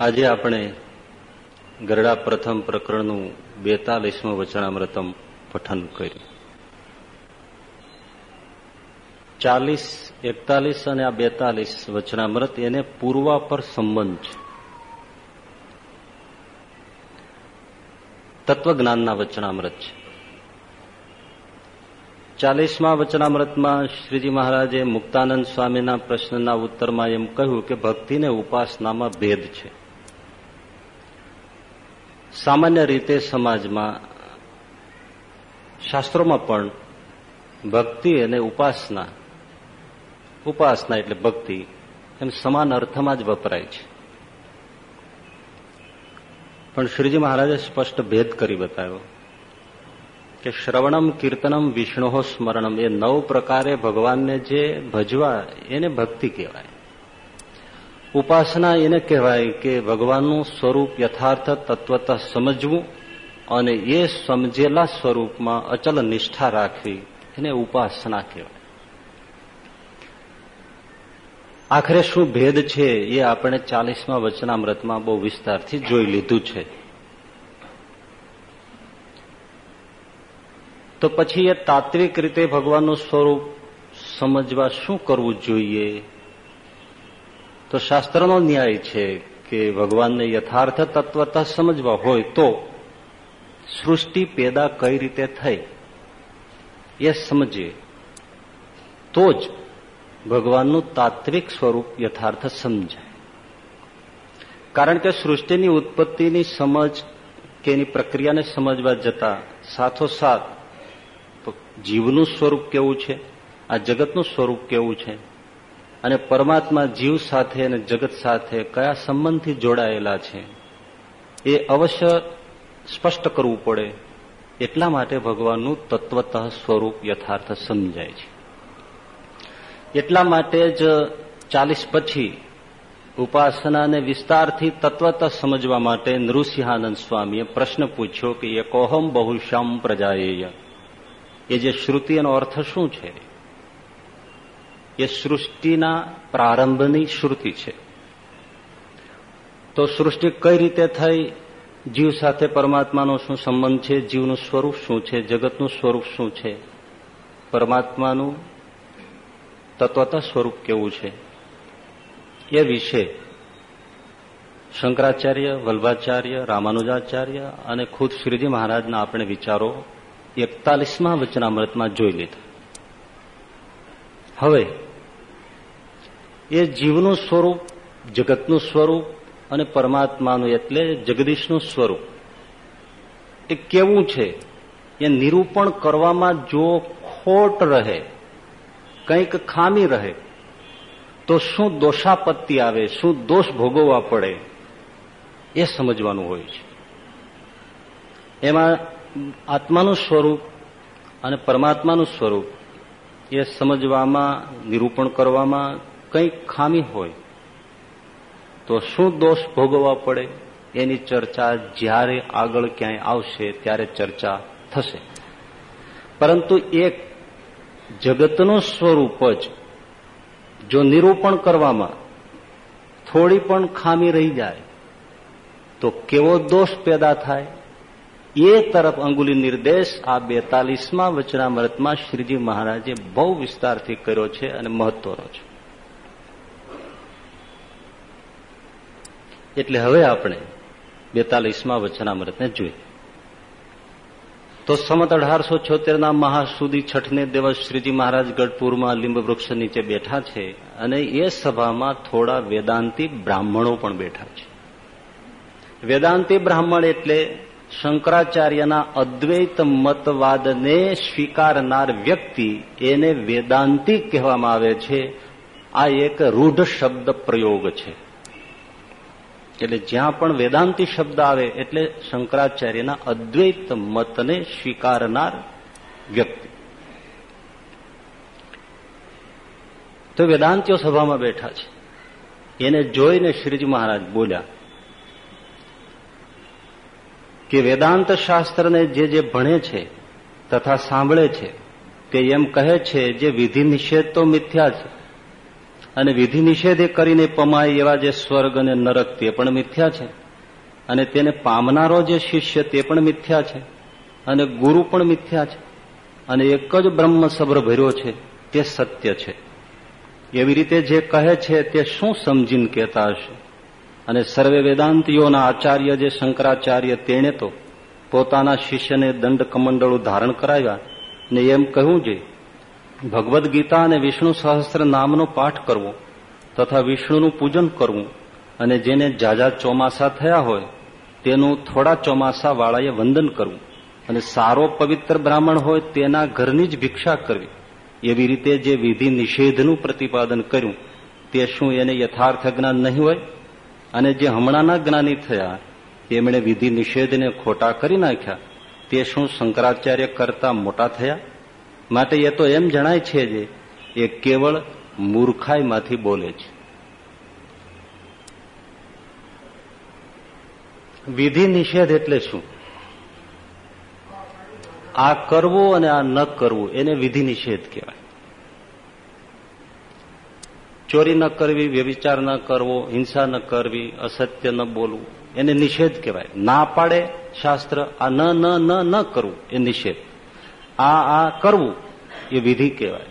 આજે આપણે ગરડા પ્રથમ પ્રકરણનું બેતાલીસમું વચનામૃતમ પઠન કર્યું. ચાલીસ, એકતાલીસ અને આ બેતાલીસ વચનામૃત એને પૂર્વા પર સંબંધ છે. તત્વજ્ઞાનના વચનામૃત છે. ચાલીસમાં વચનામૃતમાં શ્રીજી મહારાજે મુક્તાનંદ સ્વામીના પ્રશ્નના ઉત્તરમાં એમ કહ્યું કે ભક્તિને ઉપાસનામાં ભેદ છે. સામાન્ય રીતે સમાજમાં, શાસ્ત્રોમાં પણ ભક્તિ અને ઉપાસના ઉપાસના એટલે ભક્તિ એમ સમાન અર્થમાં જ વપરાય છે. પણ શ્રીજી મહારાજે સ્પષ્ટ ભેદ કરી બતાવ્યો કે શ્રવણમ કીર્તનમ વિષ્ણુ સ્મરણમ એ નવ પ્રકારે ભગવાનને જે ભજવા, એને ભક્તિ કહેવાય. ઉપાસના એને કહેવાય કે ભગવાનનું સ્વરૂપ યથાર્થ તત્વત સમજવું અને એ સમજેલા સ્વરૂપમાં અચલ નિષ્ઠા રાખવી, એને ઉપાસના કહેવાય. આખરે શું ભેદ છે એ આપણે ચાલીસમાં વચનામૃતમાં બહુ વિસ્તારથી જોઈ લીધું છે. તો પછી એ તાત્વિક રીતે ભગવાનનું સ્વરૂપ સમજવા શું કરવું જોઈએ? તો શાસ્ત્રનો ન્યાય છે કે ભગવાનને યથાર્થ તત્વતા સમજવા હોય તો સૃષ્ટિ પેદા કઈ રીતે થઈ એ સમજીએ. તો જ ભગવાનનું તાત્વિક સ્વરૂપ યથાર્થ સમજાય. કારણ કે સૃષ્ટિની ઉત્પત્તિની સમજ કે એની પ્રક્રિયાને સમજવા જતા સાથોસાથ જીવનું સ્વરૂપ કેવું છે? આ જગતનું સ્વરૂપ કેવું છે? અને પરમાત્મા જીવ સાથે અને જગત સાથે કયા સંબંધથી જોડાયેલા છે? એ અવશ્ય સ્પષ્ટ કરવું પડે. એટલા માટે ભગવાનનું તત્વત સ્વરૂપ યથાર્થ સમજાય છે. એટલા માટે જ ચાલીસ પછી ઉપાસનાને વિસ્તારથી તત્વત સમજવા માટે નૃસિંહાનંદ સ્વામીએ પ્રશ્ન પૂછ્યો કે એ કોહમ બહુશ્યામ પ્રજાએ એ જે શ્રુતિ એનો અર્થ શું છે? એ સૃષ્ટિના પ્રારંભની શ્રુતિ છે. તો સૃષ્ટિ કઈ રીતે થઈ? જીવ સાથે પરમાત્માનો શું સંબંધ છે? જીવનું સ્વરૂપ શું છે? જગતનું સ્વરૂપ શું છે? પરમાત્માનું તત્વતા સ્વરૂપ કેવું છે? એ વિશે શંકરાચાર્ય, વલ્ભાચાર્ય, રામાનુજાચાર્ય અને ખુદ શ્રીજી મહારાજના આપણે વિચારો એકતાલીસમાં વચનામૃતમાં જોઈ લીધા. હવે એ જીવનું સ્વરૂપ, જગતનું સ્વરૂપ અને પરમાત્માનું એટલે જગદીશનું સ્વરૂપ. એ કેવું છે? એ નિરૂપણ કરવામાં જો ખોટ રહે, કંઈક ખામી રહે, તો શું દોષાપત્તિ આવે, શું દોષ ભોગવવા પડે, એ સમજવાનું હોય છે. એમાં આત્માનું સ્વરૂપ અને પરમાત્માનું સ્વરૂપ એ સમજવામાં, નિરૂપણ કરવામાં કંઈક ખામી હોય, તો શું દોષ ભોગવવા પડે? એની ચર્ચા જ્યારે આગળ ક્યાંય આવશે, ત્યારે ચર્ચા થશે. પરંતુ એક જગતનું સ્વરૂપ જ જો નિરૂપણ કરવામાં થોડી પણ ખામી રહી જાય, તો કેવો દોષ પેદા થાય? એ તરફ અંગુલી નિર્દેશ આ બેતાલીસમાં વચનામૃતમાં શ્રીજી મહારાજે બહુ વિસ્તારથી કર્યો છે અને મહત્વનો છે. એટલે હવે આપણે બેતાલીસમાં વચનામૃતને જોઈએ. તો સમત અઢારસો છોતેરના મહાસુદી છઠને દિવસ શ્રીજી મહારાજ ગઢપુરમાં લીંબ વૃક્ષ નીચે બેઠા છે અને એ સભામાં થોડા વેદાંતિ બ્રાહ્મણો પણ બેઠા છે. વેદાંતિ બ્રાહ્મણ એટલે શંકરાચાર્યના અદ્વૈત મતવાદને સ્વીકારનાર વ્યક્તિ એને વેદાંતિ કહેવામાં આવે છે. આ એક રૂઢ શબ્દ પ્રયોગ છે. એટલે જ્યાં પણ વેદાંતિ શબ્દ આવે એટલે શંકરાચાર્યના અદ્વૈત મતને સ્વીકારનાર વ્યક્તિ. તો વેદાંતિઓ સભામાં બેઠા છે. એને જોઈને શ્રીજી મહારાજ બોલ્યા કે વેદાંત શાસ્ત્રને જે જે ભણે છે તથા સાંભળે છે તે એમ કહે છે જે વિધિ નિષેધ તો મિથ્યા છે અને વિધિ નિષેધે કરીને પમાય એવા જે સ્વર્ગ અને નરક તે પણ મિથ્યા છે. અને તેને પામનારો જે શિષ્ય તે પણ મિથ્યા છે. અને ગુરુ પણ મિથ્યા છે. અને એક જ બ્રહ્મ સબ્ર ભર્યો છે, તે સત્ય છે. એવી રીતે જે કહે છે તે શું સમજીને કહેતા હશે? અને સર્વે વેદાંતિઓના આચાર્ય જે શંકરાચાર્ય તેણે તો પોતાના શિષ્યને દંડ કમંડળું ધારણ કરાવ્યા ને એમ કહ્યું છે ભગવદ્ ગીતા અને વિષ્ણુ સહસ્ત્ર નામનો પાઠ કરવો તથા વિષ્ણુનું પૂજન કરવું અને જેને જાજા ચોમાસા થયા હોય, તેનું થોડા ચોમાસા વાળાએ વંદન કરવું અને સારો પવિત્ર બ્રાહ્મણ હોય તેના ઘરની જ ભિક્ષા કરવી. એવી રીતે જે વિધિ નિષેધનું પ્રતિપાદન કર્યું, તે શું એને યથાર્થ જ્ઞાન નહીં હોય? અને જે હમણાંના જ્ઞાની થયા તેમણે વિધિ નિષેધને ખોટા કરી નાખ્યા, તે શું શંકરાચાર્ય કરતા મોટા થયા? માટે એ તો એમ જણાય છે જે, એ કેવળ મૂર્ખાઈમાંથી બોલે છે. વિધિ નિષેધ એટલે શું? આ કરવું અને આ ન કરવું, એને વિધિ નિષેધ કહેવાય. ચોરી ન કરવી, વ્યવિચાર ન કરવો, હિંસા ન કરવી, અસત્ય ન બોલવું, એને નિષેધ કહેવાય. ના પાડે શાસ્ત્ર, આ ન ન કરવું, એ નિષેધ. આ આ કરવું એ વિધિ કહેવાય.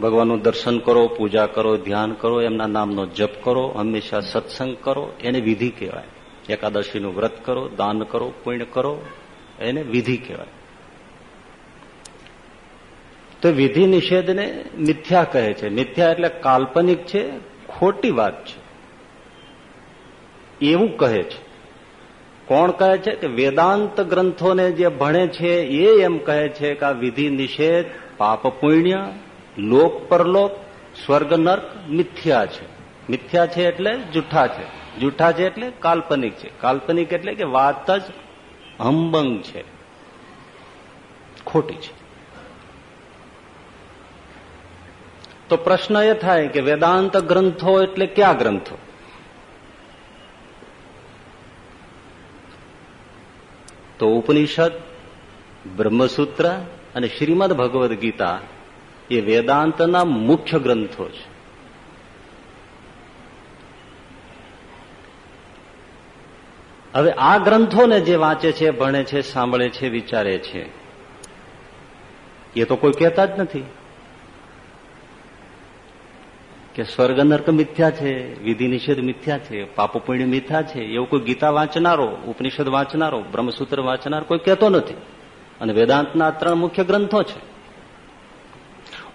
ભગવાનનું દર્શન કરો, પૂજા કરો, ધ્યાન કરો, એમના નામનો જપ કરો, હંમેશા સત્સંગ કરો, એને વિધિ કહેવાય. એકાદશીનું વ્રત કરો, દાન કરો, પુણ્ય કરો, એને વિધિ કહેવાય. તો વિધિ નિષેધને મિથ્યા કહે છે. મિથ્યા એટલે કાલ્પનિક છે, ખોટી વાત છે. એવું કહે છે. કોણ કહે છે કે વેદાંત ગ્રંથોને જે ભણે છે, એ એમ કહે છે કે આ વિધિ નિષેધ, પાપ પુણ્ય, લોક પરલોક, સ્વર્ગ નર્ક, મિથ્યા છે. મિથ્યા છે એટલે જૂઠા છે. જૂઠા છે એટલે કાલ્પનિક છે. કાલ્પનિક એટલે કે વાત જ હંબંગ છે. ખોટી છે. તો પ્રશ્ન એ થાય કે વેદાંત ગ્રંથો એટલે કયા ગ્રંથો? તો ઉપનિષદ, બ્રહ્મસૂત્ર અને શ્રીમદ ભગવદ્ ગીતા એ વેદાંતના મુખ્ય ગ્રંથો છે. હવે આ ગ્રંથોને જે વાંચે છે, ભણે છે, સાંભળે છે, વિચારે છે, એ તો કોઈ કહેતા જ નથી. કે સ્વર્ગ નર્ક મિથ્યા છે, વિધિ નિષેધ મિથ્યા છે, પાપો મિથ્યા છે, એવું કોઈ ગીતા વાંચનારો, ઉપનિષદ વાંચનારો, બ્રહ્મસૂત્ર વાંચનાર કોઈ કહેતો નથી. અને વેદાંતના ત્રણ મુખ્ય ગ્રંથો છે.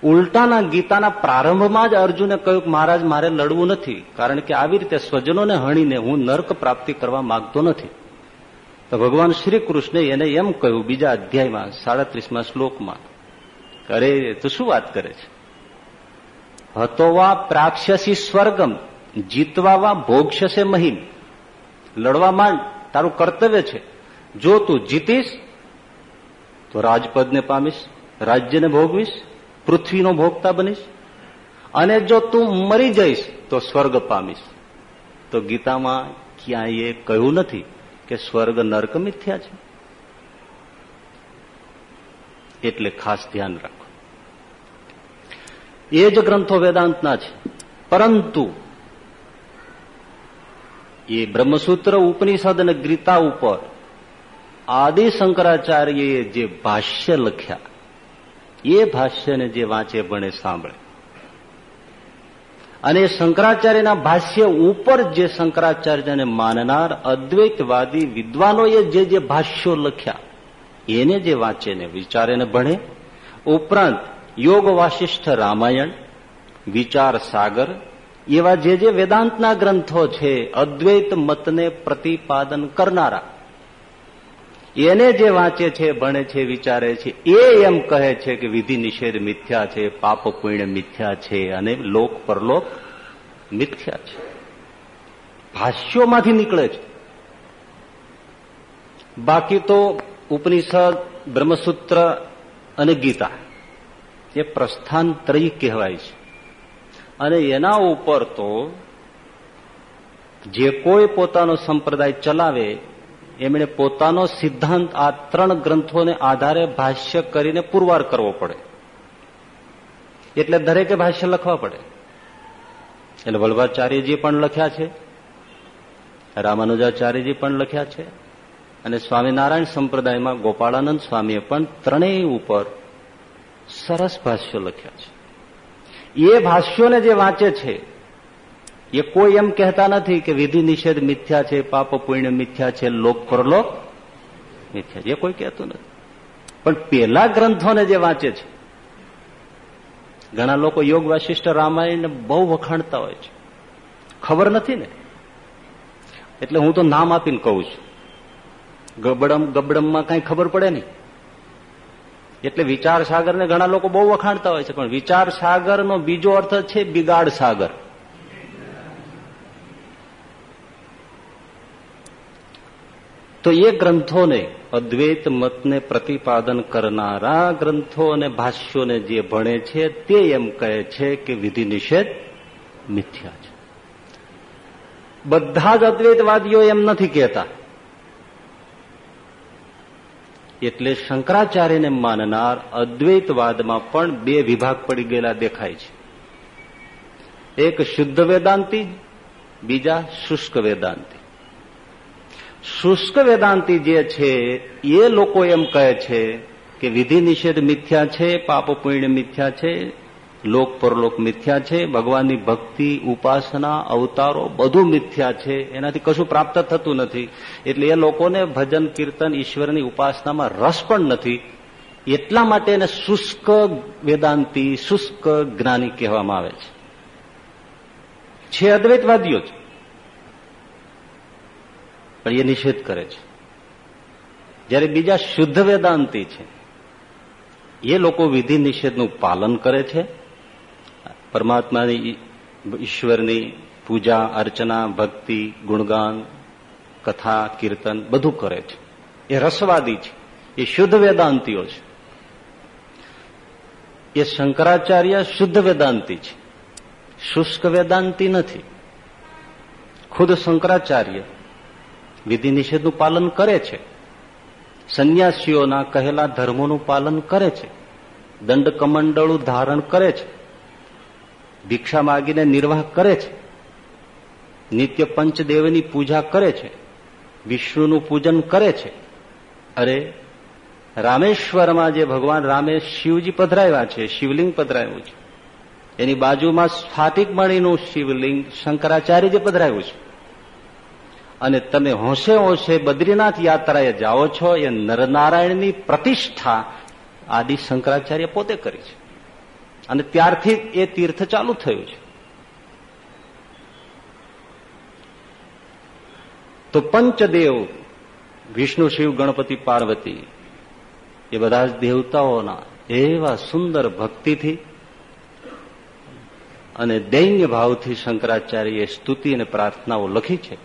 ઉલટાના ગીતાના પ્રારંભમાં જ અર્જુને કહ્યું મહારાજ, મારે લડવું નથી, કારણ કે આવી રીતે સ્વજનોને હણીને હું નર્ક પ્રાપ્તિ કરવા માંગતો નથી. તો ભગવાન શ્રી કૃષ્ણે એને એમ કહ્યું બીજા અધ્યાયમાં, સાડત્રીસમાં શ્લોકમાં અરે, તો શું વાત કરે છે? હતો વા પ્રાક્ષસી સ્વર્ગમ, જીતવા વા ભોગશે મહિમ લડવા માંડ તારું કર્તવ્ય છે. જો તું જીતીશ, તો રાજપદને પામીશ, રાજ્યને ભોગવીશ, પૃથ્વીનો ભોગતા બનીશ. અને જો તું મરી જઈશ, તો સ્વર્ગ પામીશ. તો ગીતામાં ક્યાંય કહ્યું નથી કે સ્વર્ગ નર્ક મિથ્યા છે. એટલે ખાસ ધ્યાન રાખો. એ જ ગ્રંથો વેદાંતના છે. પરંતુ એ બ્રહ્મસૂત્ર, ઉપનિષદ અને ગીતા ઉપર આદિ શંકરાચાર્યએ જે ભાષ્ય લખ્યા, એ ભાષ્યને જે વાંચે ભણે સાંભળે. અને શંકરાચાર્યના ભાષ્ય ઉપર જે શંકરાચાર્યને માનનાર અદ્વૈતવાદી વિદ્વાનોએ જે જે ભાષ્યો લખ્યા, એને જે વાંચે ને વિચારે ને ભણે, ઉપરાંત યોગ વાસિષ્ઠ રામાયણ, વિચાર સાગર, એવા જે જે વેદાંતના ગ્રંથો છે, અદ્વૈત મતને પ્રતિપાદન કરનારા. એને જે વાંચે છે, ભણે છે, વિચારે છે, એ એમ કહે છે કે વિધિ નિષેધ મિથ્યા છે, પાપ પુણ્ય મિથ્યા છે અને લોક પરલોક મિથ્યા છે. ભાષ્યોમાંથી નીકળે છે. બાકી તો ઉપનિષદ, બ્રહ્મસૂત્ર અને ગીતા. એ પ્રસ્થાનત્રયી કહેવાય છે. અને એના ઉપર તો જે કોઈ પોતાનો સંપ્રદાય ચલાવે, એમણે પોતાનો સિદ્ધાંત આ ત્રણ ગ્રંથોને આધારે ભાષ્ય કરીને પુરવાર કરવો પડે. એટલે દરેકે ભાષ્ય લખવા પડે. એટલે વલ્ભાચાર્યજી પણ લખ્યા છે, રામાનુજાચાર્યજી પણ લખ્યા છે, અને સ્વામિનારાયણ સંપ્રદાયમાં ગોપાળાનંદ સ્વામીએ પણ ત્રણેય ઉપર સરસ ભાષ્યો લખ્યા છે. એ ભાષ્યોને જે વાંચે છે, એ કોઈ એમ કહેતા નથી કે વિધિ નિષેધ મિથ્યા છે, પાપ પુણ્ય મિથ્યા છે, લોક પરલોક મિથ્યા છે. એ કોઈ કહેતું નથી. પણ પેલા ગ્રંથોને જે વાંચે છે, ઘણા લોકો યોગ વાશિષ્ઠ રામાયણ બહુ વખાણતા હોય છે. ખબર નથી ને? એટલે હું તો નામ આપીને કહું છું. ગબડમ ગબડમમાં કઈ ખબર પડે નહીં. એટલે વિચાર સાગરને ઘણા લોકો બહુ વખાણતા હોય છે, પણ વિચાર સાગરનો બીજો અર્થ છે બિગાડ સાગર તો એ ગ્રંથોને અદ્વૈત મતને પ્રતિપાદન કરનારા ગ્રંથો અને ભાષ્યોને જે ભણે છે, તે એમ કહે છે કે વિધિ નિષેધ મિથ્યા છે. બધા જ અદ્વૈતવાદીઓ એમ નથી કહેતા. એટલે શંકરાચાર્યને માનનાર અદ્વૈતવાદમાં પણ બે વિભાગ પડી ગયેલા દેખાય છે. એક શુદ્ધ વેદાંતિ, બીજા શુષ્ક વેદાંતિ. શુષ્ક વેદાંતિ જે છે, એ લોકો એમ કહે છે કે વિધિ નિષેધ મિથ્યા છે પાપ પુણ્ય મિથ્યા છે લોક પરલોક મિથ્યા છે, ભગવાનની ભક્તિ, ઉપાસના, અવતારો બધું મિથ્યા છે, એનાથી કશું પ્રાપ્ત થતું નથી. એટલે એ લોકોને ભજન, કીર્તન, ઈશ્વરની ઉપાસનામાં રસ પણ નથી. એટલા માટે એને શુષ્ક વેદાંતિ, શુષ્ક જ્ઞાની કહેવામાં આવે છે. છે અદ્વૈતવાદીઓ છે પણ એ નિષેધ કરે છે. જ્યારે બીજા શુદ્ધ વેદાંતિ છે, એ લોકો વિધિ નિષેધનું પાલન કરે છે પરમાત્માની ઈશ્વરની પૂજા, અર્ચના, ભક્તિ, ગુણગાન, કથા, કીર્તન બધું કરે છે. એ રસવાદી છે. એ શુદ્ધ વેદાંતિઓ છે. એ શંકરાચાર્ય શુદ્ધ વેદાંતિ છે. શુષ્ક વેદાંતિ નથી. ખુદ શંકરાચાર્ય વિધિ નિષેધનું પાલન કરે છે. સંન્યાસીઓના કહેલા ધર્મોનું પાલન કરે છે. દંડ કમંડળું ધારણ કરે છે. ભિક્ષા માગીને નિર્વાહ કરે છે. નિત્ય પંચદેવની પૂજા કરે છે. વિષ્ણુનું પૂજન કરે છે. અરે, રામેશ્વરમાં જે ભગવાન રામે શિવજી પધરાવ્યા છે, શિવલિંગ પધરાવ્યું છે. એની બાજુમાં સ્ફાટિક મણીનું શિવલિંગ શંકરાચાર્ય જે પધરાવ્યું છે. અને તમે હોંશે હોંશે બદ્રીનાથ યાત્રાએ જાઓ છો, એ નરનારાયણની પ્રતિષ્ઠા આદિ શંકરાચાર્ય પોતે કરી છે. અને ત્યારથી એ તીર્થ ચાલુ થયું છે. તો પંચદેવ, વિષ્ણુ, શિવ, ગણપતિ, પાર્વતી, એ બધા જ દેવતાઓના એવા સુંદર ભક્તિથી અને દૈન્ય ભાવથી શંકરાચાર્યએ સ્તુતિ અને પ્રાર્થનાઓ લખી છે.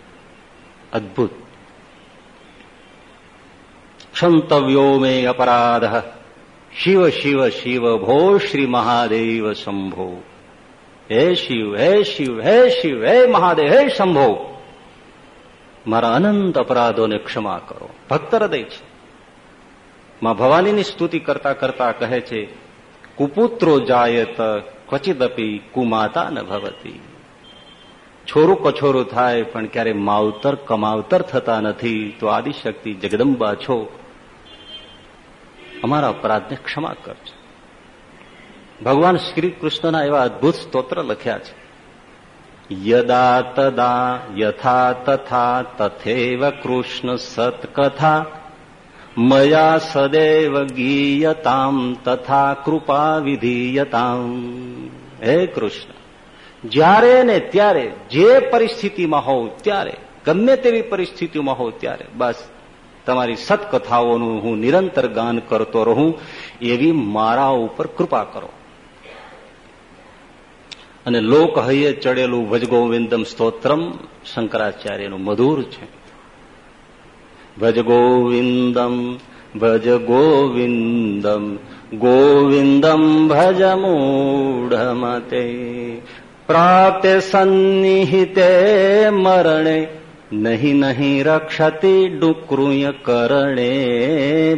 અદભુત. ક્ષંતવ્યો મે અપરાધ. શિવ શિવ શિવ ભો શ્રી મહાદેવ શંભો હે શિવ હે શિવ હે શિવ, હે મહાદેવ, હે શંભો મારા અનંત અપરાધોને ક્ષમા કરો. ભક્ત હૃદય છે. માં ભવાનીની સ્તુતિ કરતા કરતા કહે છે, કુપુત્રો જાયત ક્વચિદપી કુમાતા ન ભવતી. છોરું કછોરું થાય, પણ ક્યારે માવતર કમાવતર થતા નથી, તો આદિશક્તિ જગદંબા છો. અમારા અપરાધને ક્ષમા કરજો. ભગવાન શ્રી કૃષ્ણના એવા અદભુત સ્તોત્ર લખ્યા છે. યદા તદા યથા તથા તથેવ કૃષ્ણ સત્કથા, મયા સદૈવ ગીયતામ તથા કૃપા વિધીયતામ. હે કૃષ્ણ, જ્યારે ને ત્યારે જે પરિસ્થિતિમાં હોવ ત્યારે, ગમે તેવી પરિસ્થિતિમાં હોવ ત્યારે, બસ તમારી સત્કથાઓનું હું નિરંતર ગાન કરતો રહું, એવી મારા ઉપર કૃપા કરો. અને લોક હૈયે ચડેલું ભજગોવિંદમ સ્તોત્રમ શંકરાચાર્યનું મધુર છે. ભજ ગોવિંદમ ભજ ગોવિંદમ ગોવિંદમ ભજ મૂઢમતે પ્રાપ્તે સન્નિહિતે મરણે નહીં नहि रक्षति ડુક્રુય કરણે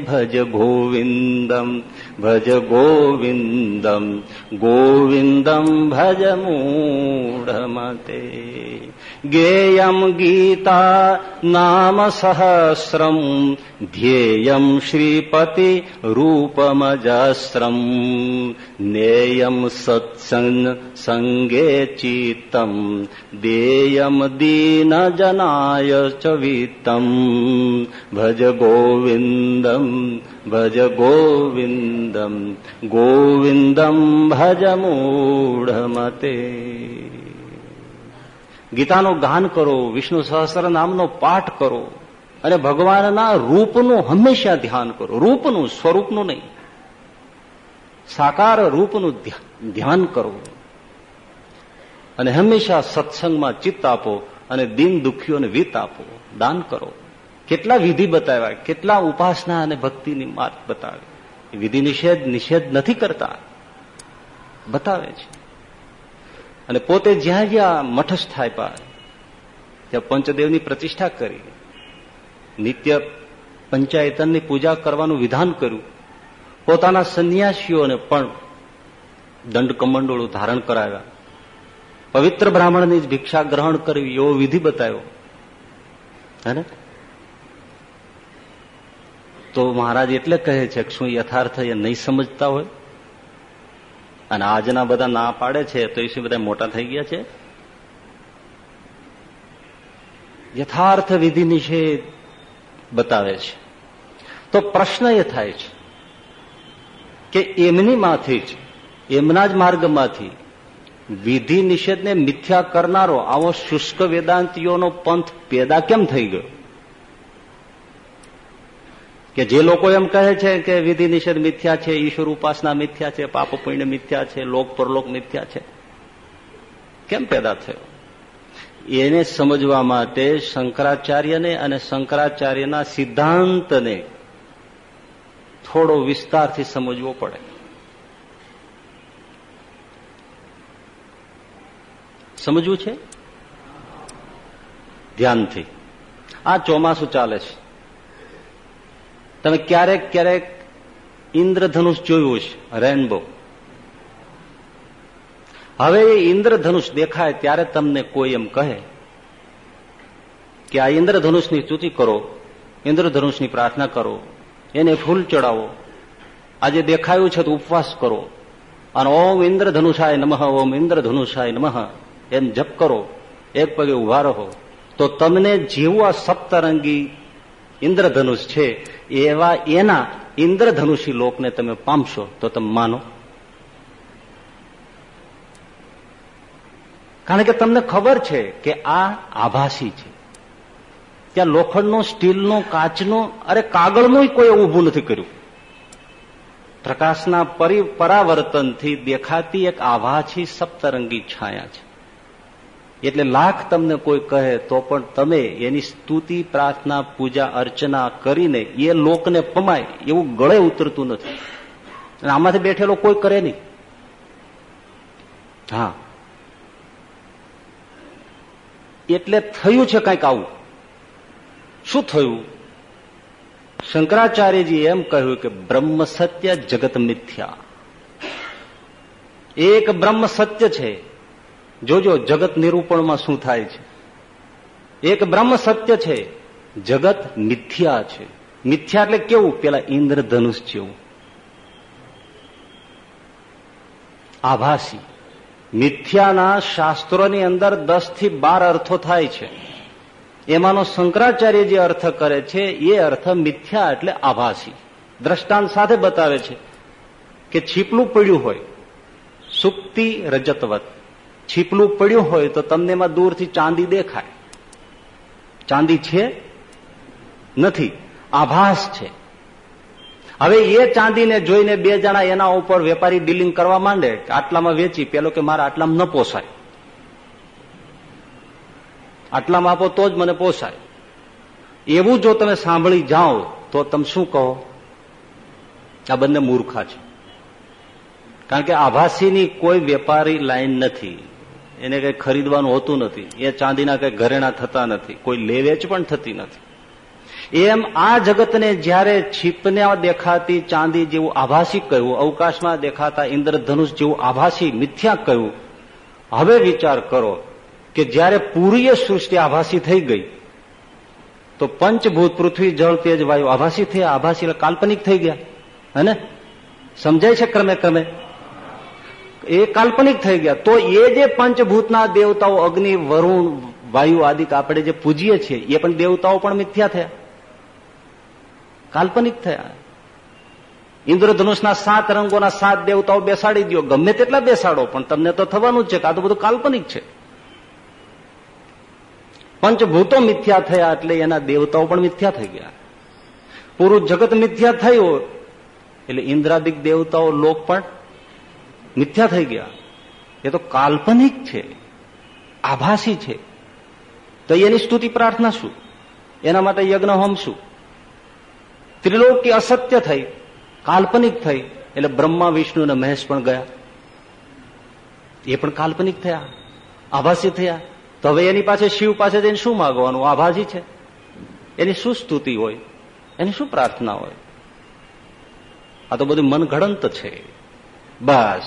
ભજ ગોવિંદમ ભજ ગોવિંદમ ગોવિંદમ ભજ મૂઢમતે ગીતા નામ સહસ્રમ ધ્યેયમ શ્રીપતિ રૂપમજસ્રમ નેયમ સત્સંગ સંગે ચિત્તમ દેયમ દીન જનાય ચ વિત્તમ ભજ ગોવિંદમ ભજ ગોવિંદમ ગોવિંદમ ભજ મૂઢમતે ગીતાનું ગાન કરો, વિષ્ણુ સહસ્ર નામનો પાઠ કરો, અને ભગવાનના રૂપનું હંમેશા ધ્યાન કરો. રૂપનું, સ્વરૂપનું નહીં. સાકાર રૂપનું ધ્યાન કરો. અને હંમેશા સત્સંગમાં ચિત્ત આપો અને દિન દુઃખીઓને વિત આપો. દાન કરો. કેટલા વિધિ બતાવ્યા? કેટલા ઉપાસના અને ભક્તિની માર્ગ બતાવે? વિધિ નિષેધ નિષેધ નથી કરતા. બતાવે છે. અને પોતે જ્યાં જ્યાં મઠસ્થ થાય ત્યાં પંચદેવની પ્રતિષ્ઠા કરી, નિત્ય પંચાયતનની પૂજા કરવાનું વિધાન કર્યું. પોતાના સંન્યાસીઓને પણ દંડ કમંડોળું ધારણ કરાવ્યા. પવિત્ર બ્રાહ્મણની ભિક્ષા ગ્રહણ કરવી એવો વિધિ બતાવ્યો. હે તો મહારાજ એટલે કહે છે કે શું યથાર્થ એ નહીં સમજતા હોય? અને આજના બધા ના પાડે છે, તો એ શું બધા મોટા થઈ ગયા છે? યથાર્થ વિધિ નિષેધ બતાવે છે. તો પ્રશ્ન એ થાય છે કે એમની માંથી જ, એમના જ માર્ગમાંથી વિધિ નિષેધને મિથ્યા કરનારો આવો શુષ્ક વેદાંતિઓનો પંથ પેદા કેમ થઈ ગયો? કે જે લોકો એમ કહે છે કે વિધિ નિષેધ મિથ્યા છે, ઈશ્વર ઉપાસના મિથ્યા છે, પાપ પુણ્ય મિથ્યા છે, લોક પરલોક મિથ્યા છે, કેમ પેદા થયો? એને સમજવા માટે શંકરાચાર્યને અને શંકરાચાર્યના સિદ્ધાંતને થોડો વિસ્તારથી સમજવો પડે. સમજવું છે? ધ્યાનથી. આ ચોમાસું ચાલે છે. તમે ક્યારેક ક્યારેક ઇન્દ્રધનુષ જોયું છે રેનબો હવે એ ઇન્દ્રધનુષ દેખાય ત્યારે તમને કોઈ એમ કહે કે આ ઇન્દ્રધનુષની સ્તુતિ કરો, ઇન્દ્રધનુષની પ્રાર્થના કરો, એને ફૂલ ચડાવો. આજે દેખાયું છે તો ઉપવાસ કરો. અને ઓમ ઇન્દ્રધનુષાય નમઃ, ઓમ ઇન્દ્રધનુષાય નમઃ. એમ જપ કરો. એક પગે ઊભા રહો. તો તમને જેવું આ સપ્તરંગી ઇન્દ્રધનુષ છે એવા એના ઇન્દ્રધનુષી લોકને તમે પામશો તો તમે માનો. કારણ કે તમને ખબર છે કે આ આભાસી છે. ત્યાં લોખંડનો, સ્ટીલનો, કાચનો, અરે કાગળનું કોઈ ઊભું નથી કર્યું. પ્રકાશના પરાવર્તનથી દેખાતી એક આભાસી સપ્તરંગી છાયા છે. એટલે લાખ તમને કોઈ કહે તો પણ તમે એની સ્તુતિ, પ્રાર્થના, પૂજા, અર્ચના કરીને એ લોકને પમાય એવું ગળે ઉતરતું નથી. આમાંથી બેઠેલો કોઈ કરે નહીં. હા. એટલે થયું છે કંઈક આવું. શું થયું? શંકરાચાર્યજી એમ કહ્યું કે બ્રહ્મ સત્ય જગત મિથ્યા. એક બ્રહ્મ સત્ય છે. જોજો, જગત નિરૂપણમાં શું થાય છે? એક બ્રહ્મ સત્ય છે, જગત મિથ્યા છે. મિથ્યા એટલે કેવું? પેલા ઇન્દ્રધનુષ જેવું. આભાસી. મિથ્યાના શાસ્ત્રોની અંદર દસથી બાર અર્થો થાય છે. એમાંનો શંકરાચાર્ય જે અર્થ કરે છે, એ અર્થ મિથ્યા એટલે આભાસી. દ્રષ્ટાંત સાથે બતાવે છે કે છીપલું પડ્યું હોય. સુક્તિ રજતવત. છીપલું પડ્યું હોય તો તમને એમાં દૂરથી ચાંદી દેખાય. ચાંદી છે? નથી. આભાસ છે. હવે એ ચાંદીને જોઈને બે જણા એના ઉપર વેપારી ડીલિંગ કરવા માંડે આટલામાં વેચી, પેલો કે મારા આટલામાં ન પોસાય. આટલામાં આપો તો જ મને પોસાય. એવું જો તમે સાંભળી જાઓ, તો તમે શું કહો? આ બંને મૂર્ખા છે. કારણ કે આભાસીની કોઈ વેપારી લાઈન નથી. એને કઈ ખરીદવાનું હોતું નથી. એ ચાંદીના કઈ ઘરેણા થતા નથી. કોઈ લેવેચ પણ થતી નથી. એમ આ જગતને જ્યારે છીપને દેખાતી ચાંદી જેવું આભાસી કહ્યું, અવકાશમાં દેખાતા ઇન્દ્રધનુષ જેવું આભાસી મિથ્યા કહ્યું, હવે વિચાર કરો કે જ્યારે પૂરીય સૃષ્ટિ આભાસી થઈ ગઈ, તો પંચભૂત પૃથ્વી, જળ, તેજ, વાયુ આભાસી થયા, આભાસી કાલ્પનિક થઈ ગયા. હે સમજાય છે ક્રમે ક્રમે? એ કાલ્પનિક થઈ ગયા. તો એ જે પંચભૂતના દેવતાઓ, અગ્નિ, વરુણ, વાયુ આદિ આપણે જે પૂજીએ છીએ, એ પણ દેવતાઓ પણ મિથ્યા થયા. કાલ્પનિક થયા. ઇન્દ્રધનુષના સાત રંગોના સાત દેવતાઓ બેસાડી દો ગમે તેટલા બેસાડો, પણ તમને તો થવાનું જ છે કે આ તો બધું કાલ્પનિક છે. પંચભૂતો મિથ્યા થયા એટલે એના દેવતાઓ પણ મિથ્યા થઈ ગયા. પૂરું જગત મિથ્યા થયું. એટલે ઇન્દ્રાદિક દેવતાઓ, લોક પણ મિથ્યા થઈ ગયા. એ તો કાલ્પનિક છે, આભાસી છે. તો એની સ્તુતિ પ્રાર્થના શું? એના માટે યજ્ઞ હોમ શું? ત્રિલોકી અસત્ય થઈ, કાલ્પનિક થઈ, એટલે બ્રહ્મા, વિષ્ણુ અને મહેશ પણ ગયા. એ પણ કાલ્પનિક થયા, આભાસી થયા. તો હવે એની પાસે શિવ પાસે જઈને શું માગવાનું? આભાસી છે. એની શું સ્તુતિ હોય? એની શું પ્રાર્થના હોય? આ તો બધું મનઘડંત છે. બસ.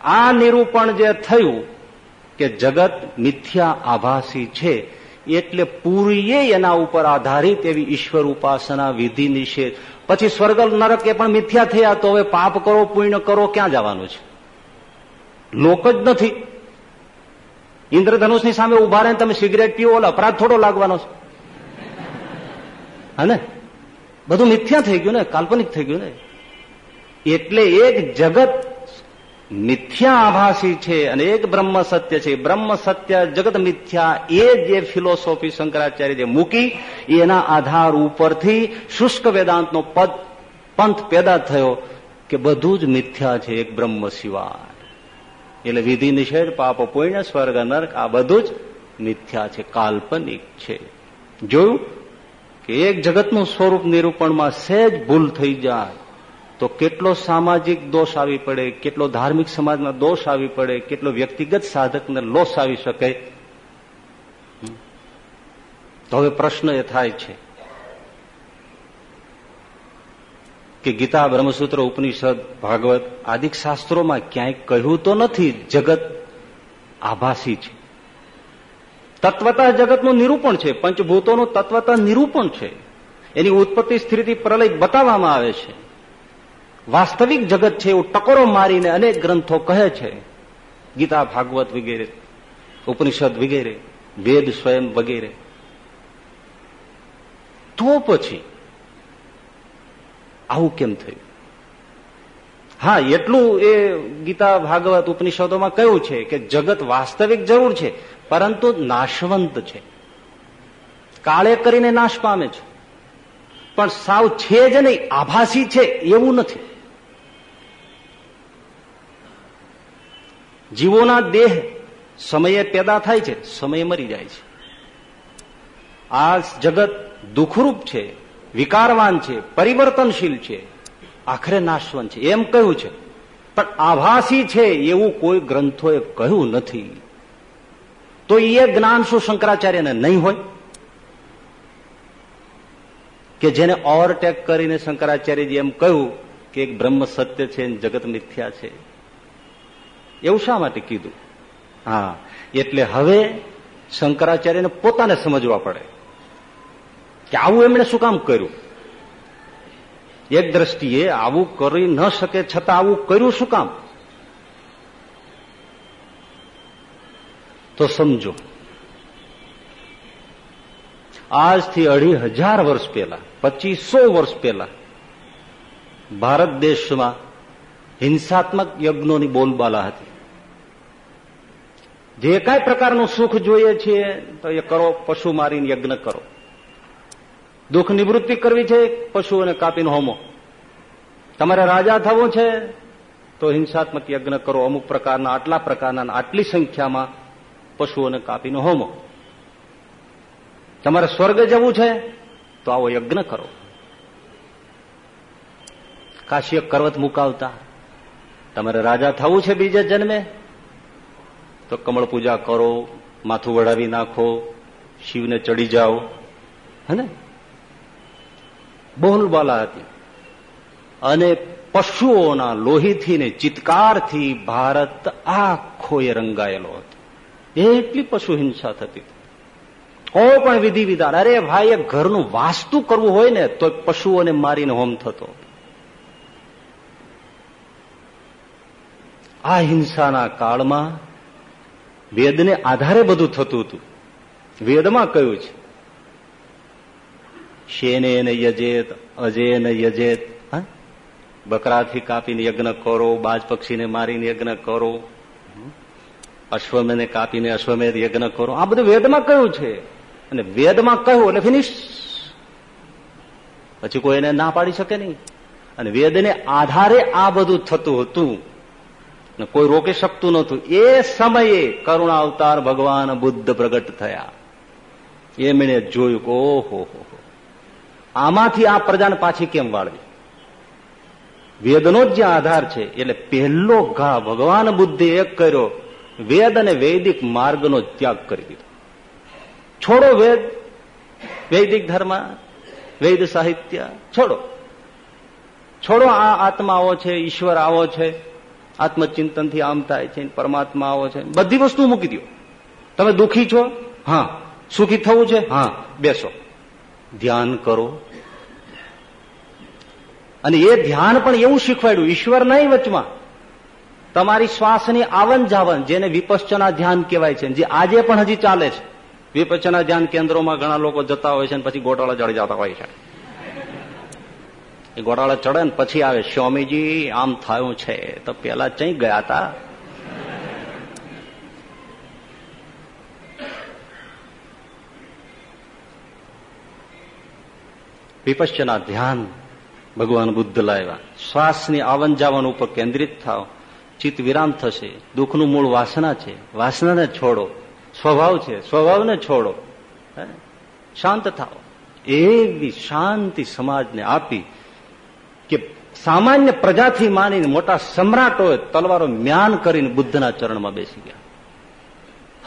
આ નિરૂપણ જે થયું કે જગત મિથ્યા આભાસી છે, એટલે પૂરીએ એના ઉપર આધારિત એવી ઈશ્વર ઉપાસના વિધિ નિષેધ પછી સ્વર્ગ નરક એ પણ મિથ્યા થયા, તો હવે પાપ કરો, પુણ્ય કરો, ક્યાં જવાનું છે? લોક જ નથી. ઇન્દ્રધનુષની સામે ઊભા રહીને તમે સિગરેટ પીવો, એટલે અપરાધ થોડો લાગવાનો છે. હા ને? બધું મિથ્યા થઈ ગયું ને? કાલ્પનિક થઈ ગયું ને? એટલે એક જગત મિથ્યા આભાસી છે અને એક બ્રહ્મ સત્ય છે. બ્રહ્મ સત્ય જગત મિથ્યા એ જે ફિલોસોફી શંકરાચાર્ય જે મૂકી, એના આધાર ઉપરથી શુષ્ક વેદાંતનો પદ, પંથ પેદા થયો કે બધું જ મિથ્યા છે એક બ્રહ્મ સિવાય. એટલે વિધિ નિષેધ, પાપ પુણ્ય, સ્વર્ગ નર્ક, આ બધું જ મિથ્યા છે, કાલ્પનિક છે. જોયું કે એક જગતનું સ્વરૂપ નિરૂપણમાં સહેજ ભૂલ થઈ જાય. તો કેટલો સામાજિક દોષ આવી પડે, કેટલો ધાર્મિક સમાજમાં દોષ આવી પડે, કેટલો વ્યક્તિગત સાધકને લોસ આવી શકે? તો હવે પ્રશ્ન એ થાય છે કે ગીતા બ્રહ્મસૂત્ર, ઉપનિષદ, ભાગવત આદિક શાસ્ત્રોમાં ક્યાંય કહ્યું તો નથી જગત આભાસી છે. તત્વતા જગતનું નિરૂપણ છે, પંચભૂતોનું તત્વતા નિરૂપણ છે. એની ઉત્પત્તિ સ્થિતિ પ્રલય બતાવવામાં આવે છે. વાસ્તવિક જગત છે એવું ટકોરો મારીને અનેક ગ્રંથો કહે છે. ગીતા, ભાગવત વગેરે, ઉપનિષદ વગેરે, વેદ સ્વયં વગેરે. તો પછી આવું કેમ થયું? હા, એટલું એ ગીતા, ભાગવત, ઉપનિષદોમાં કયું છે કે જગત વાસ્તવિક જરૂર છે, પરંતુ નાશવંત છે. કાળે કરીને નાશ પામે છે. પણ સાવ છે જ નહીં, આભાસી છે એવું નથી. જીવોના દેહ સમયે પેદા થાય છે, સમયે મરી જાય છે. આ જગત દુઃખરૂપ છે, વિકારવાન છે, પરિવર્તનશીલ છે, આખરે નાશવંત છે. એમ કહ્યું છે. પણ આભાસી છે એવું કોઈ ગ્રંથોએ કહ્યું નથી. તો એ જ્ઞાન શું શંકરાચાર્યને નહીં હોય? કે જેને ઓવરટેક કરીને શંકરાચાર્યજી એમ કહ્યું કે એક બ્રહ્મ સત્ય છે જગત મિથ્યા છે. એવું શા માટે કીધું? હા, એટલે હવે શંકરાચાર્યને પોતાને સમજવા પડે કે આવું એમણે શું કામ કર્યું? એક દ્રષ્ટિએ આવું કરી ન શકે છતાં આવું કર્યું શું કામ? તો સમજો, આજથી અઢી હજાર વર્ષ પહેલા, પચીસો વર્ષ પહેલા, ભારત દેશમાં હિંસાત્મક યજ્ઞોની બોલબાલા હતી. જે કાંઈ પ્રકારનું સુખ જોઈએ છીએ તો એ કરો, પશુ મારીને યજ્ઞ કરો. દુઃખ નિવૃત્તિ કરવી છે, પશુઓને કાપીને હોમો. તમારે રાજા થવું છે, તો હિંસાત્મક યજ્ઞ કરો. અમુક પ્રકારના, આટલા પ્રકારના આટલી સંખ્યામાં પશુઓને કાપીને હોમો. તમારે સ્વર્ગ જવું છે, તો આવો યજ્ઞ કરો. કાશીય કરવત મુકાવતા. તમારે રાજા થવું છે બીજે જન્મે તો કમળ પૂજા કરો, માથું વડાવી નાખો, શિવને ચડી જાઓ. હે બોલબાલા હતી. અને પશુઓના લોહીથી ને ચિત્કારથી ભારત આખો એ રંગાયેલો હતો. એટલી પશુ હિંસા થતી કોઈ પણ વિધિ વિધાન અરે ભાઈ ઘરનું વાસ્તુ કરવું હોય ને, તો પશુઓને મારીને હોમ થતો. આ હિંસાના કાળમાં વેદને આધારે બધું થતું હતું. વેદમાં કયું છે? શેને યજેત અજેને યજેત. બકરાથી કાપીને યજ્ઞ કરો, બાજ પક્ષીને મારીને યજ્ઞ કરો. અશ્વમેને કાપીને અશ્વમેધ યજ્ઞ કરો. આ બધું વેદમાં કયું છે? અને વેદમાં કહ્યું એટલે ફિનિશ પછી કોઈ એને ના પાડી શકે નહીં. અને વેદને આધારે આ બધું થતું હતું. કોઈ રોકી શકતું નતું એ સમયે કરુણા અવતાર ભગવાન બુદ્ધ પ્રગટ થયા. એમણે જોયું કે ઓહો આમાંથી આ પ્રજાને પાછી કેમ વાળવી? વેદનો જ જે આધાર છે, એટલે પહેલો ઘા ભગવાન બુદ્ધે એક કર્યો, વેદ અને વૈદિક માર્ગનો ત્યાગ કરી દીધો. છોડો વેદ, વૈદિક ધર્મ, વૈદ સાહિત્ય, છોડો. છોડો આ આત્મા આવો છે, ઈશ્વર આવો છે. આત્મચિંતનથી આમ થાય છે પરમાત્મા આવો છે. બધી વસ્તુ મૂકી દો તમે દુઃખી છો? હા. સુખી થવું છે? હા. બેસો. ધ્યાન કરો. અને એ ધ્યાન પણ એવું શીખવાડ્યું, ઈશ્વર નહીં વચમાં. તમારી શ્વાસની આવન જાવન જેને વિપશ્ચના ધ્યાન કહેવાય છે, જે આજે પણ હજી ચાલે છે. વિપશ્ચના ધ્યાન કેન્દ્રોમાં ઘણા લોકો જતા હોય છે અને પછી ગોટાળા ચડી જતા હોય છે. એ ગોટાળા ચડે ને પછી આવે, સ્વામીજી, આમ થયું છે. તો પેલા ચઈ ગયા હતા વિપશ્ચના ધ્યાન ભગવાન બુદ્ધ લાવ્યા. શ્વાસની આવન જાવન ઉપર કેન્દ્રિત થાવ. ચિત્ત વિરામ થશે. દુઃખનું મૂળ વાસના છે. વાસનાને છોડો. સ્વભાવ છે. સ્વભાવને છોડો. શાંત થાવ. એવી શાંતિ સમાજને આપી સામાન્ય પ્રજાથી માનીને મોટા સમ્રાટોએ તલવારો મ્યાન કરીને બુદ્ધના ચરણમાં બેસી ગયા.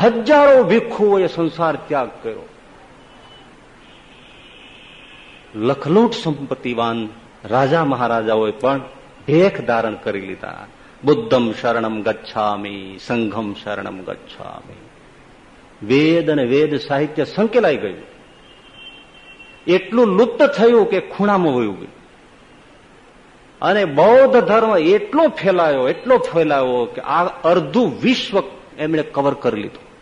હજારો ભિક્ષુઓએ સંસાર ત્યાગ કર્યો. લખલૂટ સંપત્તિવાન રાજા મહારાજાઓએ પણ ભેખ ધારણ કરી લીધા. બુદ્ધમ શરણમ ગચ્છામી, સંઘમ શરણમ ગચ્છામી. વેદ અને વેદ સાહિત્ય સંકેલાઈ ગયું. એટલું લુપ્ત થયું કે ખૂણામાં વયું ગયું. અને બૌદ્ધ ધર્મ એટલો ફેલાયો એટલો ફેલાયો કે આ અર્ધું વિશ્વ એમણે કવર કરી લીધું.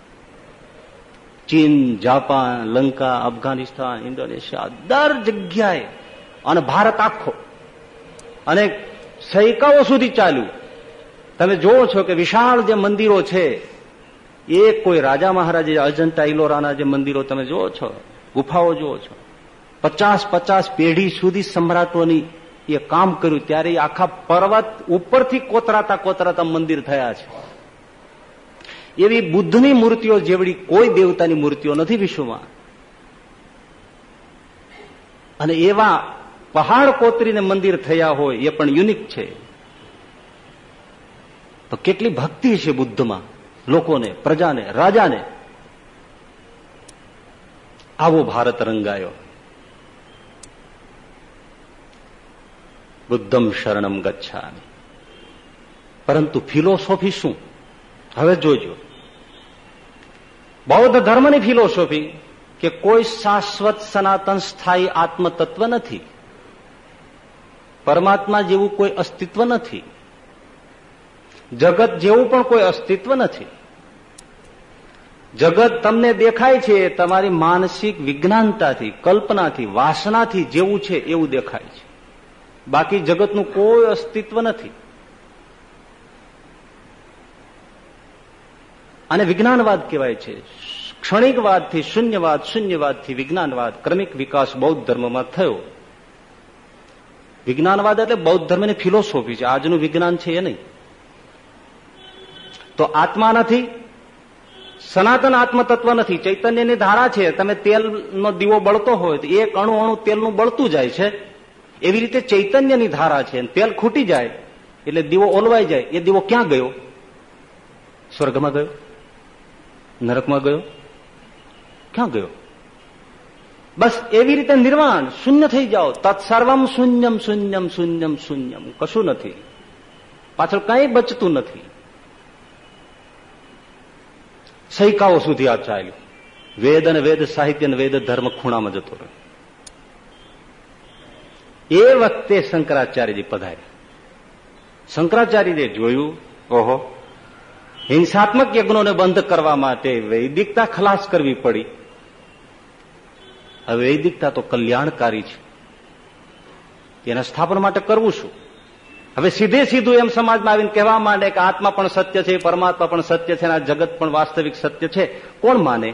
ચીન, જાપાન, લંકા, અફઘાનિસ્તાન, ઇન્ડોનેશિયા, દર જગ્યાએ, અને ભારત આખો. અને સૈકાઓ સુધી ચાલ્યું. તમે જોવો છો કે વિશાળ જે મંદિરો છે, એ કોઈ રાજા મહારાજે, અજંતા ઇલોરાના જે મંદિરો તમે જુઓ છો, ગુફાઓ જુઓ છો. પચાસ પચાસ પેઢી સુધી સમ્રાટોની એ કામ કર્યું ત્યારે આખા પર્વત ઉપરથી કોતરાતા કોતરાતા મંદિર થયા છે. એવી બુદ્ધની મૂર્તિઓ જેવડી કોઈ દેવતાની મૂર્તિઓ નથી વિશ્વમાં. અને એવા પહાડ કોતરીને મંદિર થયા હોય એ પણ યુનિક છે. તો કેટલી ભક્તિ છે બુદ્ધમાં, લોકોને, પ્રજાને, રાજાને. આવો ભારત રંગાયો. બુદ્ધમ શરણમ ગચ્છામી પરંતુ ફિલોસોફી શું? હવે જોજો। બૌદ્ધ ધર્મની ફિલોસોફી કે કોઈ શાશ્વત સનાતન સ્થાયી આત્મતત્વ નથી, પરમાત્મા જેવું કોઈ અસ્તિત્વ નથી, જગત જેવું પણ કોઈ અસ્તિત્વ નથી. જગત તમને દેખાય છે તમારી માનસિક વિજ્ઞાનતાથી, કલ્પનાથી, વાસનાથી જેવું છે એવું દેખાય છે. બાકી જગતનું કોઈ અસ્તિત્વ નથી. અને વિજ્ઞાનવાદ કહેવાય છે. ક્ષણિકવાદથી શૂન્યવાદ, શૂન્યવાદથી વિજ્ઞાનવાદ, ક્રમિક વિકાસ બૌદ્ધ ધર્મમાં થયો. વિજ્ઞાનવાદ એટલે બૌદ્ધ ધર્મની ફિલોસોફી છે. આજનું વિજ્ઞાન છે એ નહીં. તો આત્મા નથી, સનાતન આત્મતત્વ નથી. ચૈતન્યની ધારા છે. તમે તેલનો દીવો બળતો હોય તો એક અણુ અણુ તેલનું બળતું જાય છે. એવી રીતે ચૈતન્યની ધારા છે. તેલ ખૂટી જાય, એટલે દીવો ઓલવાઈ જાય. એ દીવો ક્યાં ગયો? સ્વર્ગમાં ગયો? નરકમાં ગયો? ક્યાં ગયો? બસ એવી રીતે નિર્વાણ, શૂન્ય થઈ જાઓ. તત્સર્વમ શૂન્યમ શૂન્યમ શૂન્યમ શૂન્યમ. કશું નથી. પાછળ કઈ બચતું નથી. સૈકાઓ સુધી આ ચાલ્યું. વેદ અને વેદ સાહિત્ય અને વેદ ધર્મ ખૂણામાં જતો રહ્યો. એ વખતે શંકરાચાર્યજી પધાર્યા. શંકરાચાર્યજીએ જોયું, ઓહો, હિંસાત્મક યજ્ઞોને બંધ કરવા માટે વૈદિકતા ખલાસ કરવી પડી. હવે વૈદિકતા તો કલ્યાણકારી છે. એના સ્થાપન માટે કરવું શું? હવે સીધે સીધું એમ સમાજમાં આવીને કહેવા માંડે કે આત્મા પણ સત્ય છે, પરમાત્મા પણ સત્ય છે આ જગત પણ વાસ્તવિક સત્ય છે. કોણ માને?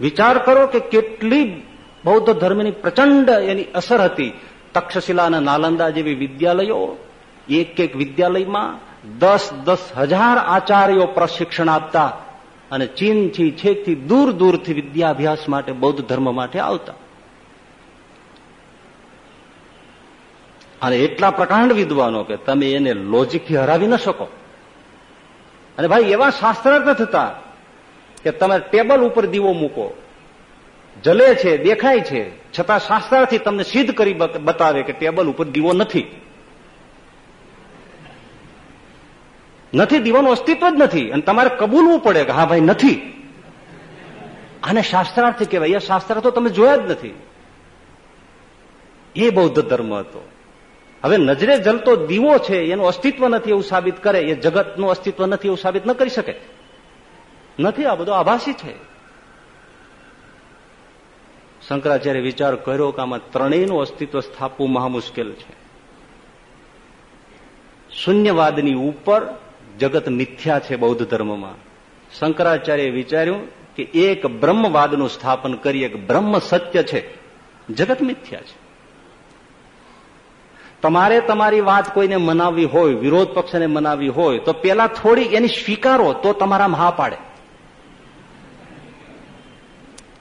વિચાર કરો કે કેટલી બૌદ્ધ ધર્મની પ્રચંડ એની અસર હતી. તક્ષશિલા અને નાલંદા જેવી વિદ્યાલયો એક એક વિદ્યાલયમાં દસ દસ હજાર આચાર્યો પ્રશિક્ષણ આપતા અને ચીનથી છેકથી દૂર દૂરથી વિદ્યાભ્યાસ માટે, બૌદ્ધ ધર્મ માટે આવતા. અને એટલા પ્રકાંડ વિદ્વાનો કે તમે એને લોજિકથી હરાવી ન શકો. અને ભાઈ, એવા શાસ્ત્રાર્થ થતા કે તમે ટેબલ ઉપર દીવો મૂકો. જલે છે, દેખાય છે, છતાં શાસ્ત્રથી તમને સિદ્ધ કરી બતાવે કે ટેબલ ઉપર દીવો નથી. નથી, દીવાનું અસ્તિત્વ જ નથી. અને તમારે કબૂલવું પડે કે હા ભાઈ, નથી. આને શાસ્ત્રાર્થ કહેવાય. એ શાસ્ત્ર તો તમે જોયા જ નથી. એ બૌદ્ધ ધર્મ હતો. હવે નજરે જલતો દીવો છે, એનું અસ્તિત્વ નથી એવું સાબિત કરે. એ જગતનું અસ્તિત્વ નથી એવું સાબિત ન કરી શકે. નથી, આ બધો આભાસી છે. શંકરાચાર્ય વિચાર કર્યો કે આમાં ત્રણેયનું અસ્તિત્વ સ્થાપવું મહા છે. શૂન્યવાદની ઉપર જગત મિથ્યા છે બૌદ્ધ ધર્મમાં. શંકરાચાર્ય વિચાર્યું કે એક બ્રહ્મવાદનું સ્થાપન કરી એક બ્રહ્મ સત્ય છે. જગત મિથ્યા છે. તમારે તમારી વાત કોઈને મનાવવી હોય, વિરોધ પક્ષને મનાવવી હોય, તો પેલા થોડી એની સ્વીકારો તો તમારા મહા પાડે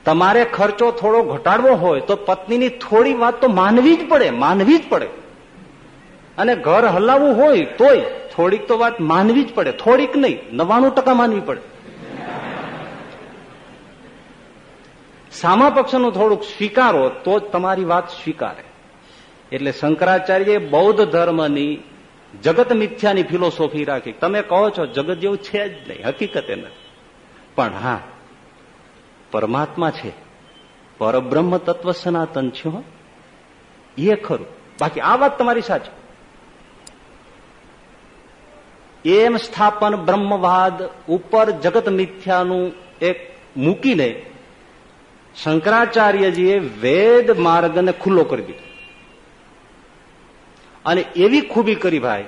તમારે ખર્ચો થોડો ઘટાડવો હોય તો પત્નીની થોડી વાત તો માનવી જ પડે, માનવી જ પડે. અને ઘર હલાવવું હોય તોય થોડીક તો વાત માનવી જ પડે, થોડીક નહીં નવાણું ટકા માનવી પડે. સામા પક્ષનું થોડુંક સ્વીકારો તો જ તમારી વાત સ્વીકારે. એટલે શંકરાચાર્ય બૌદ્ધ ધર્મની, જગત મિથ્યાની ફિલોસોફી રાખી. તમે કહો છો, જગત જેવું છે જ નહીં, હકીકતે નથી પણ હા પરમાત્મા છે. પરબ્રહ્મ તત્વ સનાતન છે એ ખરું. બાકી આ વાત તમારી સાચી. એમ સ્થાપન બ્રહ્મવાદ ઉપર જગત મિથ્યાનું એક મૂકીને શંકરાચાર્યજીએ વેદ માર્ગને ખુલ્લો કરી દીધો. અને એવી ખૂબી કરી ભાઈ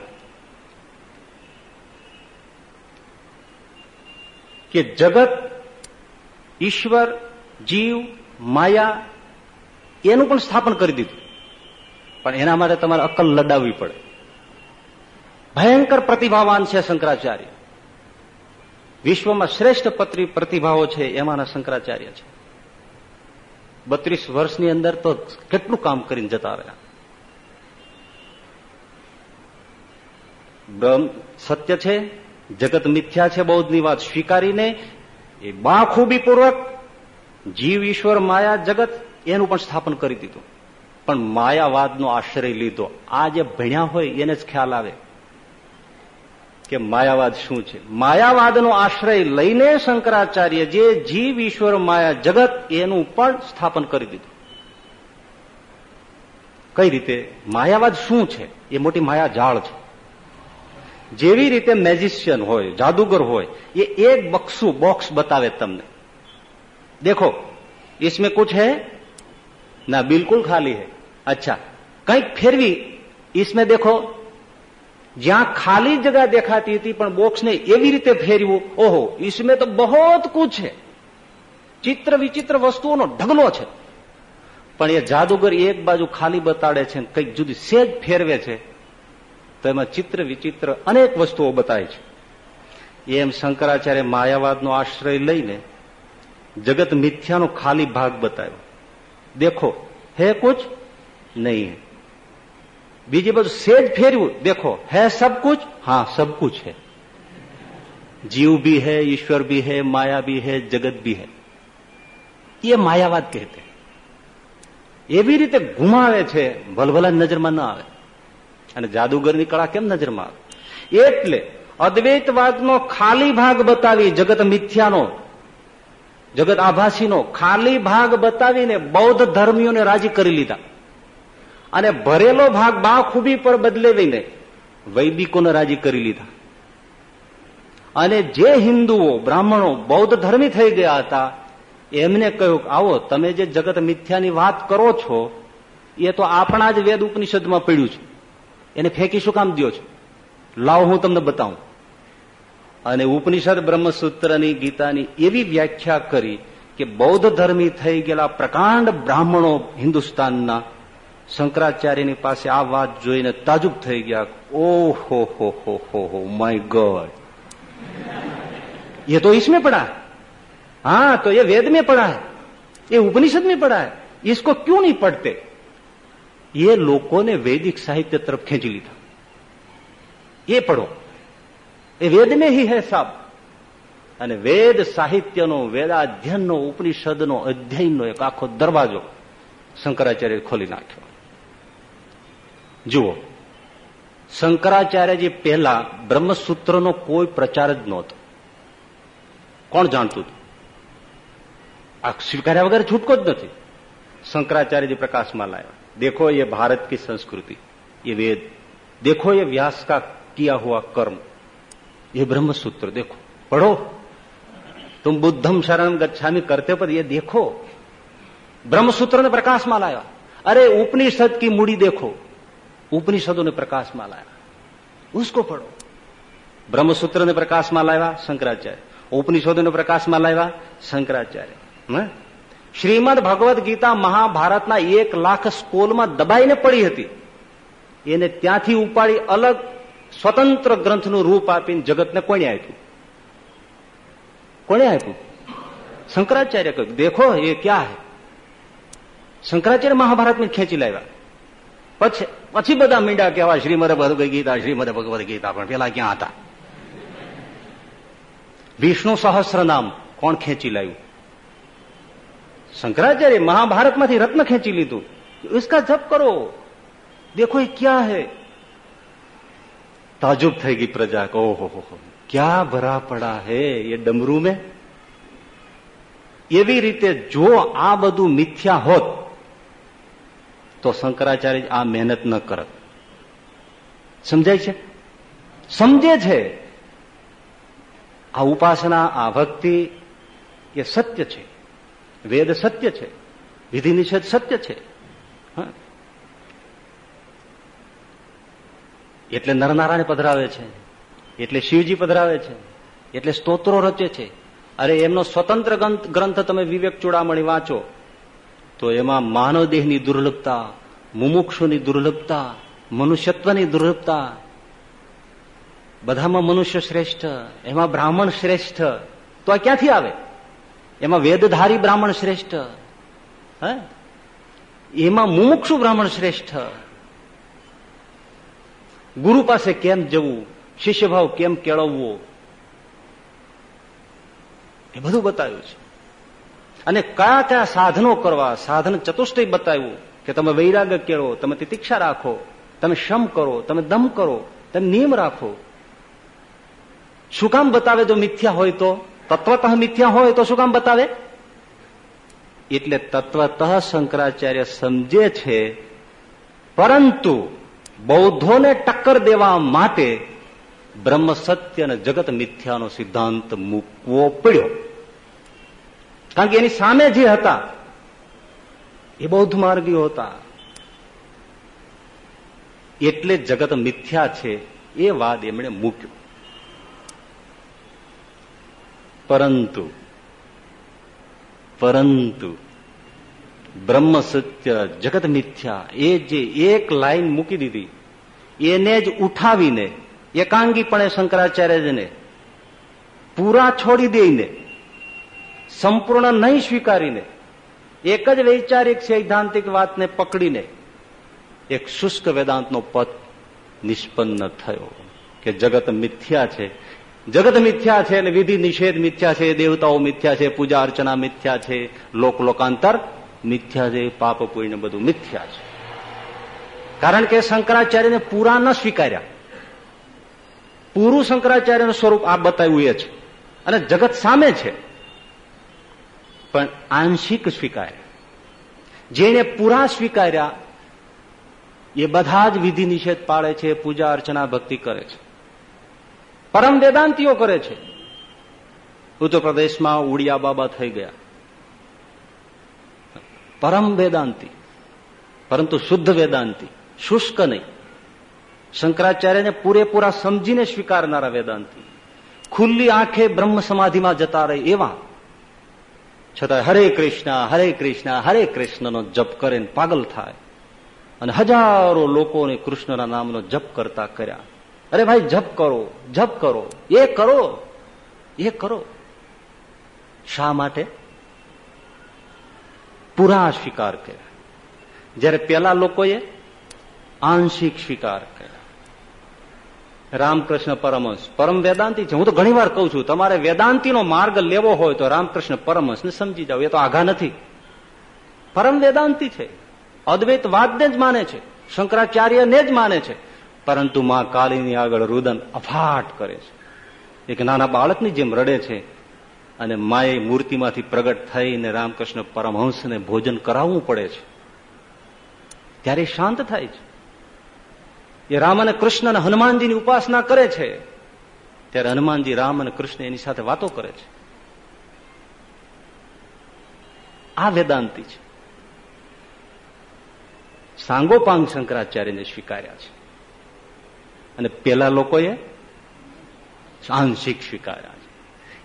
કે જગત ઈશ્વર, જીવ, માયા, એનું પણ સ્થાપન કરી દીધું. પણ એના માટે તમારે અક્કલ લડાવવી પડે. ભયંકર પ્રતિભાવાન છે શંકરાચાર્ય. વિશ્વમાં શ્રેષ્ઠ પ્રતિભાવો છે એમાંના શંકરાચાર્ય છે. બત્રીસ વર્ષની અંદર તો કેટલું કામ કરીને જતા રહ્યા. બ્રહ્મ સત્ય છે, જગત મિથ્યા છે બૌદ્ધની વાત સ્વીકારીને એ બાખૂબી પૂર્વક જીવ ઈશ્વર માયા જગત એનું પણ સ્થાપન કરી દીધું. પણ માયાવાદનો આશ્રય લીધો. આ જે ભણ્યા હોય એને જ ખ્યાલ આવે કે માયાવાદ શું છે. માયાવાદનો આશ્રય લઈને શંકરાચાર્ય જે જીવ ઈશ્વર માયા જગત એનું પણ સ્થાપન કરી દીધું. કઈ રીતે? માયાવાદ શું છે? એ મોટી માયા જાળ છે. જેવી રીતે મેજિશિયન હોય જાદુગર હોય ये एक बक्सू बॉक्स बतावे તમને देखो इसमें कुछ है ना बिल्कुल खाली है अच्छा કંઈક ફેરવી इसमें देखो જ્યાં ખાલી જગા દેખાતી હતી પણ બોક્સને એવી રીતે ફેરવું ઓહો इसमें તો બહોત કુછ છે ચિત્ર વિચિત્ર વસ્તુઓનો ઢગલો છે પણ એ જાદુગર એક બાજુ ખાલી બતાડે છે કંઈક જુદી સેજ ફેરવે છે તો એમાં ચિત્ર વિચિત્ર અનેક વસ્તુઓ બતાવે છે એમ શંકરાચાર્ય માયાવાદનો આશ્રય લઈને જગત મિથ્યાનો ખાલી ભાગ બતાવ્યો દેખો હે કુછ નહીં બીજી બધું સેજ ફેરવું દેખો હે સબ કુછ હા સબ કુછ હે जीव भी है ईश्वर भी है माया भी है जगत भी है એ માયાવાદ કહેતે એવી રીતે ગુમાવે છે ભલભલા નજરમાં ન આવે અને જાદુગરની કળા કેમ નજરમાં આવે એટલે અદ્વૈતવાદનો ખાલી ભાગ બતાવી જગત મિથ્યાનો, જગત આભાસીનો ખાલી ભાગ બતાવીને બૌદ્ધ ધર્મીઓને રાજી કરી લીધા. અને ભરેલો ભાગ બાખુબી પર બદલેવીને વૈદિકોને રાજી કરી લીધા. અને જે હિન્દુઓ, બ્રાહ્મણો બૌદ્ધ ધર્મી થઈ ગયા હતા, એમને કહ્યું આવો, તમે જે જગત મિથ્યાની વાત કરો છો, એ તો આપણા જ વેદ ઉપનિષદમાં પડ્યું છે. એને ફેંકી શું કામ દો છો લાવો હું તમને બતાવું અને ઉપનિષદ બ્રહ્મસૂત્રની ગીતાની એવી વ્યાખ્યા કરી કે બૌદ્ધ ધર્મી થઈ ગયેલા પ્રકાંડ બ્રાહ્મણો હિન્દુસ્તાનના શંકરાચાર્યની પાસે આ વાત જોઈને તાજુબ થઈ ગયા ઓહો હો હો હો હો માય ગોડ ये तो इसमें पढ़ा है हाँ तो ये वेद में पढ़ा है ये उपनिषद में पढ़ा है इसको क्यों नहीं पढ़ते એ લોકોને વૈદિક સાહિત્ય તરફ ખેંચી લીધા. એ પડો એ વેદને હી હે સાબ. અને વેદ સાહિત્યનો, વેદાધ્યનનો, ઉપનિષદનો, અધ્યયનનો એક આખો દરવાજો શંકરાચાર્ય ખોલી નાખ્યો. જુઓ. શંકરાચાર્યજી પહેલા બ્રહ્મસૂત્રનો કોઈ પ્રચાર જ નહોતો. કોણ જાણતું હતું? આ સ્વીકાર્યા વગર છૂટકો જ નથી. શંકરાચાર્યજી પ્રકાશમાં લાવ્યા देखो ये भारत की संस्कृति, ये वेद, देखो ये व्यास का किया हुआ कर्म, ये ब्रह्म सूत्र देखो, पढ़ो। तुम बुद्धम शरण गच्छामी करते पर ये देखो। ब्रह्म सूत्र ने प्रकाश मालाया अरे उपनिषद की मुड़ी देखो, उपनिषदों ने प्रकाश मालाया उसको पढ़ो। ब्रह्मसूत्र ने प्रकाश मालाया शंकराचार्य। उपनिषदों ने प्रकाश मालाया शंकराचार्य। हाँ? શ્રીમદ ભગવદ્ ગીતા મહાભારતના એક લાખ સ્કોલમાં દબાઈને પડી હતી. એને ત્યાંથી ઉપાડી અલગ સ્વતંત્ર ગ્રંથનું રૂપ આપીને જગતને કોને આપ્યું? કોને આપ્યું? શંકરાચાર્ય કહ્યું, દેખો, એ ક્યાં હે? શંકરાચાર્ય મહાભારતને ખેંચી લાવ્યા. પછી પછી બધા મીંડા કહેવા શ્રીમદ ભગવદ ગીતા, શ્રીમદ ભગવદ ગીતા, પણ પેલા ક્યાં હતા? વિષ્ણુ સહસ્ર નામ કોણ ખેંચી લાવ્યું? શંકરાચાર્ય મહાભારતમાંથી રત્ન ખેંચી લીધું इसका जप करो देखो ये क्या है ताजुब થઈ ગઈ પ્રજા કો ઓહો હો ક્યાં ભરા પડા હે એ ડમરૂ મેં એવી રીતે જો આ બધું મિથ્યા હોત તો શંકરાચાર્ય આ મહેનત ન કરત સમજાય છે સમજે છે આ ઉપાસના આ ભક્તિ એ સત્ય છે વેદ સત્ય છે. વિધિ નિષેધ સત્ય છે. એટલે નરનારાયણ પધરાવે છે. એટલે શિવજી પધરાવે છે. એટલે સ્તોત્રો રચે છે. અરે એમનો સ્વતંત્ર ગ્રંથ તમે વિવેક ચૂડામણી વાંચો, તો એમાં માનવ દેહની દુર્લભતા, મુમુક્ષુની દુર્લભતા, મનુષ્યત્વની દુર્લભતા, બધામાં મનુષ્ય શ્રેષ્ઠ, એમાં બ્રાહ્મણ શ્રેષ્ઠ, તો આ ક્યાંથી આવે? એમાં વેદધારી બ્રાહ્મણ શ્રેષ્ઠ. હે? એમાં મુમુક્ષુ બ્રાહ્મણ શ્રેષ્ઠ. ગુરુ પાસે કેમ જવું? શિષ્યભાવ કેમ કેળવવો? એ બધું બતાવ્યું છે. અને કયા કયા સાધનો કરવા? સાધન ચતુષ્ટય બતાવ્યું કે તમે વૈરાગ્ય કેળવો, તમે તિતિક્ષા રાખો, તમે શમ કરો, તમે દમ કરો, તમે નિયમ રાખો. શું કામ બતાવે જો મિથ્યા હોય તો? તત્વતઃ મિથ્યા હોય તો શું કામ બતાવે? એટલે તત્વતઃ શંકરાચાર્ય સમજે છે, પરંતુ બૌદ્ધોને ટક્કર દેવા માટે બ્રહ્મ સત્ય અને જગત મિથ્યાનો સિદ્ધાંત મૂકવો પડ્યો. કારણ કે એની સામે જે હતા, એ બૌદ્ધ માર્ગીઓ હતા. એટલે જગત મિથ્યા છે એ વાદ એમણે મૂક્યો. પરંતુ પરંતુ બ્રહ્મ સત્ય જગત મિથ્યા એ જે એક લાઈન મૂકી દીધી એને જ ઉઠાવીને એકાંગીપણે શંકરાચાર્યજીને પૂરા છોડી દઈને સંપૂર્ણ નહીં સ્વીકારીને એક જ વૈચારિક સૈદ્ધાંતિક વાતને પકડીને એક શુષ્ક વેદાંતનો પથ નિષ્પન્ન થયો કે જગત મિથ્યા છે જગત મિથ્યા છે અને વિધિ નિષેધ મિથ્યા છે, દેવતાઓ મિથ્યા છે, પૂજા અર્ચના મિથ્યા છે, લોક લોકાંતર મિથ્યા છે, પાપ પુણ્ય બધું મિથ્યા છે. કારણ કે શંકરાચાર્યને પૂરા ન સ્વીકાર્યા. પૂરું શંકરાચાર્યનું સ્વરૂપ આ બતાવ્યું એ છે અને જગત સામે છે. પણ આંશિક સ્વીકાર્યા. જેને પૂરા સ્વીકાર્યા, એ બધા જ વિધિ નિષેધ પાળે છે, પૂજા અર્ચના ભક્તિ કરે છે. પરમ વેદાંતિઓ કરે છે. ઉત્તર પ્રદેશમાં ઉડિયા બાબા થઈ ગયા. પરમ વેદાંતિ, પરંતુ શુદ્ધ વેદાંતિ, શુષ્ક નહીં. શંકરાચાર્યને પૂરેપૂરા સમજીને સ્વીકારનારા વેદાંતિ. ખુલ્લી આંખે બ્રહ્મ સમાધિમાં જતા રહે એવા. છતાં હરે કૃષ્ણ હરે કૃષ્ણ, હરે કૃષ્ણનો જપ કરે પાગલ થાય. અને હજારો લોકોને કૃષ્ણના નામનો જપ કરતા કર્યા. અરે ભાઈ, જપ કરો જપ કરો. એ કરો એ કરો. શા માટે? પૂરા સ્વીકાર કર્યા. જયારે પેલા લોકોએ આંશિક સ્વીકાર કર્યા. રામકૃષ્ણ પરમહંસ, પરમ વેદાંતિ છે. હું તો ઘણી વાર કઉ છું, તમારે વેદાંતિનો માર્ગ લેવો હોય તો રામકૃષ્ણ પરમહંસ ને સમજી જાવ એ તો આઘા નથી. પરમ વેદાંતિ છે. અદ્વૈત વાદને જ માને છે. શંકરાચાર્યને જ માને છે. પરંતુ માં કાળીની આગળ રુદન અફાટ કરે છે. એક નાના બાળકની જેમ રડે છે અને માએ મૂર્તિમાંથી પ્રગટ થઈને રામકૃષ્ણ પરમહંસને ભોજન કરાવવું પડે છે. ત્યારે શાંત થાય છે. એ રામ અને કૃષ્ણ અને હનુમાનજીની ઉપાસના કરે છે. ત્યારે હનુમાનજી રામ અને કૃષ્ણ એની સાથે વાતો કરે છે. આ વેદાંતિ છે. સાંગોપાંગ શંકરાચાર્યને સ્વીકાર્યા છે. અને પેલા લોકોએ આંશિક સ્વીકાર્યા છે.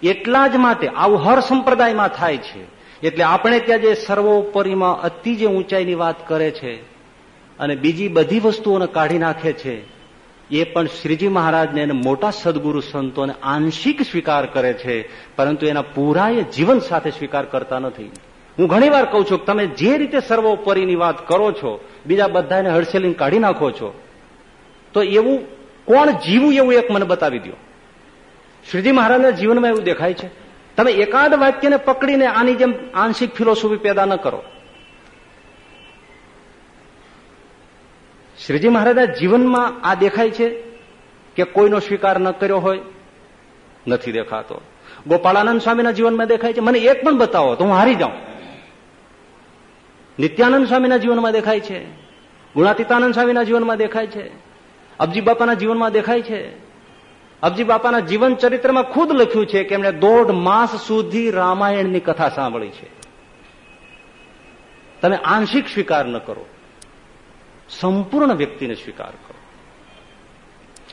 એટલા જ માટે આવું હર સંપ્રદાયમાં થાય છે. એટલે આપણે ત્યાં જે સર્વોપરીમાં અતિ જે ઊંચાઈની વાત કરે છે અને બીજી બધી વસ્તુઓને કાઢી નાખે છે, એ પણ શ્રીજી મહારાજને મોટા સદગુરુ સંતોને આંશિક સ્વીકાર કરે છે, પરંતુ એના પૂરા જીવન સાથે સ્વીકાર કરતા નથી. હું ઘણી વાર કહું છું કે તમે જે રીતે સર્વોપરીની વાત કરો છો, બીજા બધાને હડસેલીને કાઢી નાખો છો, તો એવું કોણ જીવું એવું એક મને બતાવી દો શ્રીજી મહારાજના જીવનમાં એવું દેખાય છે. તમે એકાદ વાક્યને પકડીને આની જેમ આંશિક ફિલોસોફી પેદા ન કરો. શ્રીજી મહારાજના જીવનમાં આ દેખાય છે કે કોઈનો સ્વીકાર ન કર્યો હોય, નથી દેખાતો. ગોપાળાનંદ સ્વામીના જીવનમાં દેખાય છે. મને એક પણ બતાવો તો હું હારી જાઉં. નિત્યાનંદ સ્વામીના જીવનમાં દેખાય છે. ગુણાતીતાનંદ સ્વામીના જીવનમાં દેખાય છે. અબજી બાપાના જીવનમાં દેખાય છે. અબજી બાપાના જીવન ચરિત્રમાં ખુદ લખ્યું છે કે એમણે દોઢ માસ સુધી રામાયણની કથા સાંભળી છે. તમે આંશિક સ્વીકાર ન કરો. સંપૂર્ણ વ્યક્તિને સ્વીકાર કરો.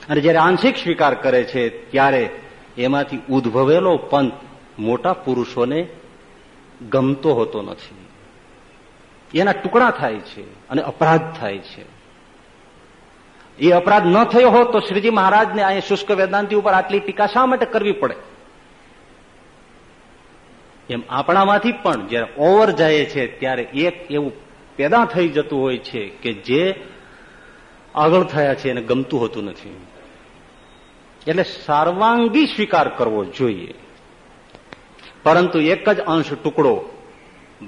અને જયારે આંશિક સ્વીકાર કરે છે, ત્યારે એમાંથી ઉદ્ભવેલો પંથ મોટા પુરુષોને ગમતો હોતો નથી. એના ટુકડા થાય છે અને અપરાધ થાય છે. એ અપરાધ ન થયો હોત તો શ્રીજી મહારાજને અહીં શુષ્ક વેદાંતિ ઉપર આટલી ટીકા શા માટે કરવી પડે? એમ આપણામાંથી પણ જયારે ઓવર જાય છે ત્યારે એક એવું પેદા થઈ જતું હોય છે કે જે આગળ થયા છે એને ગમતું હોતું નથી. એટલે સર્વાંગી સ્વીકાર કરવો જોઈએ. પરંતુ એક જ અંશ ટુકડો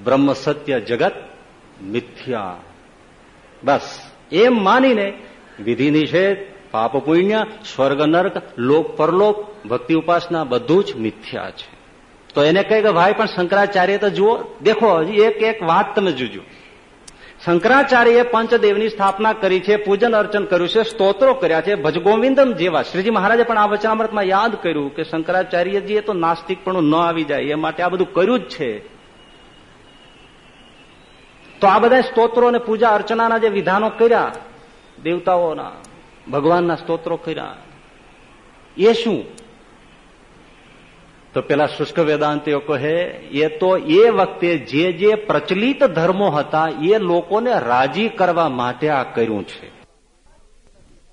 બ્રહ્મ સત્ય જગત મિથ્યા. બસ, એમ માનીને વિધિ નિષેધ, પાપ પુણ્ય, સ્વર્ગ નર્ક, લોક પરલોક, ભક્તિ ઉપાસના બધું જ મિથ્યા છે. તો એને કહે કે ભાઈ પણ શંકરાચાર્ય તો જુઓ, દેખો એક એક વાત તમે જોજો. શંકરાચાર્યએ પંચદેવની સ્થાપના કરી છે, પૂજન અર્ચન કર્યું છે, સ્તોત્રો કર્યા છે, ભજગોવિંદમ જેવા. શ્રીજી મહારાજે પણ આ વચનામૃતમાં યાદ કર્યું કે શંકરાચાર્યજીએ તો નાસ્તિકપણું ન આવી જાય, એ માટે આ બધું કર્યું જ છે. તો આ બધા સ્તોત્રો અને પૂજા અર્ચનાના જે વિધાનો કર્યા દેવતાઓના, ભગવાનના સ્તોત્રો કર્યા. એ શું? તો પેલા શુષ્ક વેદાંતિઓ કહે, એ તો એ વખતે જે જે પ્રચલિત ધર્મો હતા, એ લોકોને રાજી કરવા માટે આ કર્યું છે.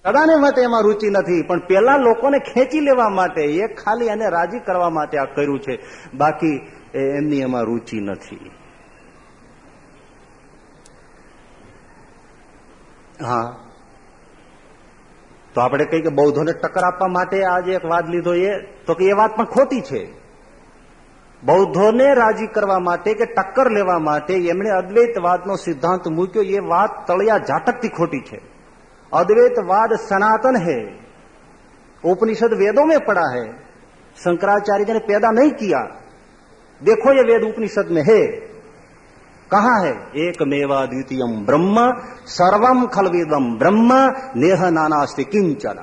કદાને માટે એમાં રુચિ નથી, પણ પેલા લોકોને ખેંચી લેવા માટે, એ ખાલી એને રાજી કરવા માટે આ કર્યું છે. બાકી એમની એમાં રુચિ નથી. હા. તો આપણે કહીએ કે બૌદ્ધોને ટક્કર આપવા માટે આજે એક વાદ લીધો એ, તો કે એ વાત પણ ખોટી છે. બૌદ્ધોને રાજી કરવા માટે કે ટક્કર લેવા માટે એમણે અદ્વૈતવાદનો સિદ્ધાંત મૂક્યો, એ વાત તળિયા ઝાટકથી ખોટી છે. અદ્વૈતવાદ સનાતન હૈ, ઉપનિષદ વેદો મેં પડા હૈ શંકરાચાર્ય પેદા નહીં કિયા. દેખો એ વેદ ઉપનિષદ મેં હે. कहा है एक मेवा द्वितीय ब्रह्म सर्वम खलविदम ब्रह्म नेह नानास्ति किंचन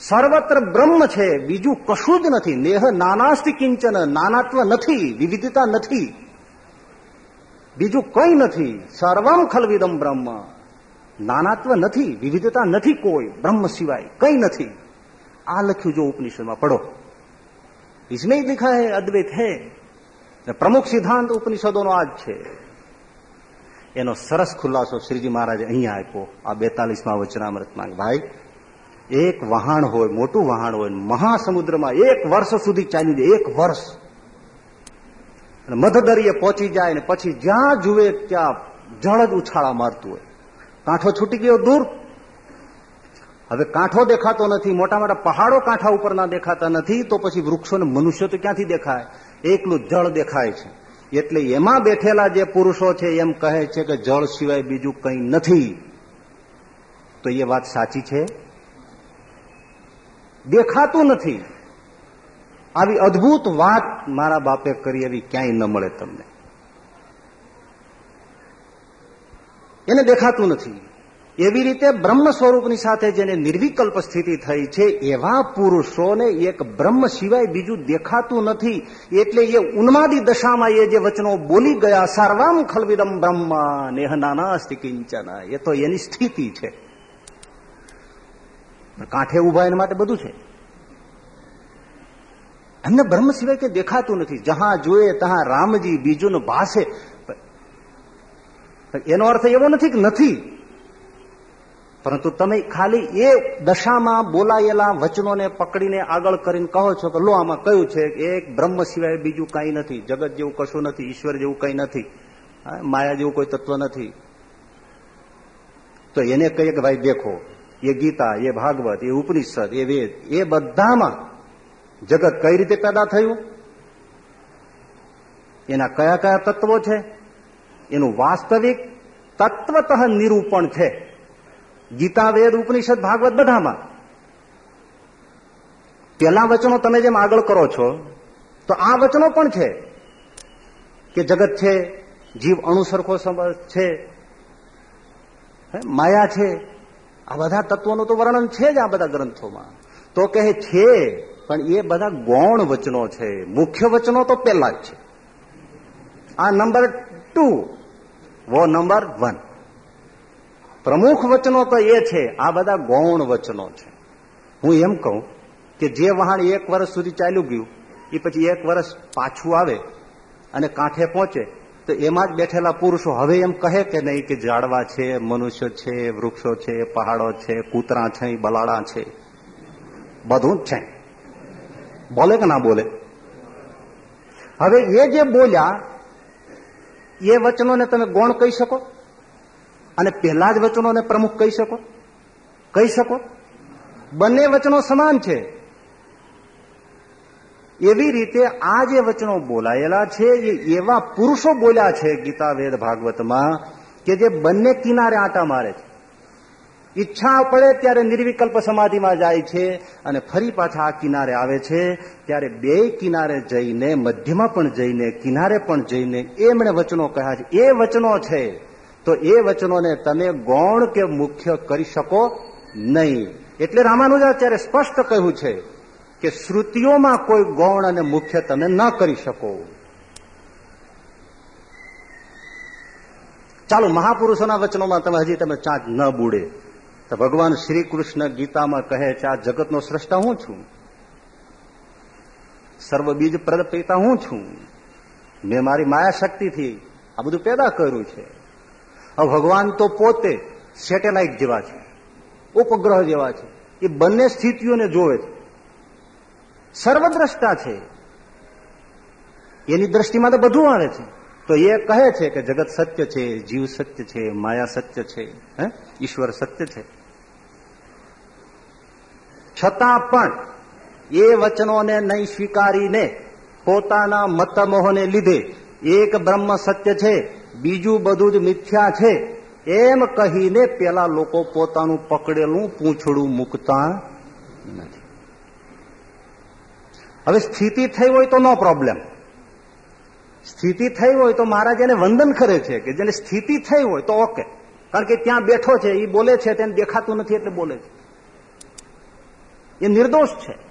સર્વત્ર બ્રહ્મ છે બીજું કશું જ નથી નેહ નાનાસ્તિ કિંચન નાનાત્વ નથી વિવિધતા નથી બીજું કઈ નથી સર્વમ ખલવિદમ બ્રહ્મ નાનાત્વ નથી વિવિધતા નથી કોઈ બ્રહ્મ સિવાય કઈ નથી આ લખ્યું જો ઉપનિષદમાં પઢો इसमें लिखा है अद्वैत है પ્રમુખ સિદ્ધાંત ઉપનિષદોનો આજ છે એનો સરસ ખુલાસો શ્રીજી મહારાજે અહીંયા આપ્યો, આ બેતાલીસમાં વચનામૃતમાં ભાઈ, એક વહાણ હોય, મોટું વહાણ હોય, મહાસમુદ્રમાં એક વર્ષ સુધી ચાલ્યું જાય, એક વર્ષ. મધદરીએ પહોંચી જાય ને પછી જ્યાં જુએ ત્યાં જળ જ ઉછાળા મારતું હોય. કાંઠો છૂટી ગયો દૂર. હવે કાંઠો દેખાતો નથી, મોટા મોટા પહાડો કાંઠા ઉપરના દેખાતા નથી, તો પછી વૃક્ષો ને મનુષ્ય તો ક્યાંથી દેખાય? એકલું જળ દેખાય છે. એટલે એમાં બેઠેલા જે પુરુષો છે એમ કહે છે કે જળ સિવાય બીજું કંઈ નથી. તો એ વાત સાચી છે? દેખાતું નથી. આવી અદભુત વાત મારા બાપે કરી એવી ક્યાંય ન મળે તમને. એને દેખાતું નથી. એવી રીતે બ્રહ્મ સ્વરૂપની સાથે જેને નિર્વિકલ્પ સ્થિતિ થઈ છે, એવા પુરુષોને એક બ્રહ્મ સિવાય બીજું દેખાતું નથી. એટલે એ ઉન્માદી દશામાં એ જે વચનો બોલી ગયા, સાર્વામ ખલવિદમ બ્રહ્મ નેહ નાનાસ્તિ કિંચન. એ તો એની સ્થિતિ છે. કાંઠે ઊભા એના માટે બધું છે. એમને બ્રહ્મ સિવાય કે દેખાતું નથી. જહાં જોઈએ ત્યાં રામજી બીજું ભાષે એનો અર્થ એવો નથી કે નથી. પરંતુ તમે ખાલી એ દશામાં બોલાયેલા વચનોને પકડીને આગળ કરીને કહો છો કે લો, આમાં કયું છે કે એક બ્રહ્મ સિવાય બીજું કંઈ નથી. જગત જેવું કશું નથી, ઈશ્વર જેવું કંઈ નથી. માયા જેવું કોઈ તત્વ નથી. તો એને કહીએ કે ભાઈ દેખો, એ ગીતા, એ ભાગવત, એ ઉપનિષદ, એ વેદ, એ બધામાં જગત કઈ રીતે પેદા થયું? એના કયા કયા તત્વો છે? એનું વાસ્તવિક તત્વત નિરૂપણ છે. ગીતા વેદ ઉપનિષદ, ભાગવત બધામાં. પેલા વચનો તમે જેમ આગળ કરો છો, તો આ વચનો પણ છે કે જગત છે, જીવ અણુસરખો છે માયા છે. આ બધા તત્વોનું તો વર્ણન છે જ આ બધા ગ્રંથોમાં. તો કહે છે, પણ એ બધા ગૌણ વચનો છે. મુખ્ય વચનો તો પેલા જ છે. આ નંબર ટુ, વો નંબર વન. પ્રમુખ વચનો તો એ છે, આ બધા ગૌણ વચનો છે. હું એમ કહું કે જે વહાણ એક વર્ષ સુધી ચાલ્યું ગયું, એ પછી એક વર્ષ પાછું આવે અને કાંઠે પહોંચે, તો એમાં જ બેઠેલા પુરુષો હવે એમ કહે કે નહીં કે ઝાડવા છે, મનુષ્ય છે, વૃક્ષો છે, પહાડો છે, કૂતરા છે, બલાડા છે. બધું જ છે. બોલે કે ના બોલે? હવે એ જે બોલ્યા, એ વચનોને તમે ગૌણ કહી શકો? અને પહેલા જ વચનોને પ્રમુખ કહી શકો? કહી શકો? બંને વચનો સમાન છે. એવી રીતે આ જે વચનો બોલાયેલા છે એ એવા પુરુષો બોલ્યા છે ગીતા વેદ ભાગવતમાં, કે જે બંને કિનારે આટા મારે છે. ઈચ્છા પડે ત્યારે નિર્વિકલ્પ સમાધિમાં જાય છે અને ફરી પાછા આ કિનારે આવે છે. ત્યારે બે કિનારે જઈને, મધ્યમાં પણ જઈને, કિનારે પણ જઈને એમણે વચનો કહ્યા છે. એ વચનો છે તો એ વચનોને તમે ગૌણ કે મુખ્ય કરી શકો નહીં. એટલે રામાનુજાચાર્ય સ્પષ્ટ કહ્યું છે કે શ્રુતિઓમાં કોઈ ગૌણ અને મુખ્ય તમે ન કરી શકો. ચાલો, મહાપુરુષોના વચનોમાં તમે હજી તમે ચાંચ ન બુડે. તો ભગવાન શ્રી કૃષ્ણ ગીતામાં કહે છે, આ જગતનો સ્રષ્ટા હું છું? સર્વબીજ પ્રદ પિતા હું છું? મેં મારી માયા શક્તિથી આ બધું પેદા કર્યું છે. ભગવાન તો પોતે સેટેલાઇટ જેવા છે, ઉપગ્રહ જેવા છે. એ બંને સ્થિતિઓને જોવે છે. સર્વદ્રષ્ટા છે. એની દ્રષ્ટિમાં તો બધું આવે છે. તો એ કહે છે કે જગત સત્ય છે, જીવ સત્ય છે, માયા સત્ય છે, હે? ઈશ્વર સત્ય છે. છતાં પણ એ વચનોને નહીં સ્વીકારીને પોતાના મતમોહને લીધે એક બ્રહ્મ સત્ય છે બીજું બધું જ મિથ્યા છે. એમ કહીને પેલા લોકો પોતાનું પકડેલું પૂંછડું મૂકતા નથી. હવે સ્થિતિ થઈ હોય તો નો પ્રોબ્લેમ સ્થિતિ થઈ હોય તો મહારાજ એને વંદન કરે છે કે જેને સ્થિતિ થઈ હોય તો ઓકે. કારણ કે ત્યાં બેઠો છે એ બોલે છે, તેને દેખાતું નથી એટલે બોલે છે. એ નિર્દોષ છે.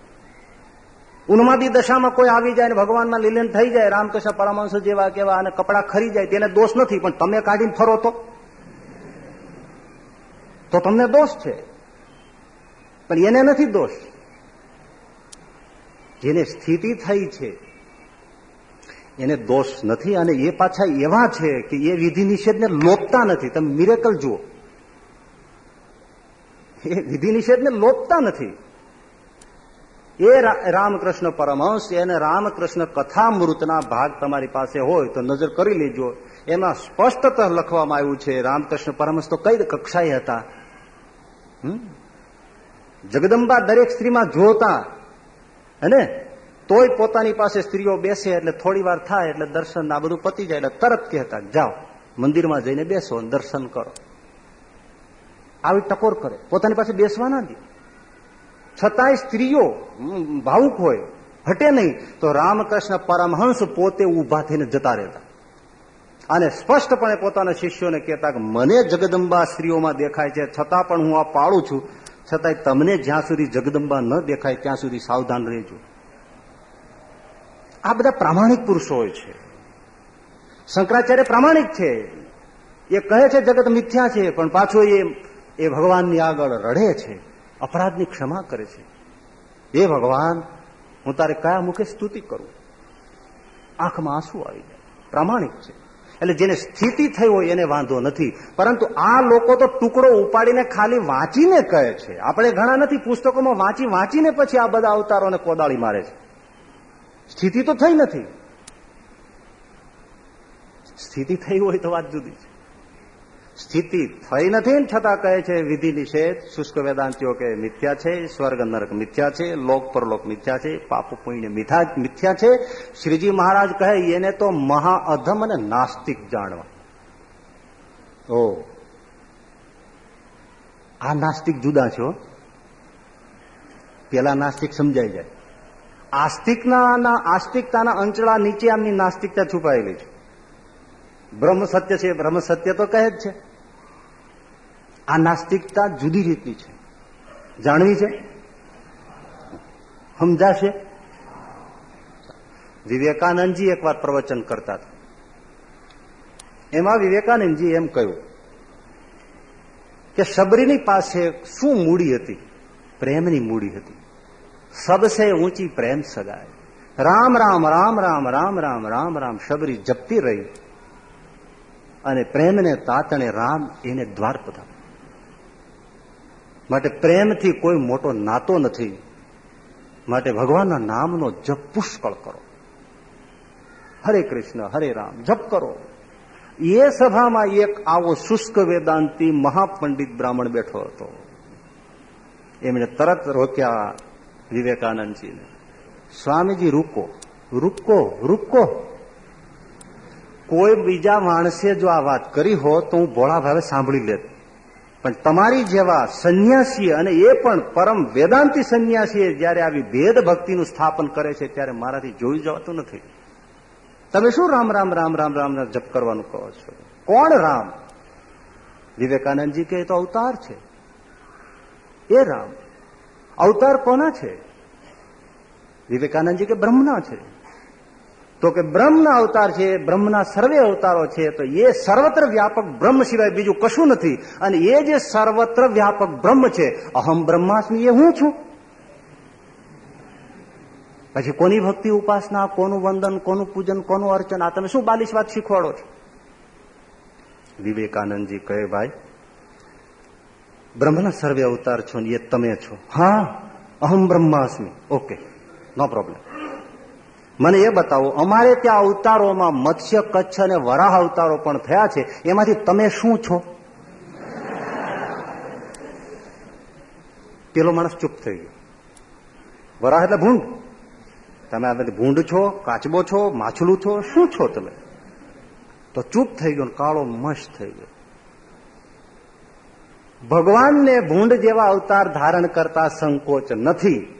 ઉન્માદી દશામાં કોઈ આવી જાય ને ભગવાનમાં લીલન થઈ જાય, રામકૃષ્ણ પરમહંસ જેવા કેવા અને કપડા ખરી જાય, તેને દોષ નથી, પણ તમે કાઢીને ફરો તો. તો તમને દોષ છે. પણ એને નથી દોષ. જેને સ્થિતિ થઈ છે, એને દોષ નથી અને એ પાછા એવા છે કે એ વિધિ નિષેધને લોપતા નથી. તમે મિરેકલ જુઓ. એ વિધિ નિષેધને લોપતા નથી. એ રામકૃષ્ણ પરમહંસ, એને રામકૃષ્ણ કથામૃતના ભાગ તમારી પાસે હોય તો નજર કરી લેજો. એમાં સ્પષ્ટત લખવામાં આવ્યું છે, રામકૃષ્ણ પરમહંસ તો કઈ કક્ષાએ હતા? જગદંબા દરેક સ્ત્રીમાં જોતા હે તોય પોતાની પાસે સ્ત્રીઓ બેસે એટલે થોડી વાર થાય એટલે દર્શન આ બધું પતી જાય એટલે તરત કહેતા, જાઓ, મંદિરમાં જઈને બેસો દર્શન કરો. આવી ટકોર કરે. પોતાની પાસે બેસવા ના દે. છતાંય સ્ત્રીઓ ભાવુક હોય હટે નહીં, તો રામકૃષ્ણ પરમહંસ પોતે ઊભા થઈને જતા રહેતા. અને સ્પષ્ટપણે પોતાના શિષ્યોને કહેતા કે, મને જગદંબા સ્ત્રીઓમાં દેખાય છે, છતાં પણ હું આ પાળું છું. છતાંય તમને જ્યાં સુધી જગદંબા ન દેખાય, ત્યાં સુધી સાવધાન રહેજો. આ બધા પ્રામાણિક પુરુષો હોય છે. શંકરાચાર્ય પ્રામાણિક છે. એ કહે છે, જગત મિથ્યા છે, પણ પાછો એ ભગવાનની આગળ રડે છે. અપરાધની ક્ષમા કરે છે. એ ભગવાન, હું તારે કયા મુખે સ્તુતિ કરું? આંખમાં આંસુ આવી જાય. પ્રામાણિક છે. એટલે જેને સ્થિતિ થઈ હોય એને વાંધો નથી. પરંતુ આ લોકો તો ટુકડો ઉપાડીને ખાલી વાંચીને કહે છે. આપણે ઘણા નથી પુસ્તકોમાં વાંચી વાંચીને પછી આ બધા અવતારોને કોદાળી મારે છે. સ્થિતિ તો થઈ નથી. સ્થિતિ થઈ હોય તો વાત જુદી છે. સ્થિતિ થઈ નથી છતાં કહે છે, વિધિ નિષેધ, શુષ્ક વેદાંતિઓ કે મિથ્યા છે, સ્વર્ગ નરક મિથ્યા છે, લોક પરલોક મિથ્યા છે, પાપ પુણ્ય મિથ્યા છે. શ્રીજી મહારાજ કહે, એને તો મહા અધમ અને નાસ્તિક જાણવા. ઓ. આ નાસ્તિક જુદા છો પેલા નાસ્તિક સમજાઈ જાય. આસ્તિકના આસ્તિકતાના અંચળા નીચે આમની નાસ્તિકતા છુપાયેલી છે. બ્રહ્મ સત્ય છે, બ્રહ્મ સત્ય તો કહે જ છે. આ નાસ્તિકતા જુદી રીતની છે. જાણવી છે? સમજાશે? વિવેકાનંદજી એકવાર પ્રવચન કરતા હતા. એમાં વિવેકાનંદજી એમ કહ્યું કે શબરીની પાસે શું મૂડી હતી? પ્રેમની મૂડી હતી. સબસે ઊંચી પ્રેમ સગાય રામ રામ રામ રામ રામ રામ રામ રામ શબરી જપતી રહી અને પ્રેમને તાતણે રામ એને દ્વાર પધાર માટે પ્રેમથી કોઈ મોટો નાતો નથી. માટે ભગવાનના નામનો જપ પુષ્કળ કરો. હરે કૃષ્ણ, હરે રામ, જપ કરો. એ સભામાં એક આવો શુષ્ક વેદાંતિ મહાપંડિત બ્રાહ્મણ બેઠો હતો. એમણે તરત રોક્યા વિવેકાનંદજીને, સ્વામીજી, રૂકો રૂકો રૂકો. કોઈ બીજા માણસે જો આ વાત કરી હોત તો હું ભોળા ભાવે સાંભળી લેત. પણ તમારી જેવા સંન્યાસી અને એ પણ પરમ વેદાંતિ સંન્યાસીએ જયારે આવી ભેદ ભક્તિનું સ્થાપન કરે છે, ત્યારે મારાથી જોઈ જવાતું નથી. તમે શું રામ રામ રામ રામ રામ જપ કરવાનું કહો છો? કોણ રામ? વિવેકાનંદજી કે તો અવતાર છે. એ રામ. અવતાર કોના છે? વિવેકાનંદજી કે બ્રહ્મના છે. તો કે બ્રહ્મના અવતાર છે, બ્રહ્મના સર્વે અવતારો છે, તો એ સર્વત્ર વ્યાપક બ્રહ્મ સિવાય બીજું કશું નથી. અને એ જે સર્વત્ર વ્યાપક બ્રહ્મ છે, અહમ બ્રહ્માસ્મી એ હું છું. પછી કોની ભક્તિ ઉપાસના, કોનું વંદન, કોનું પૂજન, કોનું અર્ચન? આ તમે શું બાલિશ વાત શીખવાડો છો? વિવેકાનંદજી કહે, ભાઈ, બ્રહ્મના સર્વે અવતાર છો ને એ તમે છો. હા, અહમ બ્રહ્માસ્મી. ઓકે, નો પ્રોબ્લેમ. મને એ બતાવો, અમારે ત્યાં અવતારોમાં મત્સ્ય, કચ્છ અને વરાહ અવતારો પણ થયા છે. એમાંથી તમે શું છો? પેલો માણસ ચૂપ થઈ ગયો. વરાહ એટલે ભૂંડ. તમે આ ભૂંડ છો, કાચબો છો, માછલું છો, શું છો તમે? તો ચૂપ થઈ ગયો કાળો મશ થઈ ગયો. ભગવાનને ભૂંડ જેવા અવતાર ધારણ કરતા સંકોચ નથી.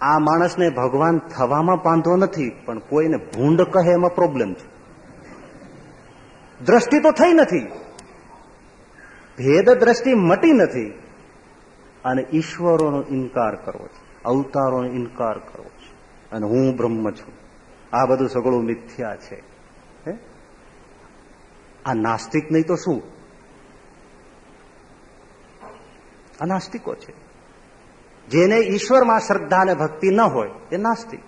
આ માણસને ભગવાન થવામાં બાંધો નથી, પણ કોઈને ભૂંડ કહે એમાં પ્રોબ્લેમ છે. દ્રષ્ટિ તો થઈ નથી. ભેદ દ્રષ્ટિ મટી નથી. અને ઈશ્વરોનો ઇનકાર કરવો છે, અવતારોનો ઇનકાર કરવો છે. અને હું બ્રહ્મ છું. આ બધું સગળું મિથ્યા છે. આ નાસ્તિક નહીં તો શું? આ નાસ્તિકો છે. જેને ઈશ્વરમાં શ્રદ્ધા અને ભક્તિ ન હોય, એ નાસ્તિક.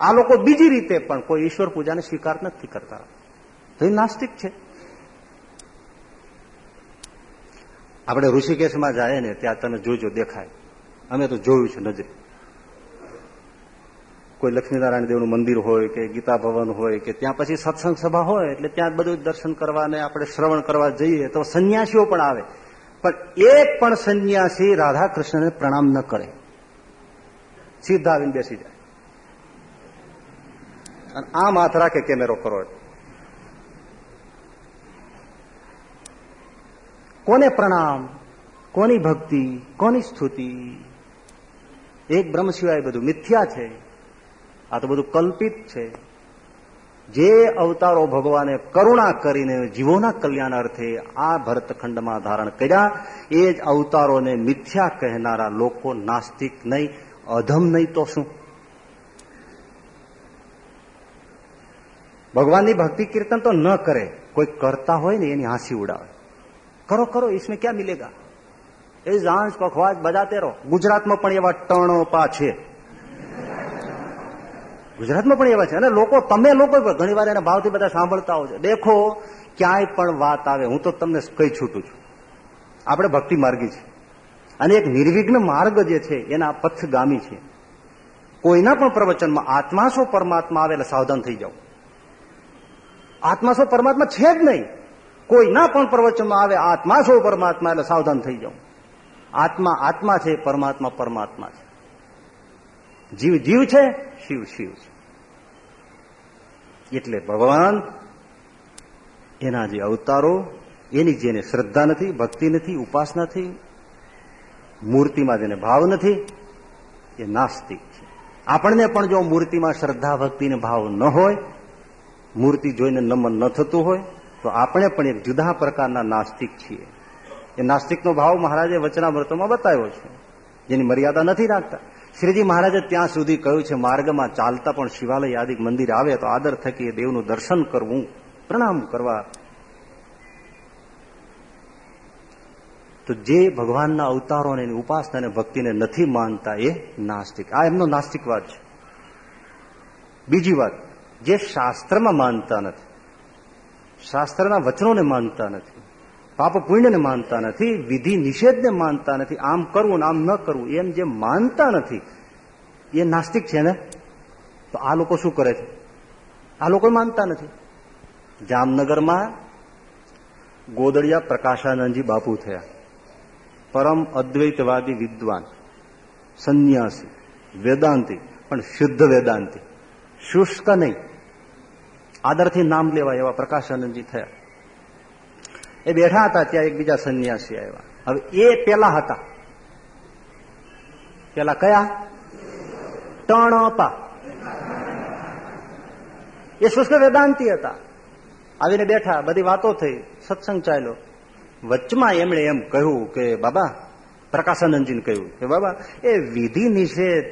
આ લોકો બીજી રીતે પણ કોઈ ઈશ્વર પૂજાને સ્વીકાર નથી કરતા. તો એ નાસ્તિક છે. આપણે ઋષિકેશમાં જાય ને ત્યાં તમે જોજો, દેખાય. અમે તો જોયું છે નજરે. કોઈ લક્ષ્મીનારાયણ દેવનું મંદિર હોય કે ગીતા ભવન હોય કે ત્યાં પછી સત્સંગ સભા હોય, એટલે ત્યાં બધું દર્શન કરવાને આપણે શ્રવણ કરવા જઈએ તો સંન્યાસીઓ પણ આવે. પણ એક પણ સંન્યાસી રાધા કૃષ્ણને પ્રણામ ન કરે સીધા આવીને બેસી જાય અને આમ હાથ રાખે કેમેરો કરો કોને પ્રણામ કોની ભક્તિ કોની સ્તુતિ એક બ્રહ્મ સિવાય બધું મિથ્યા છે આ તો બધું કલ્પિત છે જે અવતારો ભગવાને કરુણા કરીને જીવોના કલ્યાણ અર્થે આ ભરતખંડમાં ધારણ કર્યા, એ જ અવતારોને મિથ્યા કહેનારા લોકો નાસ્તિક નહીં, અધમ નહીં તો શું? ભગવાનની ભક્તિ કીર્તન તો ન કરે, કોઈ કરતા હોય ને એની હાંસી ઉડાવે. કરો કરો, ઈસમે ક્યાં મિલેગા? એ ઝાંઝ પખવાજ બજાતે રહો. ગુજરાતમાં પણ એવા ટણો પા છે ગુજરાતમાં પણ એવા છે. અને લોકો, તમે લોકો ઘણી વાર એના ભાવથી બધા સાંભળતા હોય છે. દેખો, ક્યાંય પણ વાત આવે. હું તો તમને કઈ છૂટું છું. આપણે ભક્તિ માર્ગી છે. અને એક નિર્વિઘ્ન માર્ગ જે છે, એના પથગામી છે. કોઈના પણ પ્રવચનમાં આત્મા શું પરમાત્મા આવે એટલે સાવધાન થઈ જાઓ. આત્મા શું પરમાત્મા છે જ નહીં. કોઈના પણ પ્રવચનમાં આવે, આત્મા શું પરમાત્મા એટલે સાવધાન થઈ જાઓ. આત્મા આત્મા છે, પરમાત્મા પરમાત્મા છે. જીવ જીવ છે, શિવ શિવ છે. એટલે ભગવાન, એના જે અવતારો, એની જેને શ્રદ્ધા નથી, ભક્તિ નથી, ઉપાસના નથી, મૂર્તિમાં જેને ભાવ નથી, એ નાસ્તિક છે. આપણને પણ જો મૂર્તિમાં શ્રદ્ધા, ભક્તિને ભાવ ન હોય, મૂર્તિ જોઈને નમન ન થતું હોય, તો આપણે પણ એક જુદા પ્રકારના નાસ્તિક છીએ. એ નાસ્તિકનો ભાવ મહારાજે વચનામૃતોમાં બતાવ્યો છે. જેની મર્યાદા નથી રાખતા. શ્રીજી મહારાજે ત્યાં સુધી કહ્યું છે, માર્ગમાં ચાલતા પણ શિવાલય આદિ મંદિર આવે તો આદર થકી દેવનું દર્શન કરવું. પ્રણામ કરવા. તો જે ભગવાનના અવતારોને એની ઉપાસના અને ભક્તિને નથી માનતા એ નાસ્તિક. આ એમનો નાસ્તિકવાદ છે. બીજી વાત, જે શાસ્ત્રમાં માનતા નથી, શાસ્ત્રના વચનોને માનતા નથી પાપ પુણ્યને માનતા નથી, વિધિ નિષેધને માનતા નથી, આમ કરવું આમ ન કરવું, એમ જે માનતા નથી, એ નાસ્તિક છે ને? તો આ લોકો શું કરે છે? આ લોકો માનતા નથી. જામનગરમાં ગોદડિયા પ્રકાશાનંદજી બાપુ થયા. પરમ અદ્વૈતવાદી વિદ્વાન, સંન્યાસી, વેદાંતિ, પણ શુદ્ધ વેદાંતિ. શુષ્ક નહીં. આદરથી નામ લેવાય એવા પ્રકાશાનંદજી થયા. એ બેઠા હતા ત્યાં એકબીજા સંન્યાસી આવ્યા. હવે એ પેલા હતા. પેલા કયા? ટણપા. એ શુષ્ક વેદાંતિ હતા. આવીને બેઠા, બધી વાતો થઈ, સત્સંગ ચાલ્યો. વચમાં એમણે એમ કહ્યું કે, બાબા, પ્રકાશાનંદજીને કહ્યું કે, બાબા, એ વિધિ નિષેધ,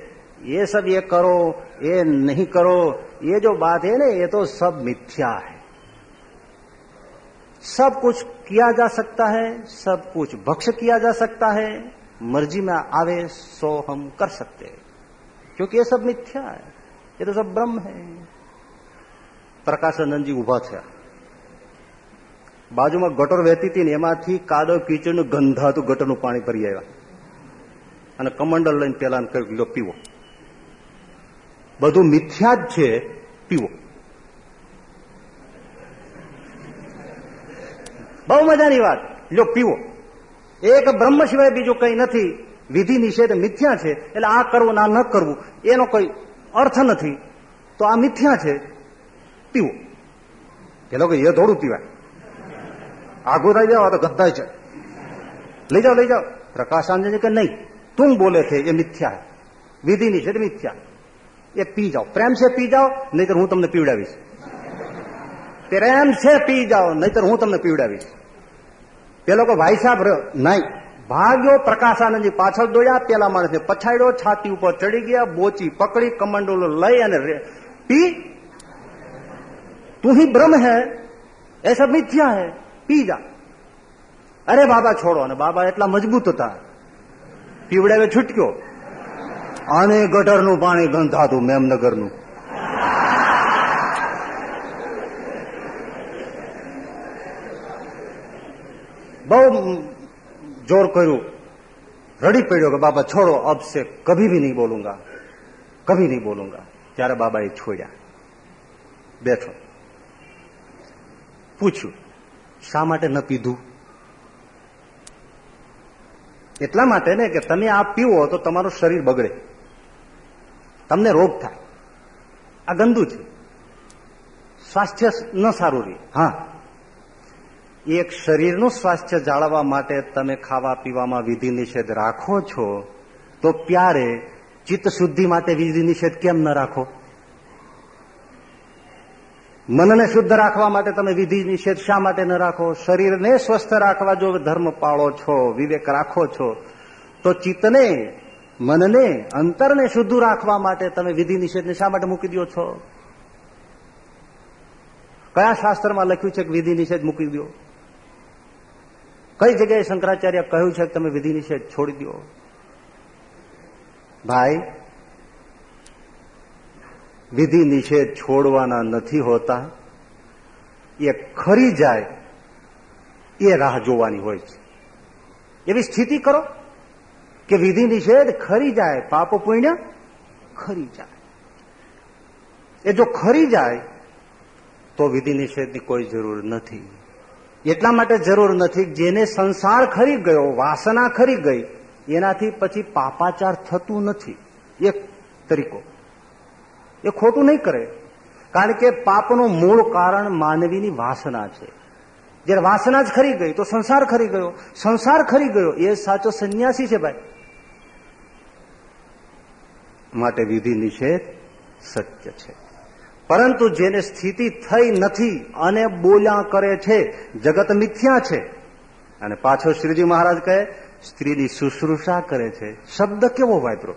એ સબ એ કરો, એ નહીં કરો, એ જો બાત હે ને, એ તો સબ મિથ્યા હૈ. સબ કુછ किया जा सकता है सब कुछ भक्ष किया जा सकता है मर्जी में आवे सो हम कर सकते हैं क्योंकि ये सब मिथ्या है ये तो सब ब्रह्म है પ્રકાશાનંદજી ઉભા થયા બાજુમાં ગટર વહેતી હતી ને એમાંથી કાદવ કીચડનું ગંધાતું ગટરનું પાણી ભરી આવ્યા અને કમંડલ લઈને પેલા કહ્યું લો પીવો બધું મિથ્યા જ છે પીવો બહુ મજાની વાત. લો, પીવો. એક બ્રહ્મ સિવાય બીજું કંઈ નથી. વિધિ, નિષેધ, મિથ્યા છે. એટલે આ કરવું ના ન કરવું, એનો કોઈ અર્થ નથી. તો આ મિથ્યા છે. પીવો. પેલો કે, એ થોડું પીવાય. આગું થઈ જાવ તો ગદ્દાય છે. લઈ જાઓ લઈ જાઓ. પ્રકાશાનંદ કે નહીં? તું બોલે છે, એ મિથ્યા વિધિ, નિષેધ, મિથ્યા. એ પી જાઓ. પ્રેમ છે, પી જાઓ. નહીતર હું તમને પીવડાવીશ. પ્રેમ છે, પી જાઓ, નહીતર હું તમને પીવડાવીશ. પેલો કો ભાઈ સાહેબ રહ્યો નહીં. ભાગ્યો પ્રકાશાનંદજી પાછળ દોડ્યા, પેલા માણસે પછાડ્યો, છાતી ઉપર ચડી ગયા, બોચી પકડી, કમંડોલો લઈ અને પી, તું હી બ્રહ્મ હે, એ સબ મિથ્યા હે, પી જા. અરે બાબા, છોડો. અને બાબા એટલા મજબૂત હતા. પીવડાવે છૂટક્યો. અને ગટરનું પાણી ગંધાતું, મેમનગરનું. બહુ જોર કર્યું. રડી પડ્યો કે બાબા છોડો, અબ કભી ભી નહીં બોલુંગા. કભી નહીં બોલુંગા. ત્યારે બાબાએ છોડ્યા. બેઠો. પૂછ્યું, શા માટે ન પીધું? એટલા માટે ને કે તમે આ પીવો તો તમારું શરીર બગડે. તમને રોગ થાય. આ ગંદુ છે. સ્વાસ્થ્ય ન સારું રહે. હા. એક શરીરનું સ્વાસ્થ્ય જાળવવા માટે તમે ખાવા પીવામાં વિધિ નિષેધ રાખો છો, તો ત્યારે ચિત્ત શુદ્ધિ માટે વિધિ નિષેધ કેમ ન રાખો? મનને શુદ્ધ રાખવા માટે તમે વિધિ નિષેધ શા માટે ન રાખો? શરીરને સ્વસ્થ રાખવા જો ધર્મ પાળો છો, વિવેક રાખો છો, તો ચિત્તને, મનને, અંતરને શુદ્ધ રાખવા માટે તમે વિધિ નિષેધને શા માટે મૂકી દો છો? કયા શાસ્ત્રમાં લખ્યું છે કે વિધિ નિષેધ મૂકી દો કઈ જગ્યાએ શંકરાચાર્ય કહ્યું છે કે તમે વિધિ નિષેધ છોડી દો? ભાઈ, વિધિ નિષેધ છોડવાના નથી હોતા. એ ખરી જાય, એ રાહ જોવાની હોય છે. એવી સ્થિતિ કરો કે વિધિ નિષેધ ખરી જાય, પાપ પુણ્ય ખરી જાય. એ જો ખરી જાય, તો વિધિ નિષેધની કોઈ જરૂર નથી. એટલા માટે જરૂર નથી જેને સંસાર ખરી ગયો, વાસના ખરી ગઈ, એનાથી પછી પાપાચાર થતું નથી. એક તરીકો. એ ખોટું નહીં કરે. કારણ કે પાપનું મૂળ કારણ માનવીની વાસના છે. જયારે વાસના જ ખરી ગઈ, તો સંસાર ખરી ગયો. સંસાર ખરી ગયો, એ સાચો સંન્યાસી છે ભાઈ. માટે વિધિ નિષેધ સત્ય છે. પરંતુ જેને સ્થિતિ થઈ નથી અને બોલ્યા કરે છે, જગત મિથ્યા છે. અને પાછો શ્રીજી મહારાજ કહે, સ્ત્રીની શુશ્રુષા કરે છે. શબ્દ કેવો વાપરો?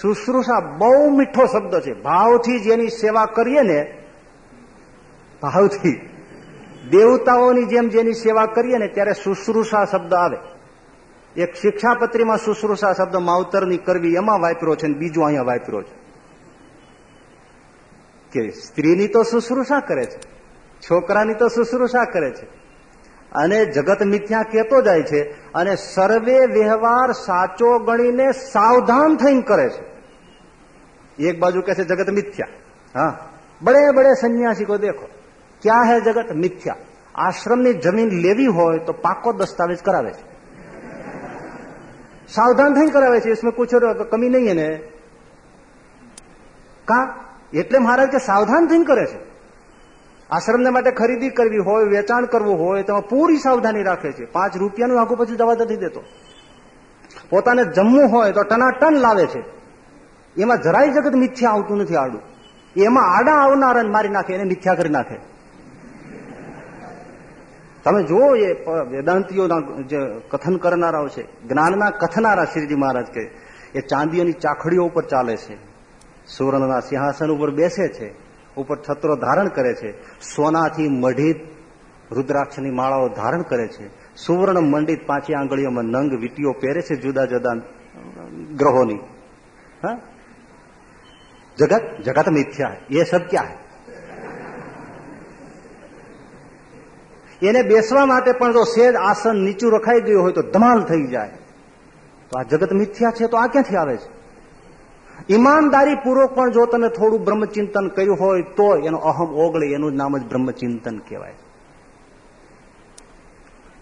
શુશ્રુષા બહુ મીઠો શબ્દ છે. ભાવથી જેની સેવા કરીએ ને, ભાવથી. દેવતાઓની જેમ જેની સેવા કરીએ ને, ત્યારે શુશ્રુષા શબ્દ આવે. એક શિક્ષાપત્રીમાં શુશ્રુષા શબ્દ માવતરની કરવી એમાં વાપરો છે અને બીજું અહીંયા વાપરો છે. કે સ્ત્રીની તો શુશ્રુષા કરે છે, છોકરાની તો શુશ્રુષા કરે છે. અને જગત મિથ્યા કહેતો જાય છે અને સર્વે વ્યવહાર સાચો ગણીને સાવધાન થઈને કરે છે. એક બાજુ કે છે જગત મિથ્યા. હા બળે બળે સંન્યાસી કો દેખો, ક્યાં હે જગત મિથ્યા? આશ્રમની જમીન લેવી હોય તો પાકો દસ્તાવેજ કરાવે છે. સાવધાન થઈને કરાવે છે એમાં કુછ કમી નહીં ને કા? એટલે મહારાજ કે સાવધાન થઈને કરે છે. આશ્રમને માટે ખરીદી કરવી હોય, વેચાણ કરવું હોય તેમાં પૂરી સાવધાની રાખે છે. પાંચ રૂપિયાનું આખું પછી દવા નથી દેતો. પોતાને જમવું હોય તો ટનાટન લાવે છે. એમાં જરાય જગત મિથ્યા આવતું નથી આડું. એમાં આડા આવનારા મારી નાખે, એને મિથ્યા કરી નાખે. તમે જુઓ એ વેદાંતિઓના જે કથન કરનારાઓ છે. જ્ઞાનના કથનારા શ્રીજી મહારાજ કે, એ ચાંદીઓની ચાખડીઓ ઉપર ચાલે છે. સુવર્ણના સિંહાસન ઉપર બેસે છે, ઉપર છત્રો ધારણ કરે છે, સોનાથી મઢિત રુદ્રાક્ષની માળાઓ ધારણ કરે છે, સુવર્ણ મંડિત પાંચી આંગળીઓમાં નંગ વીટીઓ પહેરે છે જુદા જુદા ગ્રહોની. હા? જગત જગત મિથ્યા એ સબ ક્યાં એને બેસવા માટે પણ જો સેજ આસન નીચું રખાઈ ગયું હોય તો ધમાલ થઈ જાય. તો આ જગત મિથ્યા છે તો આ ક્યાંથી આવે છે? ઈમાનદારી પૂર્વક પણ જો તમે થોડું બ્રહ્મચિંતન કર્યું હોય, તો એનો અહમ ઓગળે, એનું નામ જ બ્રહ્મચિંતન કહેવાય.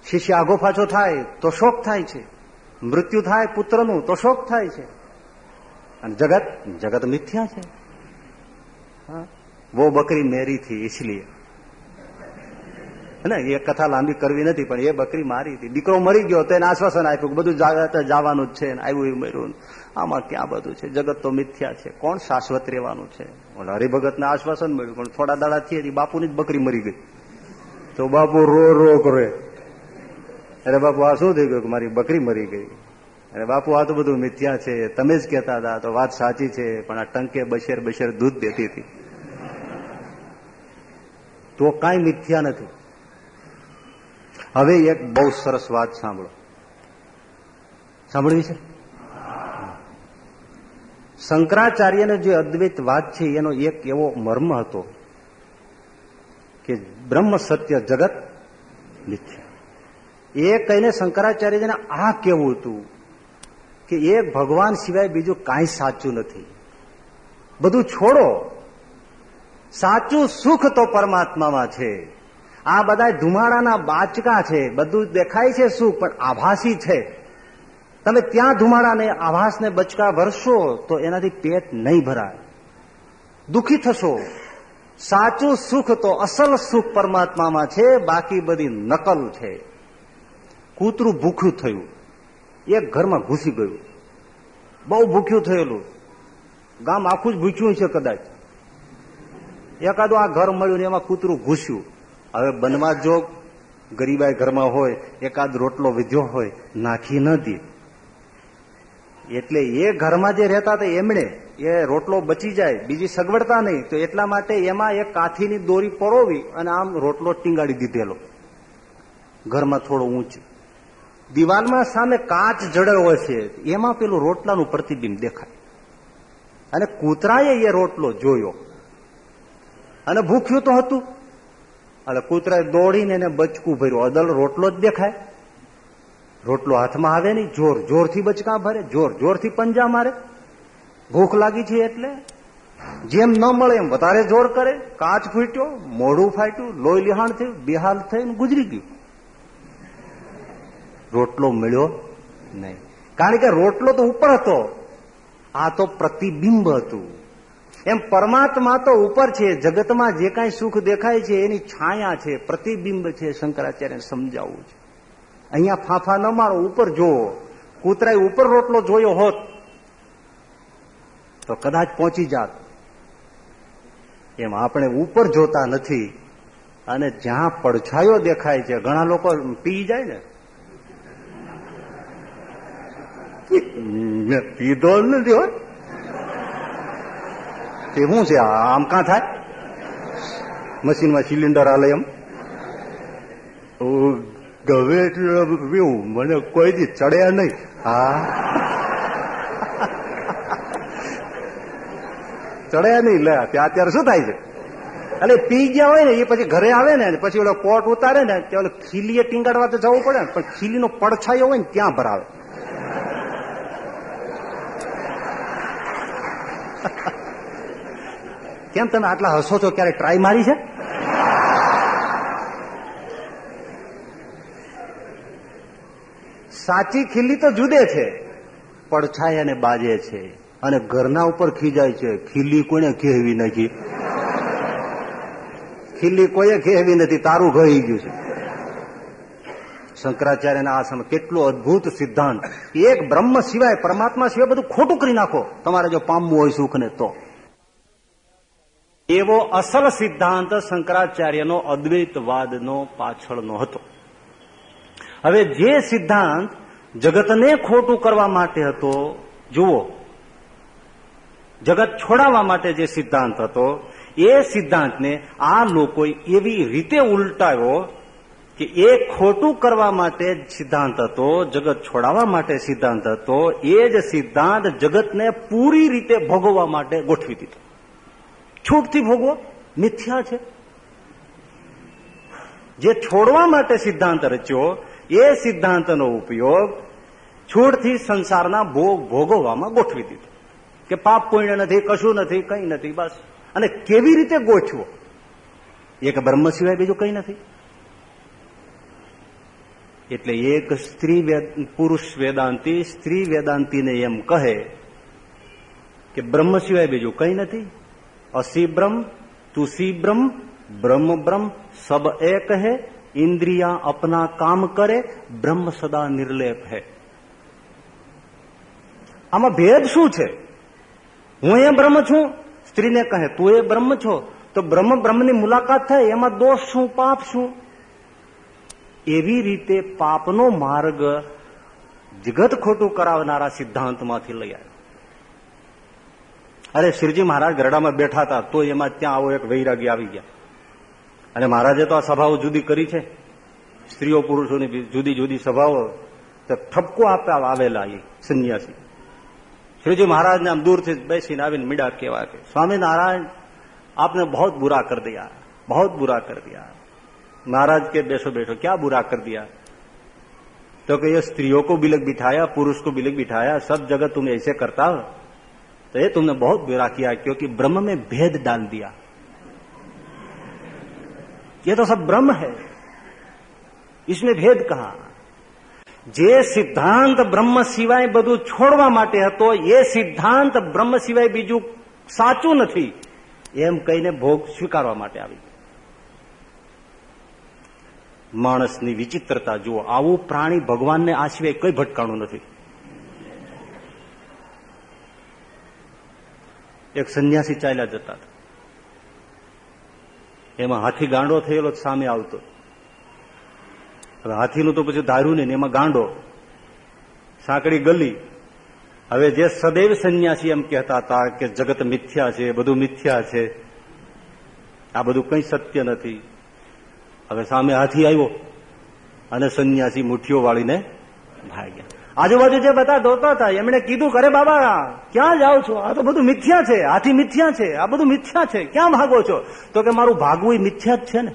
શિષ્ય આગો પાછો થાય, તો શોક થાય છે. મૃત્યુ થાય પુત્રનું, તો શોક થાય છે. અને જગત જગત મિથ્યા છે. વો બકરી મેરી થી ઇસલીએ ને, એ કથા લાંબી કરવી નથી, પણ એ બકરી મારી હતી. દીકરો મરી ગયો તેને આશ્વાસન આપ્યું બધું જવાનું જ છે આવ્યું એ મર્યું આમાં ક્યાં બધું છે? જગત તો મિથ્યા છે. કોણ શાશ્વત રહેવાનું છે? હરિભગત ને આશ્વાસન મળ્યું, પણ થોડા દાડા થી બાપુની જ બકરી મરી ગઈ. તો બાપુ રો રો કરે. અરે બાપુ, આ શું થઈ ગયું કે મારી બકરી મરી ગઈ? અરે બાપુ, આ તો બધું મિથ્યા છે. તમે જ કહેતા હતા તો વાત સાચી છે, પણ આ ટંકે બશેર બશેર દૂધ દેતી હતી. તો કાંઈ મિથ્યા નથી. હવે એક બહુ સરસ વાત સાંભળો. સાંભળવી છે? શંકરાચાર્યનો જે અદ્વૈત વાત છે, એનો એક એવો મર્મ હતો કે બ્રહ્મ સત્ય જગત મિથ્યા. એ કહીને શંકરાચાર્યજીને આ કેવું હતું કે એક ભગવાન સિવાય બીજું કાંઈ સાચું નથી. બધું છોડો. સાચું સુખ તો પરમાત્મામાં છે. આ બધા ધુમાડાના બાચકા છે. બધું દેખાય છે સુખ, પણ આભાસી છે. તમે ત્યાં ધુમાડાને આભાસને બચકા ભરશો તો એનાથી પેટ નહીં ભરાય. દુખી થશો. સાચું સુખ તો અસલ સુખ પરમાત્મામાં છે, બાકી બધી નકલ છે. કૂતરું ભૂખ્યું થયું. એક ઘરમાં ઘૂસી ગયું. બહુ ભૂખ્યું થયેલું. ગામ આખું જ ભૂખ્યું છે કદાચ. એકાદું આ ઘર મળ્યું ને એમાં કૂતરું ઘૂસ્યું. હવે બનવા જોગ ગરીબાઈ ઘરમાં હોય, એકાદ રોટલો વીધ્યો હોય, નાખી ન દે. એટલે એ ઘરમાં જે રહેતા હતા એમણે, એ રોટલો બચી જાય, બીજી સગવડતા નહીં, તો એટલા માટે એમાં એક કાથીની દોરી પરોવી અને આમ રોટલો ટીંગાડી દીધેલો. ઘરમાં થોડો ઊંચ. દિવાલમાં સામે કાચ જડેલો છે, એમાં પેલું રોટલાનું પ્રતિબિંબ દેખાય. અને કૂતરાએ એ રોટલો જોયો. અને ભૂખ્યું તો હતું. એટલે કૂતરાએ દોડીને એને બચકું ભર્યું. અદલ રોટલો જ દેખાય. રોટલો હાથમાં આવે નહીં, જોર, જોરથી બચકા ભરે, જોર, જોરથી પંજા મારે. ભૂખ લાગી છે એટલે જેમ ન મળે એમ વધારે જોર કરે. કાચ ફૂટ્યો, મોઢું ફાટ્યું, લોહી લિહાણ થયું, બેહાલ થઈને ગુજરી ગયું. રોટલો મળ્યો નહીં. કારણ કે રોટલો તો ઉપર હતો, આ તો પ્રતિબિંબ હતું. એમ પરમાત્મા તો ઉપર છે, જગતમાં જે કાંઈ સુખ દેખાય છે, એની છાયા છે, પ્રતિબિંબ છે શંકરાચાર્ય સમજાવવું છે. અહીંયા ફાંફા ન મારો, ઉપર જોવો કૂતરાએ ઉપર રોટલો જોયો હોત, તો કદાચ પહોંચી જાત. એમ આપણે ઉપર જોતા નથી. અને જ્યાં પડછાયો દેખાય છે, ઘણા લોકો પી જાય ને. પીધો નથી હોય તે શું છે? આમ કાં થાય? મશીનમાં સિલિન્ડર હાલે એમ? ગવે એટલે પીવું મને કોઈ દી ચડ્યા નહીં. હા. ચડ્યા નહીં લે ત્યાં અત્યારે શું થાય છે? અને પી ગયા હોય ને એ પછી ઘરે આવે ને પછી ઓલો કોટ ઉતારે ને કે ઓલો ખીલીએ ટીંગાડવા તો જવું પડે ને પણ ખીલીનો પડછાયો હોય ને ત્યાં ભરાવે. કેમ તમે આટલા હસો છો ક્યારે ટ્રાય મારી છે? સાચી ખીલી તો જુદે છે. પડછાય અને બાજે છે. અને ઘરના ઉપર ખીજાય છે. ખીલી કોને કહેવી નથી ખીલી કોઈએ કહેવી નથી. તારું ઘઈ ગયું છે. શંકરાચાર્યના આ સમય કેટલો અદભુત સિદ્ધાંત. એક બ્રહ્મ સિવાય પરમાત્મા સિવાય બધું ખોટું કરી નાખો. તમારે જો પામવું હોય સુખને તો. એવો અસલ સિદ્ધાંત શંકરાચાર્યનો અદ્વૈતવાદનો પાછળનો હતો. હવે જે સિદ્ધાંત જગતને ખોટું કરવા માટે હતો, જુઓ. જગત છોડાવવા માટે જે સિદ્ધાંત હતો, એ સિદ્ધાંતને આ લોકોએ એવી રીતે ઉલટાવ્યો કે એ ખોટું કરવા માટે સિદ્ધાંત હતો, જગત છોડાવવા માટે સિદ્ધાંત હતો, એ જ સિદ્ધાંત જગતને પૂરી રીતે ભોગવવા માટે ગોઠવી દીધો. છૂટથી ભોગવો, મિથ્યા છે. જે છોડવા માટે સિદ્ધાંત રચ્યો એ સિદ્ધાંતનો ઉપયોગ છૂટથી સંસારના ભોગ ભોગવવામાં ગોઠવી દીધો. કે પાપ પુણ્ય નથી, કશું નથી, કંઈ નથી, બસ. અને કેવી રીતે ગોઠવો? એક બ્રહ્મ સિવાય બીજું કંઈ નથી. એટલે એક સ્ત્રી પુરુષ વેદાંતિ, સ્ત્રી વેદાંતિને એમ કહે કે બ્રહ્મ સિવાય બીજું કંઈ નથી. અસી બ્રહ્મ, તુસી બ્રહ્મ બ્રહ્મ બ્રહ્મ, સબ એક હે ઇન્દ્રિયા અપના કામ કરે બ્રહ્મ સદા નિર્લેપ હે આમાં ભેદ શું છે હું એ બ્રહ્મ છું સ્ત્રીને કહે તું એ બ્રહ્મ છો તો બ્રહ્મ બ્રહ્મની મુલાકાત થાય એમાં દોષ શું પાપ શું એવી રીતે પાપનો માર્ગ જગત ખોટું કરાવનારા સિદ્ધાંતમાંથી લઈ આવ્યો અરે શ્રીજી મહારાજ ગરડામાં બેઠા હતા તો એમાં ત્યાં આવો એક વૈરાગી આવી ગયા। અને મહારાજે તો આ સભાઓ જુદી કરી છે સ્ત્રીઓ પુરુષોની જુદી જુદી સભાઓ તો ઠપકો આપતા આવેલા એ સંન્યાસી શ્રીજી મહારાજને આમ દૂરથી બેસીને આવીને મીડા કહેવા કે સ્વામિનારાયણ आपने बहुत बुरा कर दिया बहुत बुरा कर दिया महाराज के बैठो बैठो क्या बुरा कर दिया तो कि ये स्त्रियों को बिलक बिठाया पुरुष को बिलक बिठाया सब जगह तुम ऐसे करता हो तो ये तुमने बहुत बुरा किया क्योंकि ब्रह्म में भेद डाल दिया ये तो सब ब्रह्म है इसमें भेद कहा જે સિદ્ધાંત બ્રહ્મ સિવાય બધું છોડવા માટે હતો એ સિદ્ધાંત બ્રહ્મ સિવાય બીજું સાચું નથી એમ કહીને ભોગ સ્વીકારવા માટે આવી માણસની વિચિત્રતા જુઓ આવું પ્રાણી ભગવાનને આ સિવાય કઈ ભટકાણું નથી એક સંન્યાસી ચાલ્યા જતા એમાં હાથી ગાંડો થયેલો સામે આવતો. હવે હાથીનું તો પછી ધાર્યું નહીં એમાં ગાંડો. સાંકડી ગલી. હવે જે સદૈવ સંન્યાસી એમ કહેતા હતા કે જગત મિથ્યા છે બધું મિથ્યા છે. આ બધું કંઈ સત્ય નથી. હવે સામે હાથી આવ્યો અને સંન્યાસી મુઠ્ઠીઓ વાળીને ભાગ્યા. આજુબાજુ જે બધા દોતા હતા એમણે કીધું કરે બાબા ક્યાં જાઓ છો આ તો બધું મિથ્યા છે હાથી મિથ્યા છે આ બધું મિથ્યા છે ક્યાં ભાગો છો તો કે મારું ભાગવું મિથ્યા જ છે ને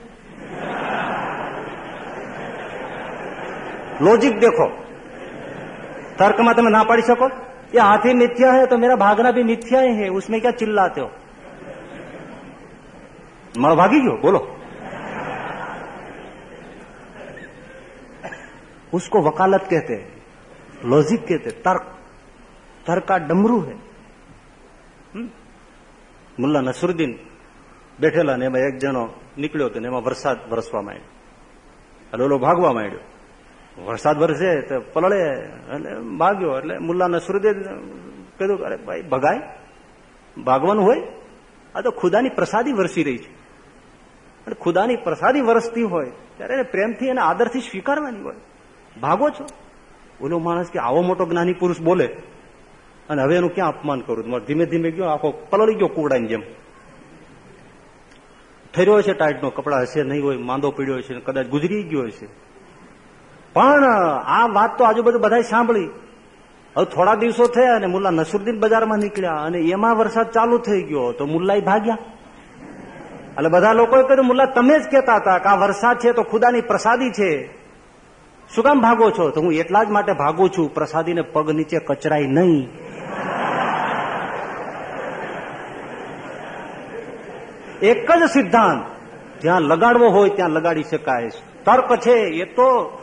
લોજિક દેખો તર્કમાં તમે ના પાડી શકો ये हाथी मिथ्या है तो मेरा भागना भी मिथ्या ही है उसमें क्या चिल्लाते हो मारो भागी क्यों बोलो उसको वकालत कहते हैं लॉजिक कहते हैं तर्क तर्क का डमरू है મુલ્લા નસરુદ્દીન બેઠેલા ને એમાં એક જણો નીકળ્યો હતો ને એમાં વરસાદ વરસવા માંડ્યો એટલે ઓલો ભાગવા માંડ્યો વરસાદ વરસે તો પલળે એટલે ભાગ્યો એટલે મુલ્લા નસરુદ્દીન કીધું અરે ભાઈ ભગાય ભાગવાનું હોય આ તો ખુદાની પ્રસાદી વરસી રહી છે અને ખુદાની પ્રસાદી વરસતી હોય ત્યારે એને પ્રેમથી અને આદરથી સ્વીકારવાની હોય ભાગો છો ઓલો માણસ કે આવો મોટો જ્ઞાની પુરુષ બોલે, અને હવે એનું ક્યાં અપમાન કરું? ધીમે ધીમે ગયો, આખો પલળી ગયો કુવડાની જેમ. ફેર્યો છે ટાઈટનો કપડા, હશે નહીં હોય, માંદો પીડ્યો છે કદાચ ગુજરી ગયો હશે. પણ આ વાત તો આજુબાજુ બધા સાંભળી. હવે થોડા દિવસો થયા અને મુલ્લા નસરુદ્દીન બજારમાં નીકળ્યા, અને એમાં વરસાદ ચાલુ થઈ ગયો, તો મુલ્લા ભાગ્યા. એટલે બધા લોકોએ કહ્યું, મુલ્લા, તમે જ કહેતા હતા કે આ વરસાદ છે તો ખુદાની પ્રસાદી છે. શું કામ ભાગો છો? તો હું એટલા જ માટે ભાગું છું, પ્રસાદીને પગ નીચે કચરાય નહીં. એક જ સિદ્ધાંત, જ્યાં લગાડવો હોય ત્યાં લગાડી શકાય. તર્ક છે, એ તો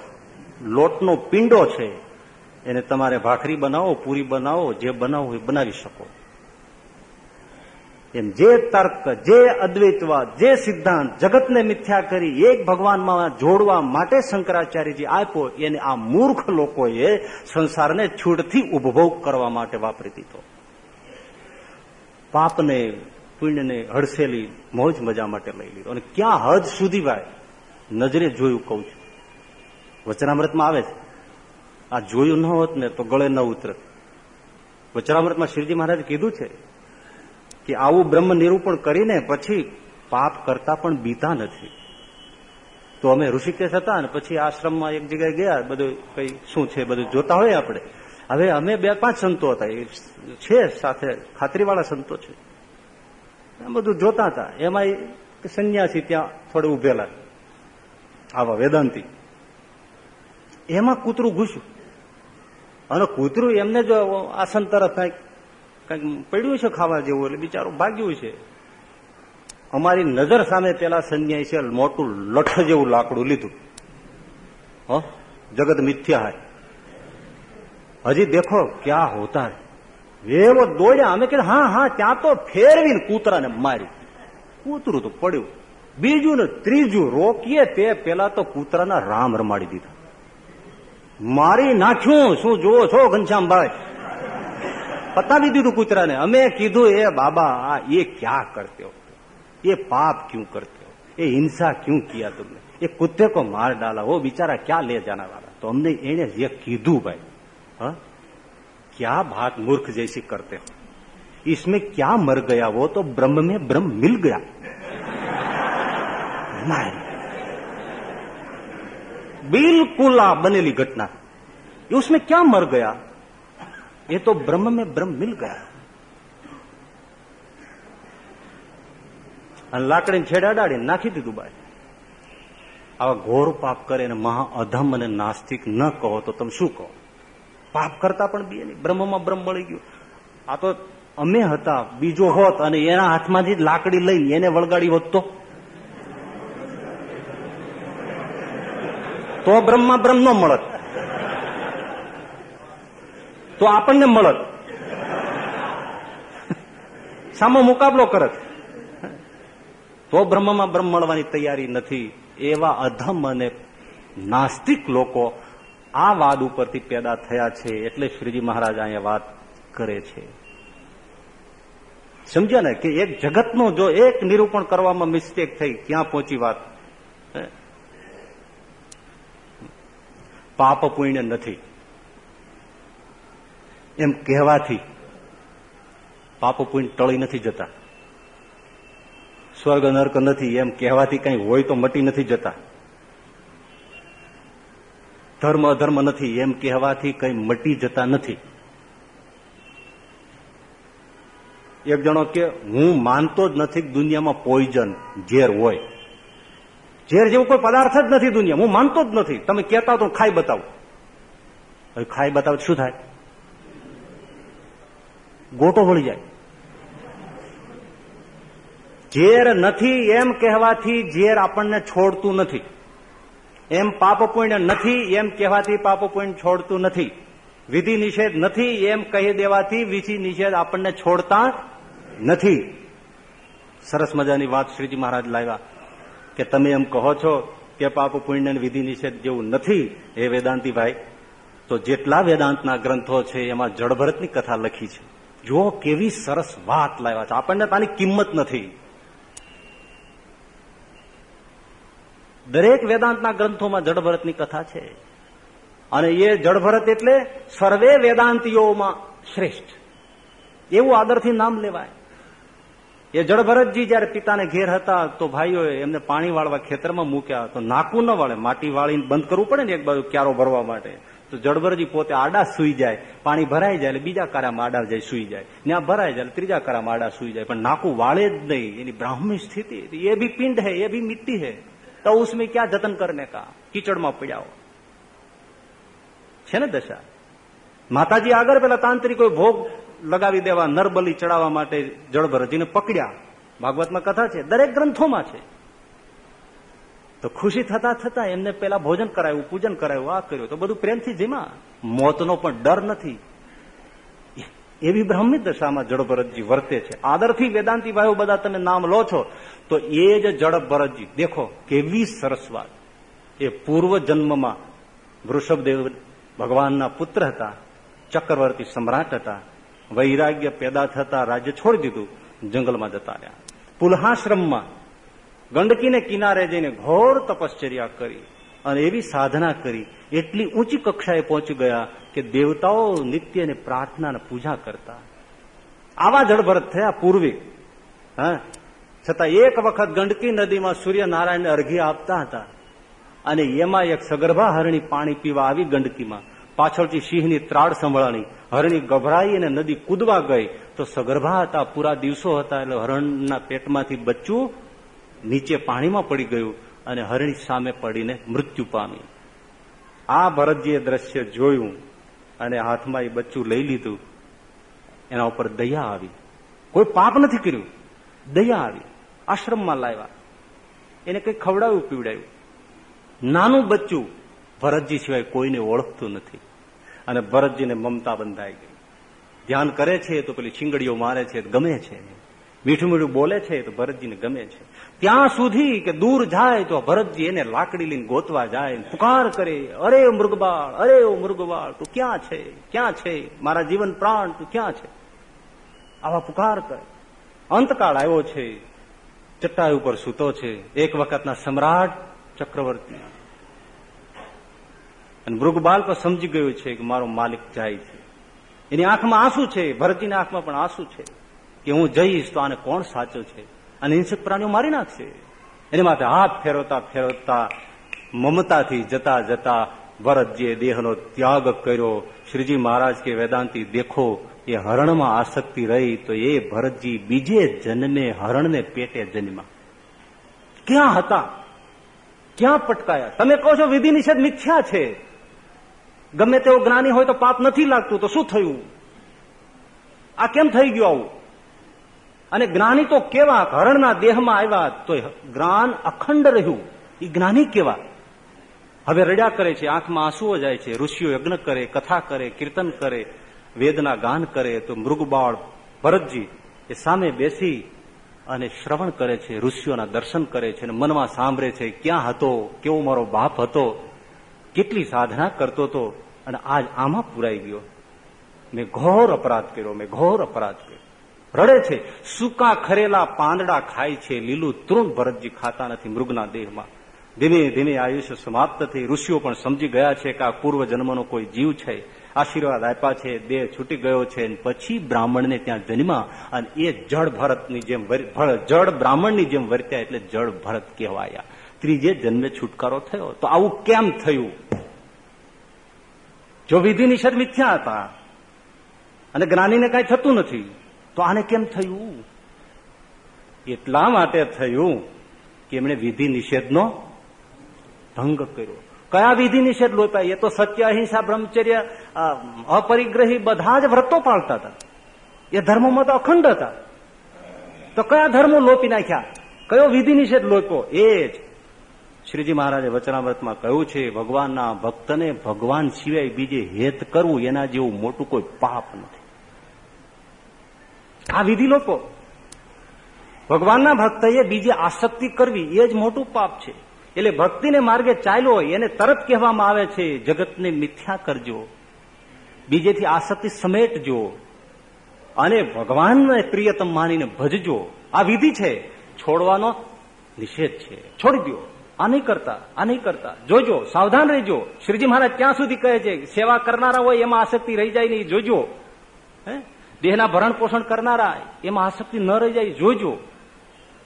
લોટનો પિંડો છે. એને તમારે ભાખરી બનાવો, પૂરી બનાવો, જે બનાવો એ બનાવી શકો. એમ જે તર્ક, જે અદ્વૈતવાદ, જે સિદ્ધાંત જગતને મિથ્યા કરી એક ભગવાનમાં જોડવા માટે શંકરાચાર્યજી આપ્યો, એને આ મૂર્ખ લોકોએ સંસારને છૂટથી ઉપભોગ કરવા માટે વાપરી દીધો. પાપને, પુણ્યને હડસેલી મોજ મજા માટે લઈ લીધો. અને ક્યાં હદ સુધી ભાઈ? નજરે જોયું કહું છું. વચનામૃતમાં આવે છે? આ જોયું ન હોત ને તો ગળે ન ઉતરત. વચનામૃતમાં શ્રીજી મહારાજ કીધું છે કે આવું બ્રહ્મ નિરૂપણ કરીને પછી પાપ કરતા પણ બીતા નથી. તો અમે ઋષિકેશ હતા અને પછી આશ્રમમાં એક જગ્યાએ ગયા, બધું કઈ શું છે બધું જોતા હોય આપણે. હવે અમે બે પાંચ સંતો હતા, એ છે સાથે, ખાતરીવાળા સંતો છે. બધું જોતા હતા. એમાં સંન્યાસી ત્યાં થોડે ઉભેલા. આવા વેદાંતિ. એમાં કૂતરું ઘૂસ્યું. અને કૂતરું એમને જો આસન તરફ કંઈક પડ્યું છે ખાવા જેવું એટલે બિચારો ભાગ્યું છે. અમારી નજર સામે પેલા સંન્યાસી મોટું લઠ જેવું લાકડું લીધું. હ? જગત મિથ્યા હૈ. હજી દેખો ક્યાં હોતા એવો દોડ્યા. અમે કીધું, હા હા, ત્યાં તો ફેરવીને કૂતરાને મારી કૂતરું તો પડ્યું. બીજું ને ત્રીજું, રોકીએ તે પેલા તો કૂતરાના રામ રમાડી દીધા. મારી નાખ્યું. શું જુઓ છો, ઘનશ્યામભાઈ? પતાવી દીધું કૂતરાને અમે કીધું એ બાબા આ એ ક્યાં કરતે હો ये पाप क्यों करते हो ये हिंसा क्यों किया तुमने ये कुत्ते को मार डाला वो बेचारा क्या ले जाने वाला तो हमने એને જે કીધું ભાઈ હા क्या बात मूर्ख जैसी करते हो इसमें क्या मर गया वो तो ब्रह्म में ब्रह्म मिल गया बिल्कुल आ बनेली घटना ये उसमें क्या मर गया ये तो ब्रह्म में ब्रह्म मिल गया અને લાકડીને છેડા અડાડીને નાખી દીધું બાય આવા ઘોર પાપ કરે ને મહા અધમ અને નાસ્તિક ન કહો તો તમે શું કહો પાપ કરતા પણ બી નહીં બ્રહ્મમાં બ્રહ્મ મળી ગયું આ તો અમે હતા બીજો હોત અને એના હાથમાંથી જ લાકડી લઈને એને વળગાડી હોત તો તો બ્રહ્મમાં બ્રહ્મ ન મળત તો આપણને મળત. સામો મુકાબલો કરત. તો બ્રહ્મમાં બ્રહ્મ મળવાની તૈયારી નથી. એવા અધમ અને નાસ્તિક લોકો આ વાદ ઉપરથી પેદા થયા છે એટલે શ્રીજી મહારાજ અહીંયા વાત કરે છે. સમજ્યા ને કે એક જગતનું જો એક નિરૂપણ કરવામાં મિસ્ટેક થઈ, ક્યાં પહોંચી વાત? પાપ પુણ્ય નથી. એમ કહેવાથી પાપ પુણ્ય ટળી નથી જતા. સ્વર્ગ નર્ક નથી એમ કહેવાથી કઈ હોય તો મટી નથી જતા. ધર્મ અધર્મ નથી એમ કહેવાથી કઈ મટી જતા નથી. એક જણો કે, હું માનતો જ નથી દુનિયામાં પોઈઝન ઝેર હોય. ઝેર જેવું કોઈ પદાર્થ જ નથી દુનિયા હું માનતો જ નથી. તમે કહેતા તો ખાઈ બતાવો. ખાઈ બતાવો શું થાય? ગોટો વળી જાય. ઝેર નથી એમ કહેવાથી ઝેર આપણને છોડતું નથી. એમ પાપ પુણ્ય નથી એમ કહેવાથી પાપ પુણ્ય છોડતું નથી. વિધિ નિષેધ નથી એમ કહી દેવાથી વિધિ નિષેધ આપણને છોડતા નથી. સરસ મજાની વાત શ્રીજી મહારાજ લાવ્યા કે તમે એમ કહો છો કે પાપ પુણ્ય વિધિ નિષેધ જેવું નથી એ વેદાંતિ ભાઈ તો જેટલા વેદાંતના ગ્રંથો છે એમાં જળભરતની કથા લખી છે. જો કેવી સરસ વાત લાવ્યા છે. આપણને તાની કિંમત નથી. દરેક વેદાંતના ગ્રંથોમાં જડભરતની કથા છે. અને એ જડભરત એટલે સર્વે વેદાંતિઓમાં શ્રેષ્ઠ. એવું આદરથી નામ લેવાય. એ જળભરતજી જયારે પિતાને ઘેર હતા તો ભાઈઓએ એમને પાણી વાળવા ખેતરમાં મૂક્યા તો નાકું ન વાળે, માટી વાળીને બંધ કરવું પડે ને એક બાજુ ક્યારો ભરવા માટે. તો જડબરજી પોતે આડા સુઈ જાય, પાણી ભરાઈ જાય એટલે બીજા કારામાં આડા જાય સુઈ જાય. ત્યાં ભરાઈ જાય ત્રીજા કારામાં આડા સુઈ જાય. પણ નાકું વાળે જ નહીં. એની બ્રાહ્મી સ્થિતિ. એ ભી પિંડ હૈ, એ ભી મિટ્ટી હૈ. તો ઉસમે ક્યાં જતન કરને કા? કીચડમાં પડ્યા છે ને દશા? માતાજી આગળ પેલા તાંત્રિકો ભોગ લગાવી દેવા, નરબલી ચડાવવા માટે જળભરજીને પકડ્યા. ભાગવતમાં કથા છે, દરેક ગ્રંથોમાં છે. તો ખુશી થતા થતા એમને પેલા ભોજન કરાયું પૂજન કરાયું આ કર્યું. તો બધું પ્રેમથી જીમા? મોતનો પણ ડર નથી. એવી બ્રાહ્મી દશામાં જડભરતજી વર્તે છે. આદરથી વેદાંતિ ભાઈઓ બધા તમે નામ લો છો, તો એ જ જડભરતજી દેખો, કેવી સરસ વાત. એ પૂર્વ જન્મમાં વૃષભદેવ ભગવાનના પુત્ર હતા, ચક્રવર્તી સમ્રાટ હતા, વૈરાગ્ય પેદા થતા રાજ્ય છોડી દીધું, જંગલમાં જતા રહ્યા. પુલહાશ્રમમાં ગંડકીને કિનારે જઈને ઘોર તપશ્ચર્યા કરી અને એવી સાધના કરી. એટલી ઊંચી કક્ષાએ પહોંચી ગયા કે દેવતાઓ નિત્યને પ્રાર્થના પૂજા કરતા. આવા જળભરત થયા પૂર્વી. છતાં એક વખત ગંડકી નદીમાં સૂર્યનારાયણને અર્ઘી આપતા હતા. અને એમાં એક સગર્ભા હરણી પાણી પીવા આવી ગંડકીમાં. પાછળથી સિંહની ત્રાડ સંભળાણી. હરણી ગભરાઈ અને નદી કૂદવા ગઈ. તો સગર્ભા હતા, પૂરા દિવસો હતા, એટલે હરણના પેટમાંથી બચ્ચું નીચે પાણીમાં પડી ગયું અને હરણી સામે પડીને મૃત્યુ પામી. આ ભરતજીએ દ્રશ્ય જોયું અને હાથમાં એ બચ્ચું લઈ લીધું. એના ઉપર દયા આવી. કોઈ પાપ નથી કર્યું. દયા આવી. આશ્રમમાં લાવ્યા. એને કઈ ખવડાવ્યું, પીવડાવ્યું. નાનું બચ્ચું ભરતજી સિવાય કોઈને ઓળખતું નથી. અને ભરતજીને મમતા બંધાઈ ગઈ. ધ્યાન કરે છે તો પેલી છીંગડીઓ મારે છે ગમે છે. મીઠું મીઠું બોલે છે તો ભરતજીને ગમે છે. ત્યાં સુધી કે દૂર જાય તો ભરતજી એને લાકડી લઈને ગોતવા જાય, પુકાર કરે, અરે મૃગબાળ અરે મૃગબાળ, તું ક્યાં છે ક્યાં છે, મારા જીવન પ્રાણ તું ક્યાં છે? આવા પુકાર કરે. અંતકાળ આવ્યો છે ચટ્ટાઈ ઉપર સૂતો છે, એક વખતના સમ્રાટ ચક્રવર્તી. અને મૃગબાળ પણ સમજી ગયું છે કે મારો માલિક જાય છે. એની આંખમાં આંસુ છે ભરતીની આંખમાં પણ આંસુ છે કે હું જઈશ તો આને કોણ સાચો છે? અને હિંસક પ્રાણીઓ મારી નાખશે. એની માટે હાથ ફેરવતા ફેરવતા મમતાથી જતા જતા ભરતજીએ દેહનો ત્યાગ કર્યો. શ્રીજી મહારાજ કે, વેદાંતિ, દેખો, એ હરણમાં આસક્તિ રહી તો એ ભરતજી બીજે જન્મે હરણને પેટે જન્મા ક્યાં હતા? ક્યાં પટકાયા? તમે કહો છો વિધિ નિષેધ મિથ્યા છે. ગમે તેવો જ્ઞાની હોય તો પાપ નથી લાગતું. તો શું થયું? આ કેમ થઈ ગયું આવું? અને જ્ઞાની તો કેવા? હરણના દેહમાં આવ્યા તો જ્ઞાન અખંડ રહ્યું. એ જ્ઞાની કેવા? હવે રડ્યા કરે છે, આંખમાં આંસુઓ જાય છે, ઋષિઓ યજ્ઞ કરે, કથા કરે, કીર્તન કરે, વેદના ગાન કરે, તો મૃગબાળ, ભરતજી એ સામે બેસી અને શ્રવણ કરે છે, ઋષિઓના દર્શન કરે છે અને મનમાં સાંભળે છે, ક્યાં હતો? કેવો મારો બાપ હતો? કેટલી સાધના કરતો હતો? અને આજ આમાં પુરાઈ ગયો. મેં ઘોર અપરાધ કર્યો, મેં ઘોર અપરાધ કર્યો. રડે છે. સૂકા ખરેલા પાંદડા ખાય છે. લીલું તૃણ ભરતજી ખાતા નથી મૃગના દેહમાં. ધીમે ધીમે આયુષ્ય સમાપ્ત થઈ. ઋષિઓ પણ સમજી ગયા છે કે આ પૂર્વ જન્મનો કોઈ જીવ છે. આશીર્વાદ આપ્યા છે. દેહ છૂટી ગયો છે. પછી બ્રાહ્મણને ત્યાં જન્મા અને એ જળ ભરતની જેમ જળ બ્રાહ્મણની જેમ વર્ત્યા એટલે જળ ભરત કહેવાયા. ત્રીજે જન્મે છુટકારો થયો. તો આવું કેમ થયું? જો વિધિ નિષેધ મિથ્યા હતા અને જ્ઞાનીને કઈ થતું નથી. તો આને કેમ થયું? એટલા માટે થયું કે એમણે વિધિ નિષેધનો ભંગ કર્યો. કયા વિધિ નિષેધ લોપ્યા? એ તો સત્ય, અહિંસા, બ્રહ્મચર્ય અપરિગ્રહી બધા જ વ્રતો પાળતા હતા. એ ધર્મોમાં તો અખંડ હતા. તો કયા ધર્મો લોપી નાખ્યા? કયો વિધિ નિષેધ લોપ્યો? એ જ. શ્રીજી મહારાજે વચનાવ્રતમાં કહ્યું છે, ભગવાનના ભક્તને ભગવાન સિવાય બીજે હેત કરવું એના જેવું મોટું કોઈ પાપ નથી. આ વિધિ લોકો. ભગવાનના ભક્તએ બીજે આસક્તિ કરવી એ જ મોટું પાપ છે. એટલે ભક્તિને માર્ગે ચાલ્યો હોય એને તરત કહેવામાં આવે છે, જગતને મિથ્યા કરજો. બીજેથી આસક્તિ સમેટજો. અને ભગવાનને પ્રિયતમ માનીને ભજજો. આ વિધિ છે. છોડવાનો નિષેધ છે. છોડી દો આ નહીં કરતા, આ નહીં કરતા. જોજો, સાવધાન રહેજો. શ્રીજી મહારાજ ક્યાં સુધી કહે છે સેવા કરનારા હોય એમાં આસક્તિ રહી જાય નહીં, જોજો. હે? દેહના ભરણ પોષણ કરનારા એમાં આસક્તિ ન રહી જાય, જોજો.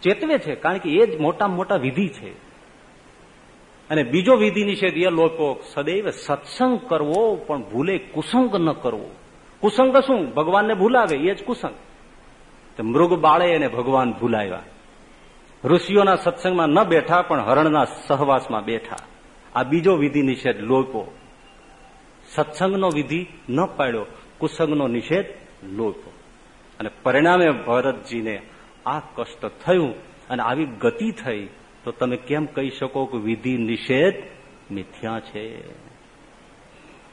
ચેતવે છે, કારણ કે એ જ મોટા મોટા વિધિ છે. અને બીજો વિધિ નિષેધ એ લોકો સદૈવ સત્સંગ કરવો, પણ ભૂલે કુસંગ ન કરવો. કુસંગ શું? ભગવાનને ભૂલાવે, એ જ કુસંગ. મૃગ બાળે અને ભગવાન ભૂલાવ્યા. ઋષિઓના સત્સંગમાં ન બેઠા, પણ હરણના સહવાસમાં બેઠા. આ બીજો વિધિ નિષેધ લોકો સત્સંગનો વિધિ ન પાડ્યો, કુસંગનો નિષેધ લોકો અને પરિણામે ભરતજીને આ કષ્ટ થયું અને આવી ગતિ થઈ, તો તમે કેમ કહી શકો કે વિધિ નિષેધ મિથ્યા છે?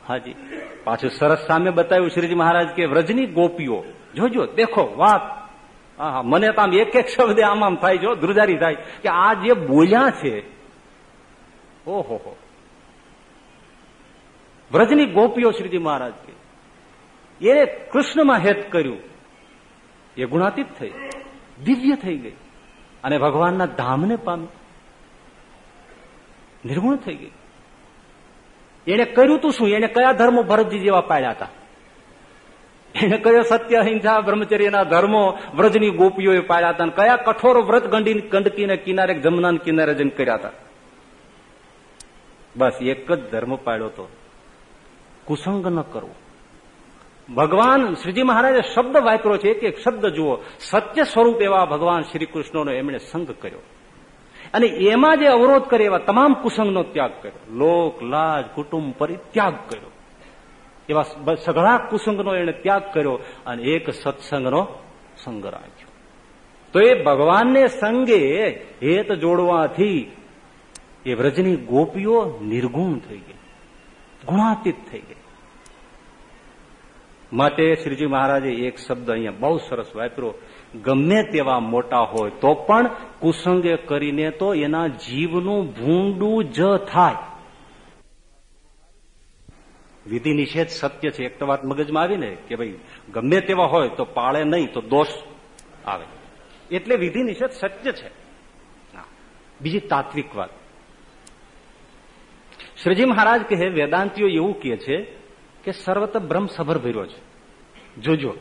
હાજી. પાછું સરસ સામે બતાવ્યું શ્રીજી મહારાજ કે વ્રજની ગોપીઓ જોજો દેખો, વાત. હા મને તો આમ એક એક શબ્દ આમ આમ થાય, જો, ધ્રુજારી થાય, કે આ જે બોલ્યા છે, ઓહો વ્રજની ગોપીઓ, શ્રીજી મહારાજ કે એને કૃષ્ણમાં હેત કર્યું. એ ગુણાતીત થઈ દિવ્ય થઈ ગઈ. અને ભગવાનના ધામને પામી. નિર્ગુણ થઈ ગઈ. એને કર્યું તું શું? એને કયા ધર્મો ભરતજી જેવા પાડ્યા હતા? એને કયો સત્ય, અહિંસા, બ્રહ્મચર્યના ધર્મો વ્રજની ગોપીઓએ પાડ્યા હતા? કયા કઠોર વ્રત ગંડી, ગંડકીને કિનારે જમના કિનારે જઈને કર્યા હતા? બસ એક જ ધર્મ પાડ્યો તો. કુસંગ ન કરવો. ભગવાન શ્રીજી મહારાજે શબ્દ વાપર્યો છે, એક એક શબ્દ જુઓ. સત્ય સ્વરૂપ એવા ભગવાન શ્રી કૃષ્ણનો એમણે સંગ કર્યો. અને એમાં જે અવરોધ કરે એવા તમામ કુસંગનો ત્યાગ કર્યો. લોક, લાજ, કુટુંબ પરિત્યાગ કર્યો. એવા સઘળા કુસંગનો એને ત્યાગ કર્યો અને એક સત્સંગનો સંગ રાખ્યો. તો એ ભગવાનને સંગે હેત જોડવાથી એ વ્રજની ગોપીઓ નિર્ગુણ થઈ ગઈ. ગુણાતીત થઈ ગઈ. માટે શ્રીજી મહારાજે એક શબ્દ અહીંયા બહુ સરસ વાપરો ગમે તેવા મોટા હોય તો પણ કુસંગે કરીને તો એના જીવનું ભૂંડું જ થાય. વિધિ નિષેધ સત્ય છે. એક તો વાત મગજમાં આવી ને કે ભાઈ ગમે તેવા હોય તો પાળે નહીં તો દોષ આવે. એટલે વિધિ નિષેધ સત્ય છે. બીજી તાત્વિક વાત. શ્રીજી મહારાજ કહે, વેદાંતિઓ એવું કહે છે કે સર્વત્ર બ્રહ્મ સભર ભર્યો છે. જોજો.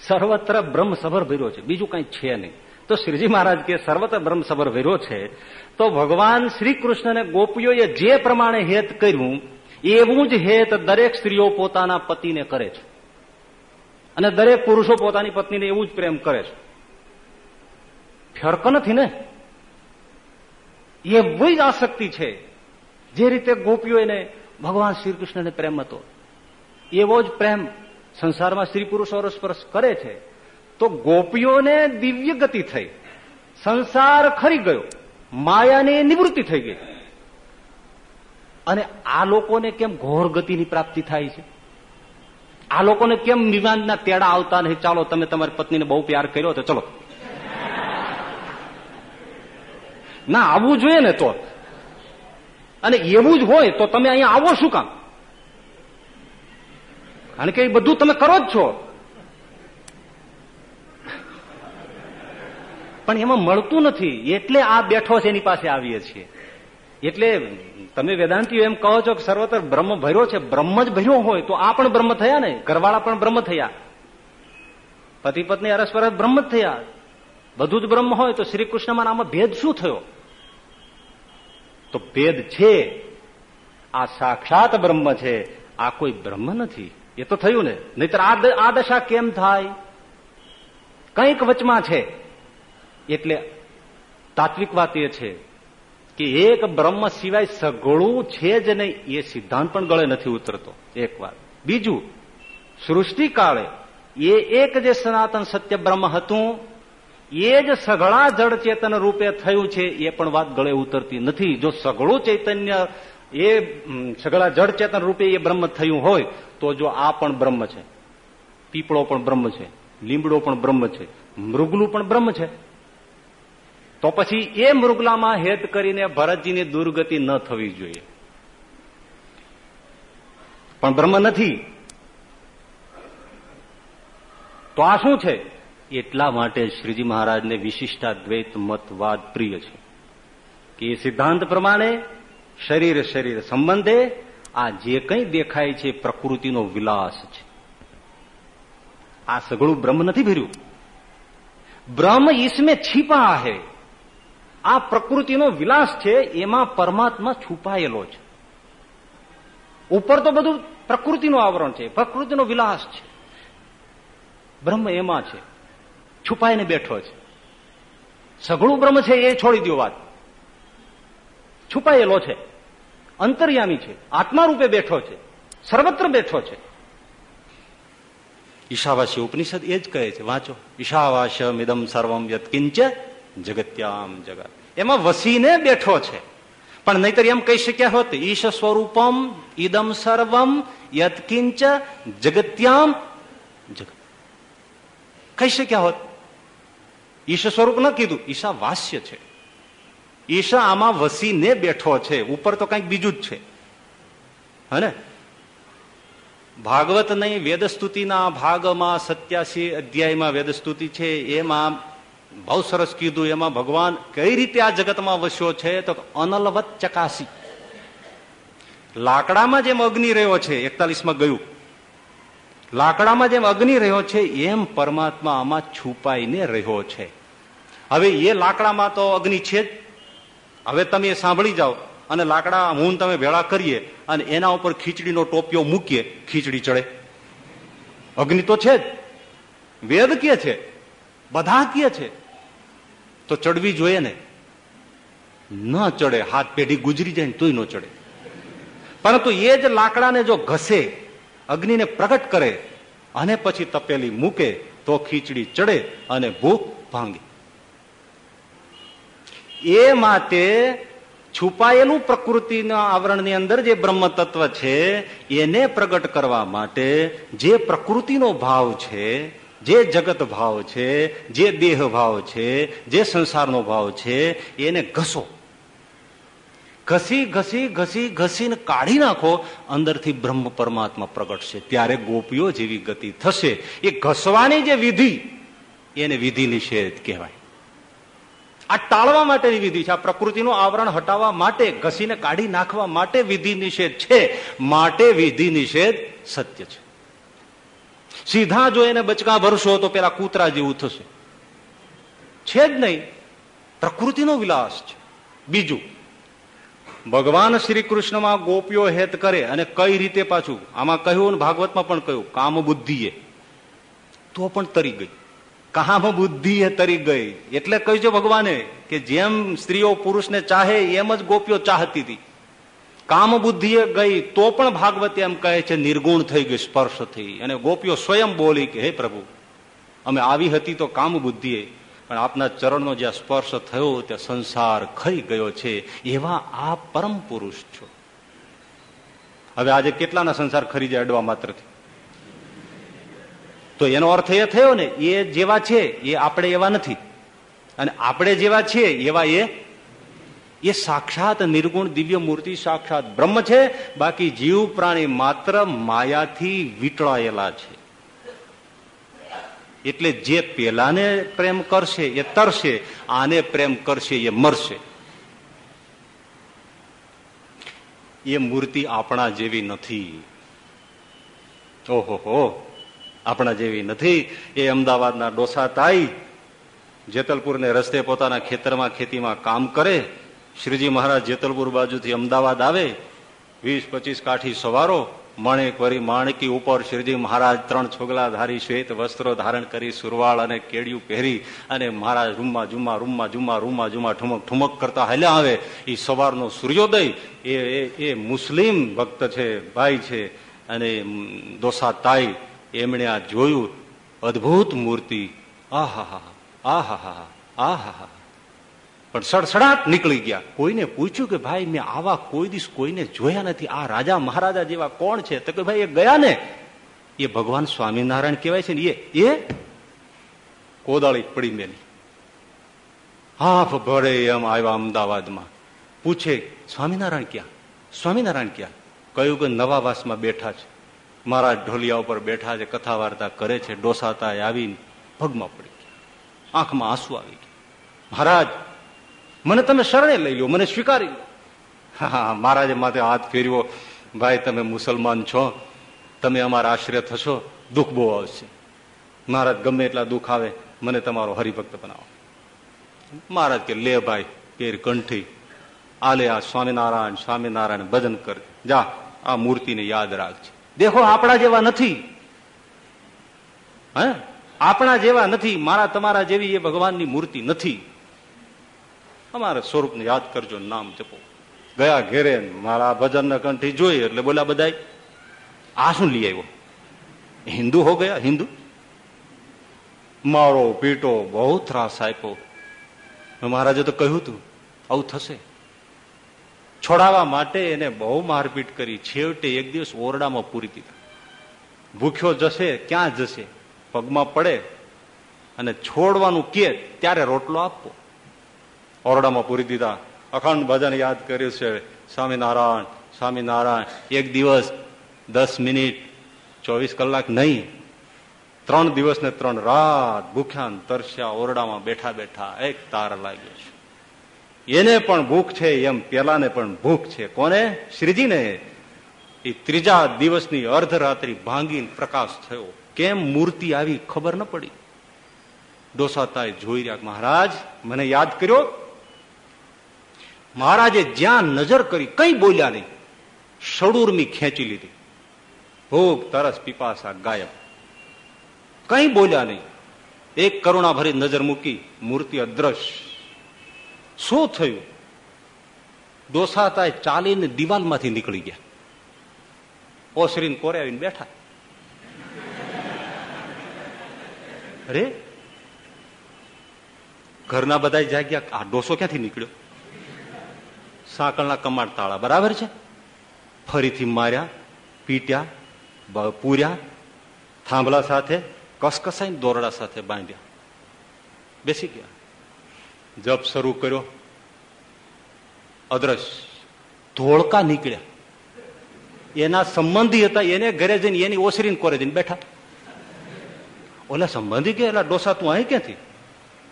સર્વત્ર બ્રહ્મ સભર ભર્યો છે. બીજું કઈ છે નહીં. તો શ્રીજી મહારાજ કે સર્વત્ર બ્રહ્મ સભર ભર્યો છે, તો ભગવાન શ્રી કૃષ્ણને ગોપીઓએ જે પ્રમાણે હેત કર્યું, એવું જ હેત દરેક સ્ત્રીઓ પોતાના પતિને કરે છે. અને દરેક પુરુષો પોતાની પત્નીને એવું જ પ્રેમ કરે છે. ફરક નથી ને? એવી જ આસક્તિ છે. જે રીતે ગોપીઓ એને ભગવાન શ્રીકૃષ્ણને પ્રેમ હતો. એવો જ પ્રેમ સંસારમાં સ્ત્રી પુરુષ સ્પર્શ કરે છે, તો ગોપીઓને દિવ્ય ગતિ થઈ, સંસાર ખરી ગયો, માયાની નિવૃત્તિ થઈ ગઈ. અને આ લોકોને કેમ ઘોર ગતિની પ્રાપ્તિ થાય છે? આ લોકોને કેમ નિવાંતના તેડા આવતા નહીં? ચાલો, તમે તમારી પત્નીને બહુ પ્યાર કર્યો તો ચલો. ના, આવવું જોઈએ ને તો. અને એવું જ હોય તો તમે અહીંયા આવો શું કામ? કારણ કે એ બધું તમે કરો જ છો. પણ એમાં મળતું નથી. એટલે આ બેઠો છે એની પાસે આવીએ છીએ. એટલે તમે વેદાંતિઓ એમ કહો છો કે સર્વત્ર બ્રહ્મ ભર્યો છે. બ્રહ્મ જ ભર્યો હોય તો આ પણ બ્રહ્મ થયા ને? ઘરવાળા પણ બ્રહ્મ થયા. પતિ પત્ની અરસપરસ બ્રહ્મ જ થયા. બધું જ બ્રહ્મ હોય તો શ્રી કૃષ્ણમાં આમાં ભેદ શું થયો? તો ભેદ છે. આ સાક્ષાત બ્રહ્મ છે. આ કોઈ બ્રહ્મ નથી. એ તો થયું ને. નહીતર આ દશા કેમ થાય? કંઈક વચમાં છે. એટલે તાત્વિક વાત એ છે કે એક બ્રહ્મ સિવાય સગળું છે જ નહીં. એ સિદ્ધાંત પણ ગળે નથી ઉતરતો. એક વાત. બીજું, સૃષ્ટિ કાળે એ એક જે સનાતન સત્ય બ્રહ્મ હતું, એ જ સઘળા જળ ચેતન રૂપે થયું છે, એ પણ વાત ગળે ઉતરતી નથી. જો સઘળું ચૈતન્ય એ સગળા જળ ચેતન રૂપે એ બ્રહ્મ થયું હોય, તો જો આ પણ બ્રહ્મ છે. પીપળો પણ બ્રહ્મ છે. લીમડો પણ બ્રહ્મ છે. મૃગલું પણ બ્રહ્મ છે. તો પછી એ મૃગલામાં હેત કરીને ભરતજીની દુર્ગતિ ન થવી જોઈએ. પણ બ્રહ્મ નથી. તો આ શું છે? એટલા માટે શ્રીજી મહારાજને વિશિષ્ટાદ્વૈત મતવાદ પ્રિય છે. કે એ સિદ્ધાંત પ્રમાણે શરીર શરીર સંબંધે આ જે કંઈ દેખાય છે પ્રકૃતિનો વિલાસ છે. આ સગળું બ્રહ્મ નથી ભર્યું. બ્રહ્મ ઈસમે છીપા હે. આ પ્રકૃતિનો વિલાસ છે, એમાં પરમાત્મા છુપાયેલો છે. ઉપર તો બધું પ્રકૃતિનું આવરણ છે, પ્રકૃતિનો વિલાસ છે. બ્રહ્મ એમાં છે, છુપાઈને બેઠો છે. સઘળું બ્રહ્મ છે એ છોડી દો વાત. છુપાયેલો છે. અંતર્યામી છે આત્મા રૂપે બેઠો છે, સર્વત્ર બેઠો છે. ઈશાવાસ્ય ઉપનિષદ એ જ કહે છે, વાંચો. ઈશાવાસ્યમ ઇદમ સર્વમ યત્કિંચ જગત્યામ જગત એમાં વસીને બેઠો છે. પણ નહીતર એમ કહી શક્યા હોત, ઈશ સ્વરૂપમ ઇદમ સર્વમ યત્કિંચ જગત્યામ જગત કહી શક્યા હોત. ઈશ સ્વરૂપ ન કીધું ઈશા વાસ્ય છે. ઈશા આમાં વસીને બેઠો છે, ઉપર તો કંઈક બીજું જ છે. હને? ભાગવત નહીં વેદસ્તુતિના ભાગમાં સત્યાસી અધ્યાયમાં વેદસ્તુતિ છે, એમાં બહુ સરસ કીધું, એમાં ભગવાન કઈ રીતે આ જગતમાં વસ્યો છે, તો અનલવત ચકાસી. લાકડામાં જેમ અગ્નિ રહ્યો છે, એકતાલીસમાં ગયું. લાકડામાં જેમ અગ્નિ રહ્યો છે, એમ પરમાત્મા આમાં છુપાઈને રહ્યો છે. હવે એ લાકડામાં તો અગ્નિ છે જ. હવે તમે સાંભળી જાઓ. અને લાકડા હું તમે ભેળા કરીએ અને એના ઉપર ખીચડીનો ટોપિયો મૂકીએ, ખીચડી ચડે. અગ્નિ તો છે જ. વેદ કે છે? બધા કે છે. તો ચડવી જોઈએ ને. ન ચડે, હાથ પેઢી ગુજરી જાય ને તોય ન ચડે. પરંતુ એ જ લાકડાને જો ઘસે, અગ્નિને પ્રગટ કરે અને પછી તપેલી મૂકે, તો ખીચડી ચડે અને ભૂખ ભાંગે. એ માટે છુપાયેલું પ્રકૃતિના આવરણની અંદર જે બ્રહ્મ તત્વ છે, એને પ્રગટ કરવા માટે જે પ્રકૃતિનો ભાવ છે, જે જગત ભાવ છે, જે દેહ ભાવ છે, જે સંસારનો ભાવ છે, એને ઘસો. ઘસી ઘસી ઘસી, ઘસીને કાઢી નાખો, અંદરથી બ્રહ્મ પરમાત્મા પ્રગટશે. ત્યારે ગોપીઓ જેવી ગતિ થશે. એ ઘસવાની જે વિધિ, એને વિધિ નિષેધ કહેવાય. આ ટાળવા માટેની વિધિ છે. આ પ્રકૃતિનું આવરણ હટાવવા માટે, ઘસીને કાઢી નાખવા માટે વિધિ નિષેધ છે. માટે વિધિ નિષેધ સત્ય છે. સીધા જો એને બચકા ભરશો તો પેલા કૂતરા જેવું થશે. છે જ નહીં. પ્રકૃતિનો વિલાસ છે. બીજું, ભગવાન શ્રી કૃષ્ણમાં ગોપીઓ હેત કરે અને કઈ રીતે પાછું? આમાં કહ્યું ભાગવતમાં પણ કહ્યું કામ બુદ્ધિએ તો પણ તરી ગઈ. કામ બુદ્ધિ એ તરી ગઈ. એટલે કહ્યું છે ભગવાને કે જેમ સ્ત્રીઓ પુરુષને ચાહે એમ જ ગોપીઓ ચાહતી હતી. કામ બુદ્ધિએ ગઈ તો પણ ભાગવત એમ કહે છે, નિર્ગુણ થઈ ગઈ, સ્પર્શ થઈ. અને ગોપીઓ સ્વયં બોલી કે, હે પ્રભુ, અમે આવી હતી તો કામ બુદ્ધિએ પણ આપના ચરણનો જ્યાં સ્પર્શ થયો, ત્યાં સંસાર ખરી ગયો છે. એવા આ પરમ પુરુષ છો. હવે આજે કેટલાના સંસાર ખરી જાય, અડવા માત્રથી? તો એનો અર્થ એ થયો ને, એ જેવા છે, એ આપણે એવા નથી. અને આપણે જેવા છીએ, એવા એ એ સાક્ષાત નિર્ગુણ દિવ્ય મૂર્તિ, સાક્ષાત બ્રહ્મ છે, બાકી જીવ પ્રાણી માત્ર માયાથી વીટળાયેલા છે. એટલે જે પેલાને પ્રેમ કરશે, એ તરશે, આને પ્રેમ કરશે, એ મરશે. એ મૂર્તિ આપણા જેવી નથી. ઓહો આપણા જેવી નથી. એ અમદાવાદના ડોસા તાઈ જેતલપુરને રસ્તે પોતાના ખેતરમાં ખેતીમાં કામ કરે. શ્રીજી મહારાજ જેતલપુર બાજુથી અમદાવાદ આવે. વીસ, પચીસ કાઠી સવારો, માણેક વરી માણકી ઉપર શ્રીજી મહારાજ ત્રણ છોગલા ધારી શ્વેત વસ્ત્રો ધારણ કરી સુરવાળ અને કેડિયું પહેરી અને મહારાજ રૂમમાં જુમા રૂમમાં જુમા રૂમમાં જુમા ઠુમક ઠુમક કરતા હાલ્યા આવે. એ સવારનો સૂર્યોદય. એ એ મુસ્લિમ ભક્ત છે, ભાઈ છે અને દોસા તાઈ. એમણે આ જોયું અદભુત મૂર્તિ. આહા આહા આહા પણ સડસડાટ નીકળી ગયા. કોઈને પૂછ્યું કે ભાઈ, મેં આવા કોઈ દિવસ કોઈને જોયા નથી. આ રાજા મહારાજા જેવા કોણ છે? તો કે ભાઈ, એ ગયા ને. એ ભગવાન સ્વામિનારાયણ કહેવાય છે ને, એ એ કોદાળી પડી મેલી. હાફ ભરે એમ આવ્યા અમદાવાદમાં. પૂછે, સ્વામિનારાયણ ક્યાં? સ્વામિનારાયણ ક્યાં? કહ્યું કે નવાવાસમાં બેઠા છે. મહારાજ ઢોલિયા ઉપર બેઠા છે કથા વાર્તા કરે છે ડોસાતા આવીને ભગમાં પડી ગયા આંખમાં આંસુ આવી ગયા મહારાજ, મને તમે શરણે લઈ લો, મને સ્વીકારી લો. હા મહારાજે માથે હાથ ફેરવો ભાઈ, તમે મુસલમાન છો. તમે અમારા આશ્રય થશો. દુઃખ બહુ આવશે. મહારાજ, ગમે એટલા દુઃખ આવે, મને તમારો હરિભક્ત બનાવો. મહારાજ કે, લે ભાઈ, પેર કંઠી. આલે આ સ્વામિનારાયણ સ્વામિનારાયણ ભજન કર જા, આ મૂર્તિને યાદ રાખજે. દેખો આપણા જેવા નથી. હે? આપણા જેવા નથી, મારા તમારા જેવી એ ભગવાનની મૂર્તિ નથી. અમારા સ્વરૂપને યાદ કરજો નામ જપો. ગયા ઘેરે મારા ભજન કંઠી જોઈ એટલે બોલા બધા આ શું લઈ આવ્યો? હિન્દુ હો ગયા, હિન્દુ? મારો પીટો બહુ ત્રાસ આપ્યો. મહારાજે તો કહ્યું તું, આવું થશે. છોડાવવા માટે એને બહુ મારપીટ કરી. છેવટે એક દિવસ ઓરડામાં પૂરી દીધા. ભૂખ્યો જશે, ક્યાં જશે? પગમાં પડે અને છોડવાનું કે ત્યારે રોટલો આપવો. ઓરડામાં પૂરી દીધા. અખંડ ભજન યાદ કર્યું છે. સ્વામિનારાયણ સ્વામિનારાયણ, એક દિવસ, દસ મિનિટ, ચોવીસ કલાક નહીં. ત્રણ દિવસ ને ત્રણ રાત ભૂખ્યા તરસ્યા ઓરડામાં બેઠા બેઠા એક તાર લાગ્યો છે. એને પણ ભૂખ છે એમ પેલાને પણ ભૂખ છે. કોને? શ્રીજીને. એ ત્રીજા દિવસની અર્ધરાત્રિ ભાંગી પ્રકાશ થયો. કેમ મૂર્તિ આવી ખબર ન પડી? ડોસાતાએ જોઈ રહ્યા મહારાજ, મને યાદ કર્યો? મહારાજે જ્યાં નજર કરી કઈ બોલ્યા નહીં. સડુરમી ખેંચી લીધી. ભૂખ તરસ પીપાસા ગાયબ. કઈ બોલ્યા નહીં. એક કરુણા ભરી નજર મૂકી મૂર્તિ અદ્રશ્ય શું થયું? દોસાતા ચાલીને દિવાલમાંથી નીકળી ગયા. ઓસરીને કોરે આવીને બેઠા. અરે, ઘરના બધા જાગ્યા, આ ડોસો ક્યાંથી નીકળ્યો? સાંકળના કમાડ તાળા બરાબર છે? ફરીથી માર્યા, પીટ્યા પૂર્યા, થાંભલા સાથે કસકસાઈ દોરડા સાથે બાંધ્યા. બેસી ગયા. જપ શરૂ કર્યો. અદ્રશ્ય ધોળકા નીકળ્યા. એના સંબંધી હતા, એને ઘરે જઈને એની ઓસરીને કોરે જઈને બેઠા. ઓલા સંબંધી કે, એલા ડોસા, તું અહીં ક્યાંથી?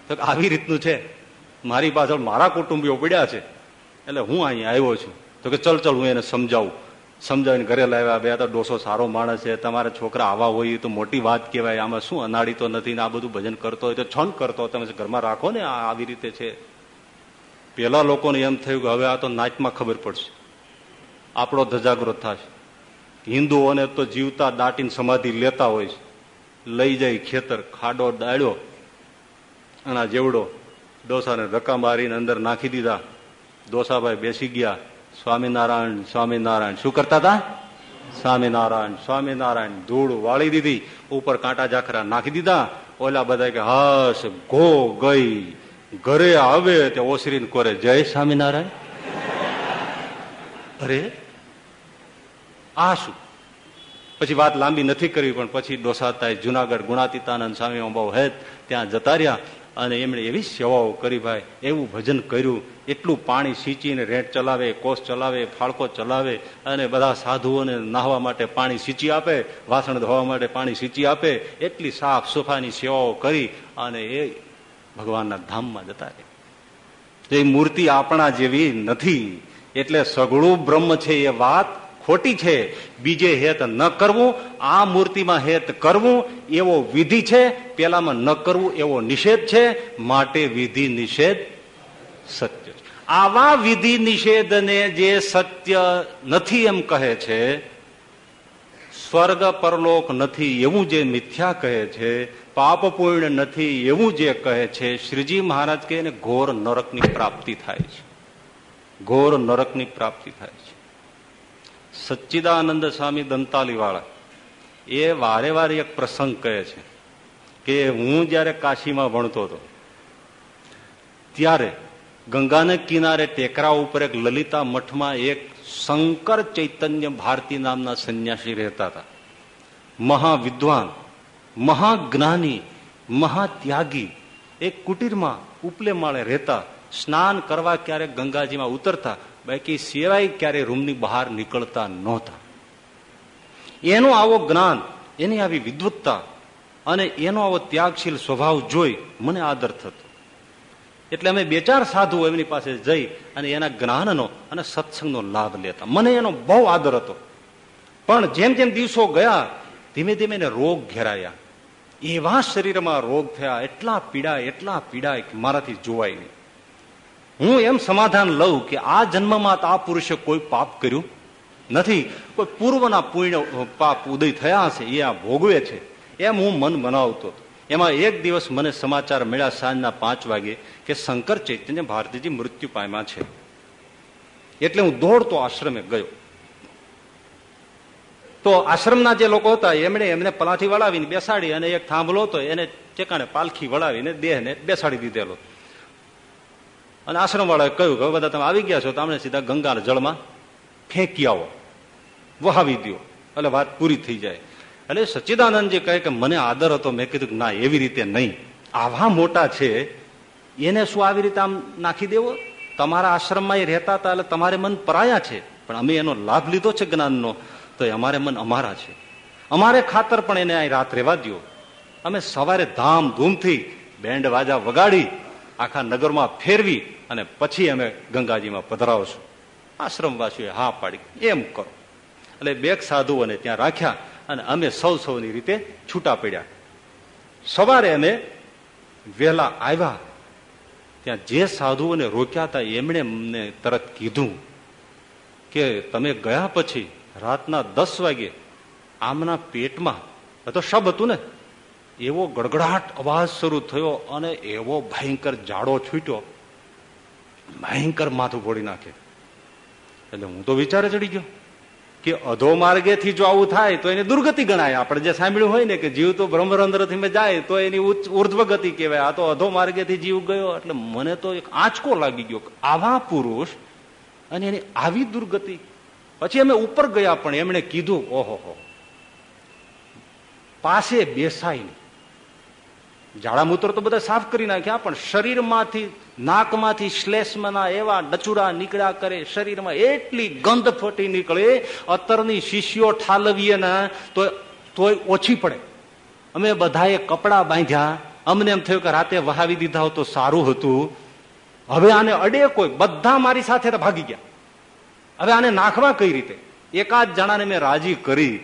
તો આવી રીતનું છે. મારી પાછળ મારા કુટુંબીઓ પડ્યા છે. એટલે હું અહીંયા આવ્યો છું. તો કે, ચલ ચલ, હું એને સમજાવું. સમજાવીને ઘરે લાવ્યા, બે તો ડોસો સારો માણસ છે, તમારા છોકરા આવા હોય તો મોટી વાત કહેવાય, આમાં શું અનાડી તો નથી ને આ બધું ભજન કરતો હોય તો છંદ કરતો તમે ઘરમાં રાખો ને આવી રીતે છે. પેલા લોકોને એમ થયું કે હવે આ તો નાચમાં ખબર પડશે. આપણો ધજાગરો થશે હિન્દુઓને તો જીવતા દાટીને સમાધિ લેતા હોય છે. લઈ જાય ખેતર, ખાડો ડાળ્યો અને જેવડો ડોસાને ધક્કા મારીને અંદર નાખી દીધા. ડોસાભાઈ બેસી ગયા. સ્વામિનારાયણ સ્વામિનારાયણ. શું કરતા હતા સ્વામિનારાયણ સ્વામિનારાયણ ધૂળ વાળી દીધી, ઉપર કાંટા જાખરા નાખી દીધા, ઓલા બધા કે, હસ ગો ગઈ, ઘરે આવે તે ઓસરીને કોરે. જય સ્વામિનારાયણ. અરે, આ શું? પછી વાત લાંબી નથી કરવી, પણ પછી ડોસાતા જુનાગઢ, ગુણાતીતાનંદ સ્વામી બહુ હેત, ત્યાં જતા રહ્યા અને એમણે એવી સેવાઓ કરી ભાઈ, એવું ભજન કર્યું એટલું પાણી સિંચીને રેટ ચલાવે કોષ ચલાવે, ફાળકો ચલાવે અને બધા સાધુઓને નાહવા માટે પાણી સિંચી આપે, વાસણ ધોવા માટે પાણી સિંચી આપે, એટલી સાફ સફાની સેવાઓ કરી અને એ ભગવાનના ધામમાં જતા રહે. એ મૂર્તિ આપણા જેવી નથી. એટલે સઘળું બ્રહ્મ છે એ વાત ખોટી છે. બીજે હેત ન કરવું, આ મૂર્તિમાં હેત કરવું એવો વિધિ છે. પેલામાં ન કરવું એવો નિષેધ છે. માટે વિધિ નિષેધ સત્ય. આવા વિધિ નિષેધને જે સત્ય નથી એમ કહે છે, સ્વર્ગ પરલોક નથી એવું જે મિથ્યા કહે છે, પાપ પૂર્ણ નથી એવું જે કહે છે, શ્રીજી મહારાજ કહે ને ઘોર નરકની પ્રાપ્તિ થાય છે. ઘોર નરકની પ્રાપ્તિ થાય છે. સચ્ચિદાનંદ સ્વામી દંતાલી વાળા એ વારે વારે એક પ્રસંગ કહે છે કે હું જયારે કાશીમાં ભણતો હતો, ત્યારે ગંગાને કિનારે ટેકરા ઉપર એક લલિતા મઠમાં એક શંકર ચૈતન્ય ભારતી નામના સંન્યાસી રહેતા હતા. મહાવિદ્વાન, મહાજ્ઞાની, મહાત્યાગી, એક કુટીરમાં ઉપલે માળે રહેતા, સ્નાન કરવા ક્યારેક ગંગાજીમાં ઉતરતા, બાકી સિવાય ક્યારે રૂમની બહાર નીકળતા નહોતા. એનું આવો જ્ઞાન, એની આવી વિદ્વત્તા અને એનો આવો ત્યાગશીલ સ્વભાવ જોઈ મને આદર થતો. એટલે અમે બે ચાર સાધુ એમની પાસે જઈ અને એના જ્ઞાનનો અને સત્સંગનો લાભ લેતા. મને એનો બહુ આદર હતો. પણ જેમ જેમ દિવસો ગયા, ધીમે ધીમે એને રોગ ઘેરાયા. એવા શરીરમાં રોગ થયા, એટલા પીડાય એટલા પીડાય કે મારાથી જોવાય નહીં. હું એમ સમાધાન લઉં કે આ જન્મમાં આ પુરુષે કોઈ પાપ કર્યું નથી. કોઈ પૂર્વના પુણ્ય, પાપ ઉદય થયા હશે, એ આ ભોગવે છે. એમ હું મન બનાવતો એમાં એક દિવસ મને સમાચાર મળ્યા સાંજના પાંચ વાગે કે શંકર ચૈતન્ય ભારતીજી મૃત્યુ પામ્યા છે. એટલે હું દોડતો આશ્રમે ગયો. તો આશ્રમના જે લોકો હતા, એમણે એમને પલાઠી વળાવીને બેસાડી અને એક થાંભલો હતો, એને ટેકાણે પાલખી વળાવીને દેહને બેસાડી દીધેલો. અને આશ્રમ વાળાએ કહ્યું કે બધા તમે આવી ગયા છો, તો અમને સીધા ગંગાના જળમાં ફેંકી આવો. વહાવી દો એટલે વાત પૂરી થઈ જાય. એટલે સચ્ચિદાનંદજી કહે કે મને આદર હતો, મેં કીધું ના, એવી રીતે નહીં. આવા મોટા છે, એને શું આવી રીતે આમ નાખી દેવો? તમારા આશ્રમમાં એ રહેતા હતા એટલે તમારે મન પરાયા છે. પણ અમે એનો લાભ લીધો છે જ્ઞાનનો, તો અમારે મન અમારા છે. અમારે ખાતર પણ એને અહીં રાત રહેવા દો અમે સવારે ધામધૂમથી બેન્ડ વાજા વગાડી, આખા નગરમાં ફેરવી અને પછી અમે ગંગાજીમાં પધરાવશું. આશ્રમવાસીઓએ હા પાડી. એમ કરો. એટલે બે સાધુઓને ત્યાં રાખ્યા. અને અમે સૌ સૌની રીતે છૂટા પડ્યા. સવારે અમે વહેલા આવ્યા. ત્યાં જે સાધુઓને રોક્યા હતા, એમણે અમને તરત કીધું કે, તમે ગયા પછી રાતના દસ વાગે આમના પેટમાં તો શબ હતું ને, એવો ગડગડાટ અવાજ શરૂ થયો અને એવો ભયંકર જાડો છૂટ્યો. ભયંકર માથું ફોડી નાખે. એટલે હું તો વિચારે ચડી ગયો. કે અધો માર્ગેથી જો આવું થાય, તો એને દુર્ગતિ ગણાય. આપણે જે સાંભળ્યું હોય ને કે જીવ તો બ્રહ્મરંધ્રથી જાય, તો એની ઉર્ધ્વ ગતિ કહેવાય. આ તો અધો માર્ગેથી જીવ ગયો, એટલે મને તો એક આંચકો લાગી ગયો આવા પુરુષ અને એની આવી દુર્ગતિ. પછી અમે ઉપર ગયા પણ એમણે કીધું, ઓહો પાસે બેસાય નહીં. ઝાડામૂત્ર તો બધા સાફ કરી નાખ્યા, પણ શરીરમાંથી, નાકમાંથી શ્લેષ્મના એવા ડચુરા નીકળ્યા કરે, શરીરમાં એટલી ગંધ ફટી નીકળે, અત્તરની શિષ્યો ઠાલવીએ ને, તો તોય ઓછી પડે. અમે બધાએ કપડાં બાંધ્યા, અમને એમ થયું કે રાતે વહાવી દીધા હોત તો સારું હતું. હવે આને અડે કોઈ, બધા મારી સાથે ભાગી ગયા. હવે આને નાખવા કઈ રીતે? એકાદ જણાને મેં રાજી કરી,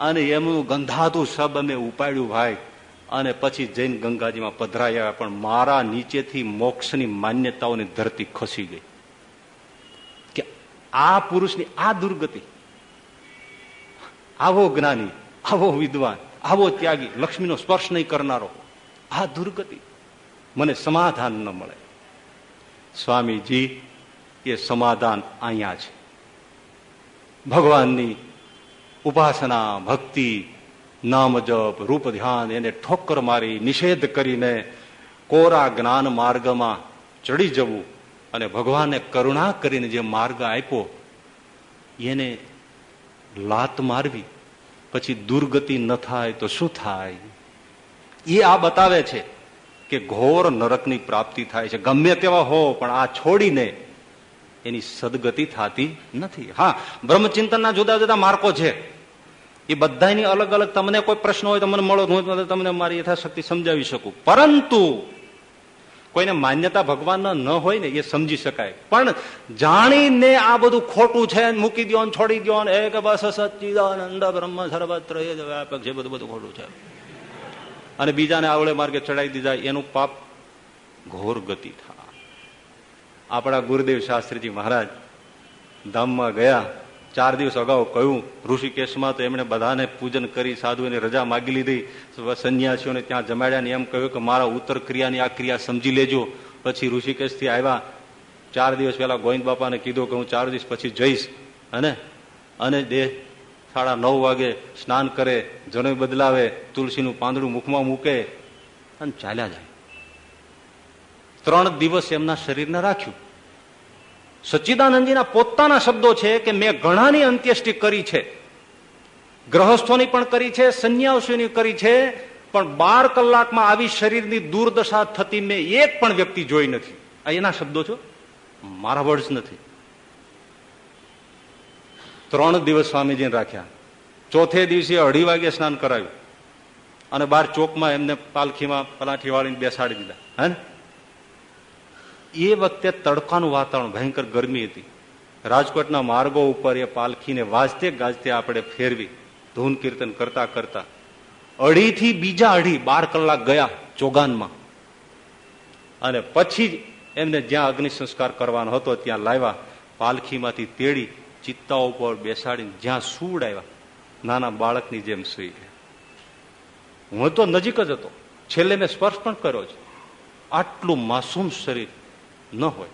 અને એમનું ગંધાતું શબ અમે ઉપાડ્યું, ભાઈ અને પછી જૈન ગંગાજીમાં પધરાયા પણ મારા નીચેથી મોક્ષની માન્યતાઓની ધરતી ખસી ગઈ. કે આ પુરુષની આ દુર્ગતિ, આવો જ્ઞાની, આવો વિદ્વાન, આવો ત્યાગી, લક્ષ્મીનો સ્પર્શ નહીં કરનારો, આ દુર્ગતિ મને સમાધાન ન મળે. સ્વામીજી, એ સમાધાન અહીંયા છે. ભગવાનની ઉપાસના, ભક્તિ નામ જપ, રૂપ ધ્યાન, એને ઠોકર મારી, નિષેધ કરીને કોરા જ્ઞાન માર્ગમાં ચડી જવું અને ભગવાને કરુણા કરીને જે માર્ગ આપ્યો, એને લાત મારવી, પછી દુર્ગતિ ન થાય તો શું થાય? એ આ બતાવે છે કે ઘોર નરકની પ્રાપ્તિ થાય છે. ગમે તેવા હો, પણ આ છોડીને એની સદગતિ થતી નથી. હા, બ્રહ્મચિંતનના જુદા જુદા માર્કો છે. એ બધાની અલગ અલગ તમને કોઈ પ્રશ્ન હોય તો મને મળો, હું તમને મારી યથાશક્તિ સમજાવી શકું. પરંતુ કોઈને માન્યતા ભગવાન ન હોય ને એ સમજી શકાય. પણ જાણીને આ બધું ખોટું છે મૂકી દો છોડી દો એ કે બસ સચિદાનંદ બ્રહ્મ સર્વત્ર એ જ વ્યાપક છે બધું બધું ખોટું છે. અને બીજાને આવડે માર્ગે ચડાવી દીધા, એનું પાપ ઘોર ગતિ થા આપણા ગુરુદેવ શાસ્ત્રીજી મહારાજ ધામમાં ગયા. ચાર દિવસ અગાઉ કહ્યું, ઋષિકેશમાં તો એમણે બધાને પૂજન કરી સાધુને રજા માગી લીધી. સંન્યાસીઓને ત્યાં જમાડ્યા ને એમ કહ્યું કે મારા ઉત્તર ક્રિયાની આ ક્રિયા સમજી લેજો. પછી ઋષિકેશથી આવ્યા. ચાર દિવસ પહેલા ગોવિંદ બાપાને કીધું કે હું ચાર દિવસ પછી જઈશ. અને અને દેહ સાડા નવ વાગે સ્નાન કરે જણો બદલાવે, તુલસીનું પાંદડું મુખમાં મૂકે અને ચાલ્યા જાય. ત્રણ દિવસ એમના શરીરને રાખ્યું. સચ્ચિદાનંદજીના પોતાના શબ્દો છે કે મેં ઘણાની અંત્યેષ્ટિ કરી છે. ગ્રહસ્થોની પણ કરી છે, સંન્યાસીઓની કરી છે, પણ બાર કલાકમાં આવી શરીરની દુર્દશા થતી મેં એક પણ વ્યક્તિ જોઈ નથી. આ એના શબ્દો છો? મારા વર્ડ્સ નથી. ત્રણ દિવસ સ્વામીજીને રાખ્યા. ચોથે દિવસે અઢી વાગે સ્નાન કરાવ્યું. અને બાર ચોકમાં એમને પાલખીમાં પલાઠી વાળીને બેસાડી દીધા. હે એ વખતે તડકાનું વાતાવરણ ભયંકર ગરમી હતી. રાજકોટના માર્ગો ઉપર એ પાલખીને વાજતે ગાજતે આપણે ફેરવી ધૂન કીર્તન કરતા કરતા અઢીથી બીજા અઢી બાર કલાક ગયા ચોગાનમાં. અને પછી જ એમને જ્યાં અગ્નિ સંસ્કાર કરવાનો હતો ત્યાં લાવ્યા, પાલખીમાંથી તેડી ચિત્તા ઉપર બેસાડીને જ્યાં સૂડ આવ્યા નાના બાળકની જેમ સુઈ ગયા. હું તો નજીક જ હતો. છેલ્લે મેં સ્પર્શ પણ કર્યો છે. આટલું માસૂમ શરીર ન હોય.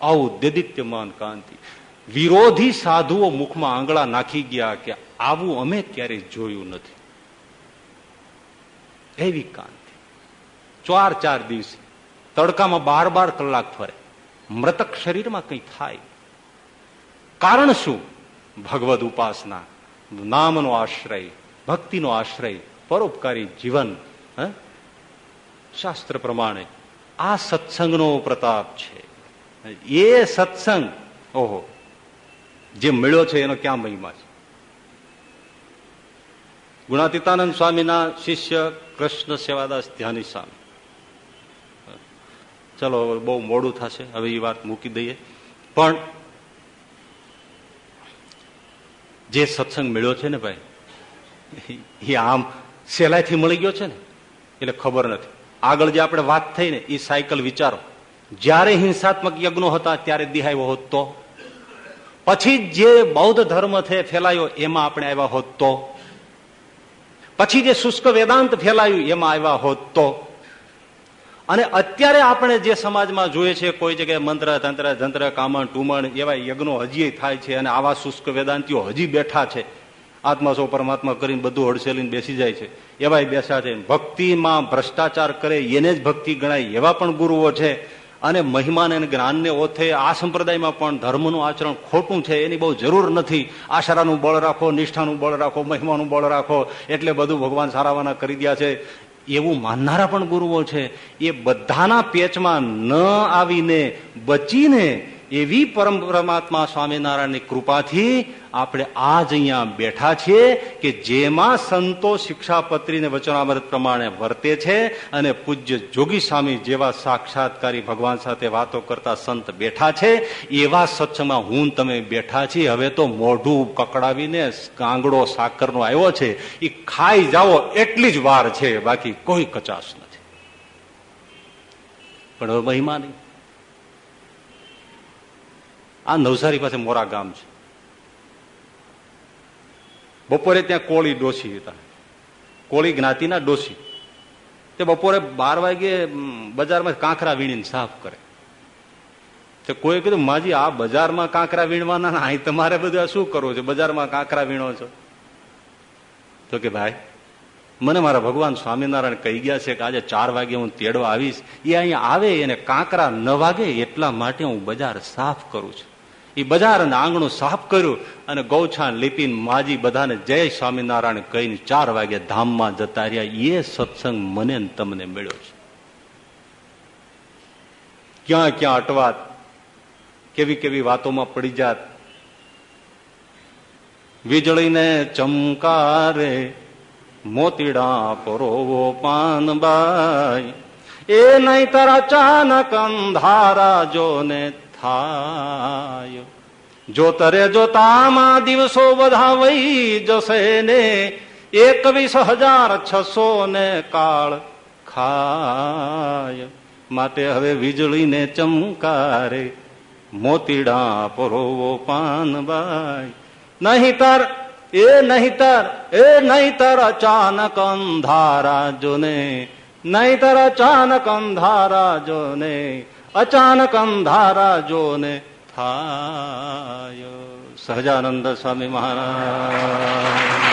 આવું દેદિત્યમાન કાંતિ. વિરોધી સાધુઓ મુખમાં આંગળા નાખી ગયા કે આવું અમે ક્યારેય જોયું નથી. એવી કાંતિ. ચાર ચાર દિવસે તડકામાં બાર બાર કલાક ફરે. મૃતક શરીરમાં કંઈ થાય? કારણ શું? ભગવદ ઉપાસના, નામનો આશ્રય, ભક્તિનો આશ્રય, પરોપકારી જીવન શાસ્ત્ર પ્રમાણે આ સત્સંગનો પ્રતાપ છે. એ સત્સંગ, ઓહો, જે મળ્યો છે એનો ક્યાં મહિમા છે? ગુણાતીતાનંદ સ્વામીના શિષ્ય કૃષ્ણ સેવાદાસ ધ્યાની સ્વામી. ચલો બહુ મોડું થશે, હવે એ વાત મૂકી દઈએ. પણ જે સત્સંગ મળ્યો છે ને ભાઈ, એ આમ સહેલાઈથી મળી ગયો છે ને? એટલે ખબર નથી. આગળ જે આપણે વાત થઈ ને, એ સાયકલ વિચારો. જ્યારે હિંસાત્મક યજ્ઞો હતા, ત્યારે દિહાયો હોત તો. પછી જે બૌદ્ધ ધર્મ છે ફેલાયો, એમાં આપણે આવ્યા હોત તો. પછી જે શુષ્ક વેદાંત ફેલાયું, એમાં આવ્યા હોત તો. અને અત્યારે આપણે જે સમાજમાં જોઈએ છે, કોઈ જગ્યાએ મંત્ર, તંત્ર જંત્ર કામણ, ટુમણ એવા યજ્ઞો હજી થાય છે અને આવા શુષ્ક વેદાંતિઓ હજી બેઠા છે. આત્મા સૌ પરમાત્મા કરીને બધું હડસેલીને બેસી જાય છે. એવા બેસા છે. ભક્તિમાં ભ્રષ્ટાચાર કરે એને જ ભક્તિ ગણાય એવા પણ ગુરુઓ છે. અને મહિમાને અને જ્ઞાનને ઓથે આ સંપ્રદાયમાં પણ ધર્મનું આચરણ ખોટું છે એની બહુ જરૂર નથી. આશરાનું બળ રાખો, નિષ્ઠાનું બળ રાખો, મહિમાનું બળ રાખો, એટલે બધું ભગવાન સારાવાના કરી દયા છે. એવું માનનારા પણ ગુરુઓ છે. એ બધાના પેચમાં ન આવીને, બચીને એવી પરમ પરમાત્મા સ્વામિનારાયણની કૃપાથી આપણે આજ અહીંયા બેઠા છીએ કે જેમાં સંતો શિક્ષાપત્રીને વચનામૃત પ્રમાણે વર્તે છે અને પૂજ્ય જોગી સ્વામી જેવા સાક્ષાત્કારી ભગવાન સાથે વાતો કરતા સંત બેઠા છે. એવા સત્સંગમાં હું તમે બેઠા છીએ. હવે તો મોઢું કકડાવીને કાંગડો સાકરનો આવ્યો છે. એ ખાઈ જાઓ એટલી જ વાર છે. બાકી કોઈ કચાશ નથી. પણ હવે મહિમા નહીં. આ નવસારી પાસે મોરા ગામ છે. બપોરે ત્યાં કોળી ડોસી હતા. કોળી જ્ઞાતિના ડોસી. તે બપોરે બાર વાગે બજારમાં કાંકરા વીણીને સાફ કરે. તો કોઈ કીધું, માજી, આ બજારમાં કાંકરા વીણવાના અહીં તમારે બધું શું કરવું છે? બજારમાં કાંકરા વીણો છો? તો કે, ભાઈ, મને મારા ભગવાન સ્વામિનારાયણ કહી ગયા છે કે આજે ચાર વાગે હું તેડવા આવીશ. એ અહીંયા આવે એને કાંકરા ન વાગે એટલા માટે હું બજાર સાફ કરું છું. એ બજાર અને આંગણું સાફ કર્યું અને ગૌછાણ લીપીને માજી બધાને જય સ્વામિનારાયણ કહીને ચાર વાગે ધામમાં જતા રહ્યા. એ સત્સંગ મને તમને મળ્યો છે. ક્યાં ક્યાં અટવાત, કેવી કેવી વાતોમાં પડી જાત. વીજળીને ચમકારે, મોતીડા પરોવો પાનબાઈ એ નહીં તારા ચાનક અંધારા જોને થાય. જો તરે જોતામાં દિવસો બધા વહી જશે ને, એકવીસ હજાર છસો ને કાળ ખાય. માટે હવે વીજળીને ચમકારે, મોતીડા પરોવો પાનબાઈ નહીતર, એ નહીતર એ નહીતર અચાનક અંધારા જોને નહીતર અચાનક અંધારા જોને અચાનક અંધારા જોને થાય સહજાનંદ સ્વામી મહારાજ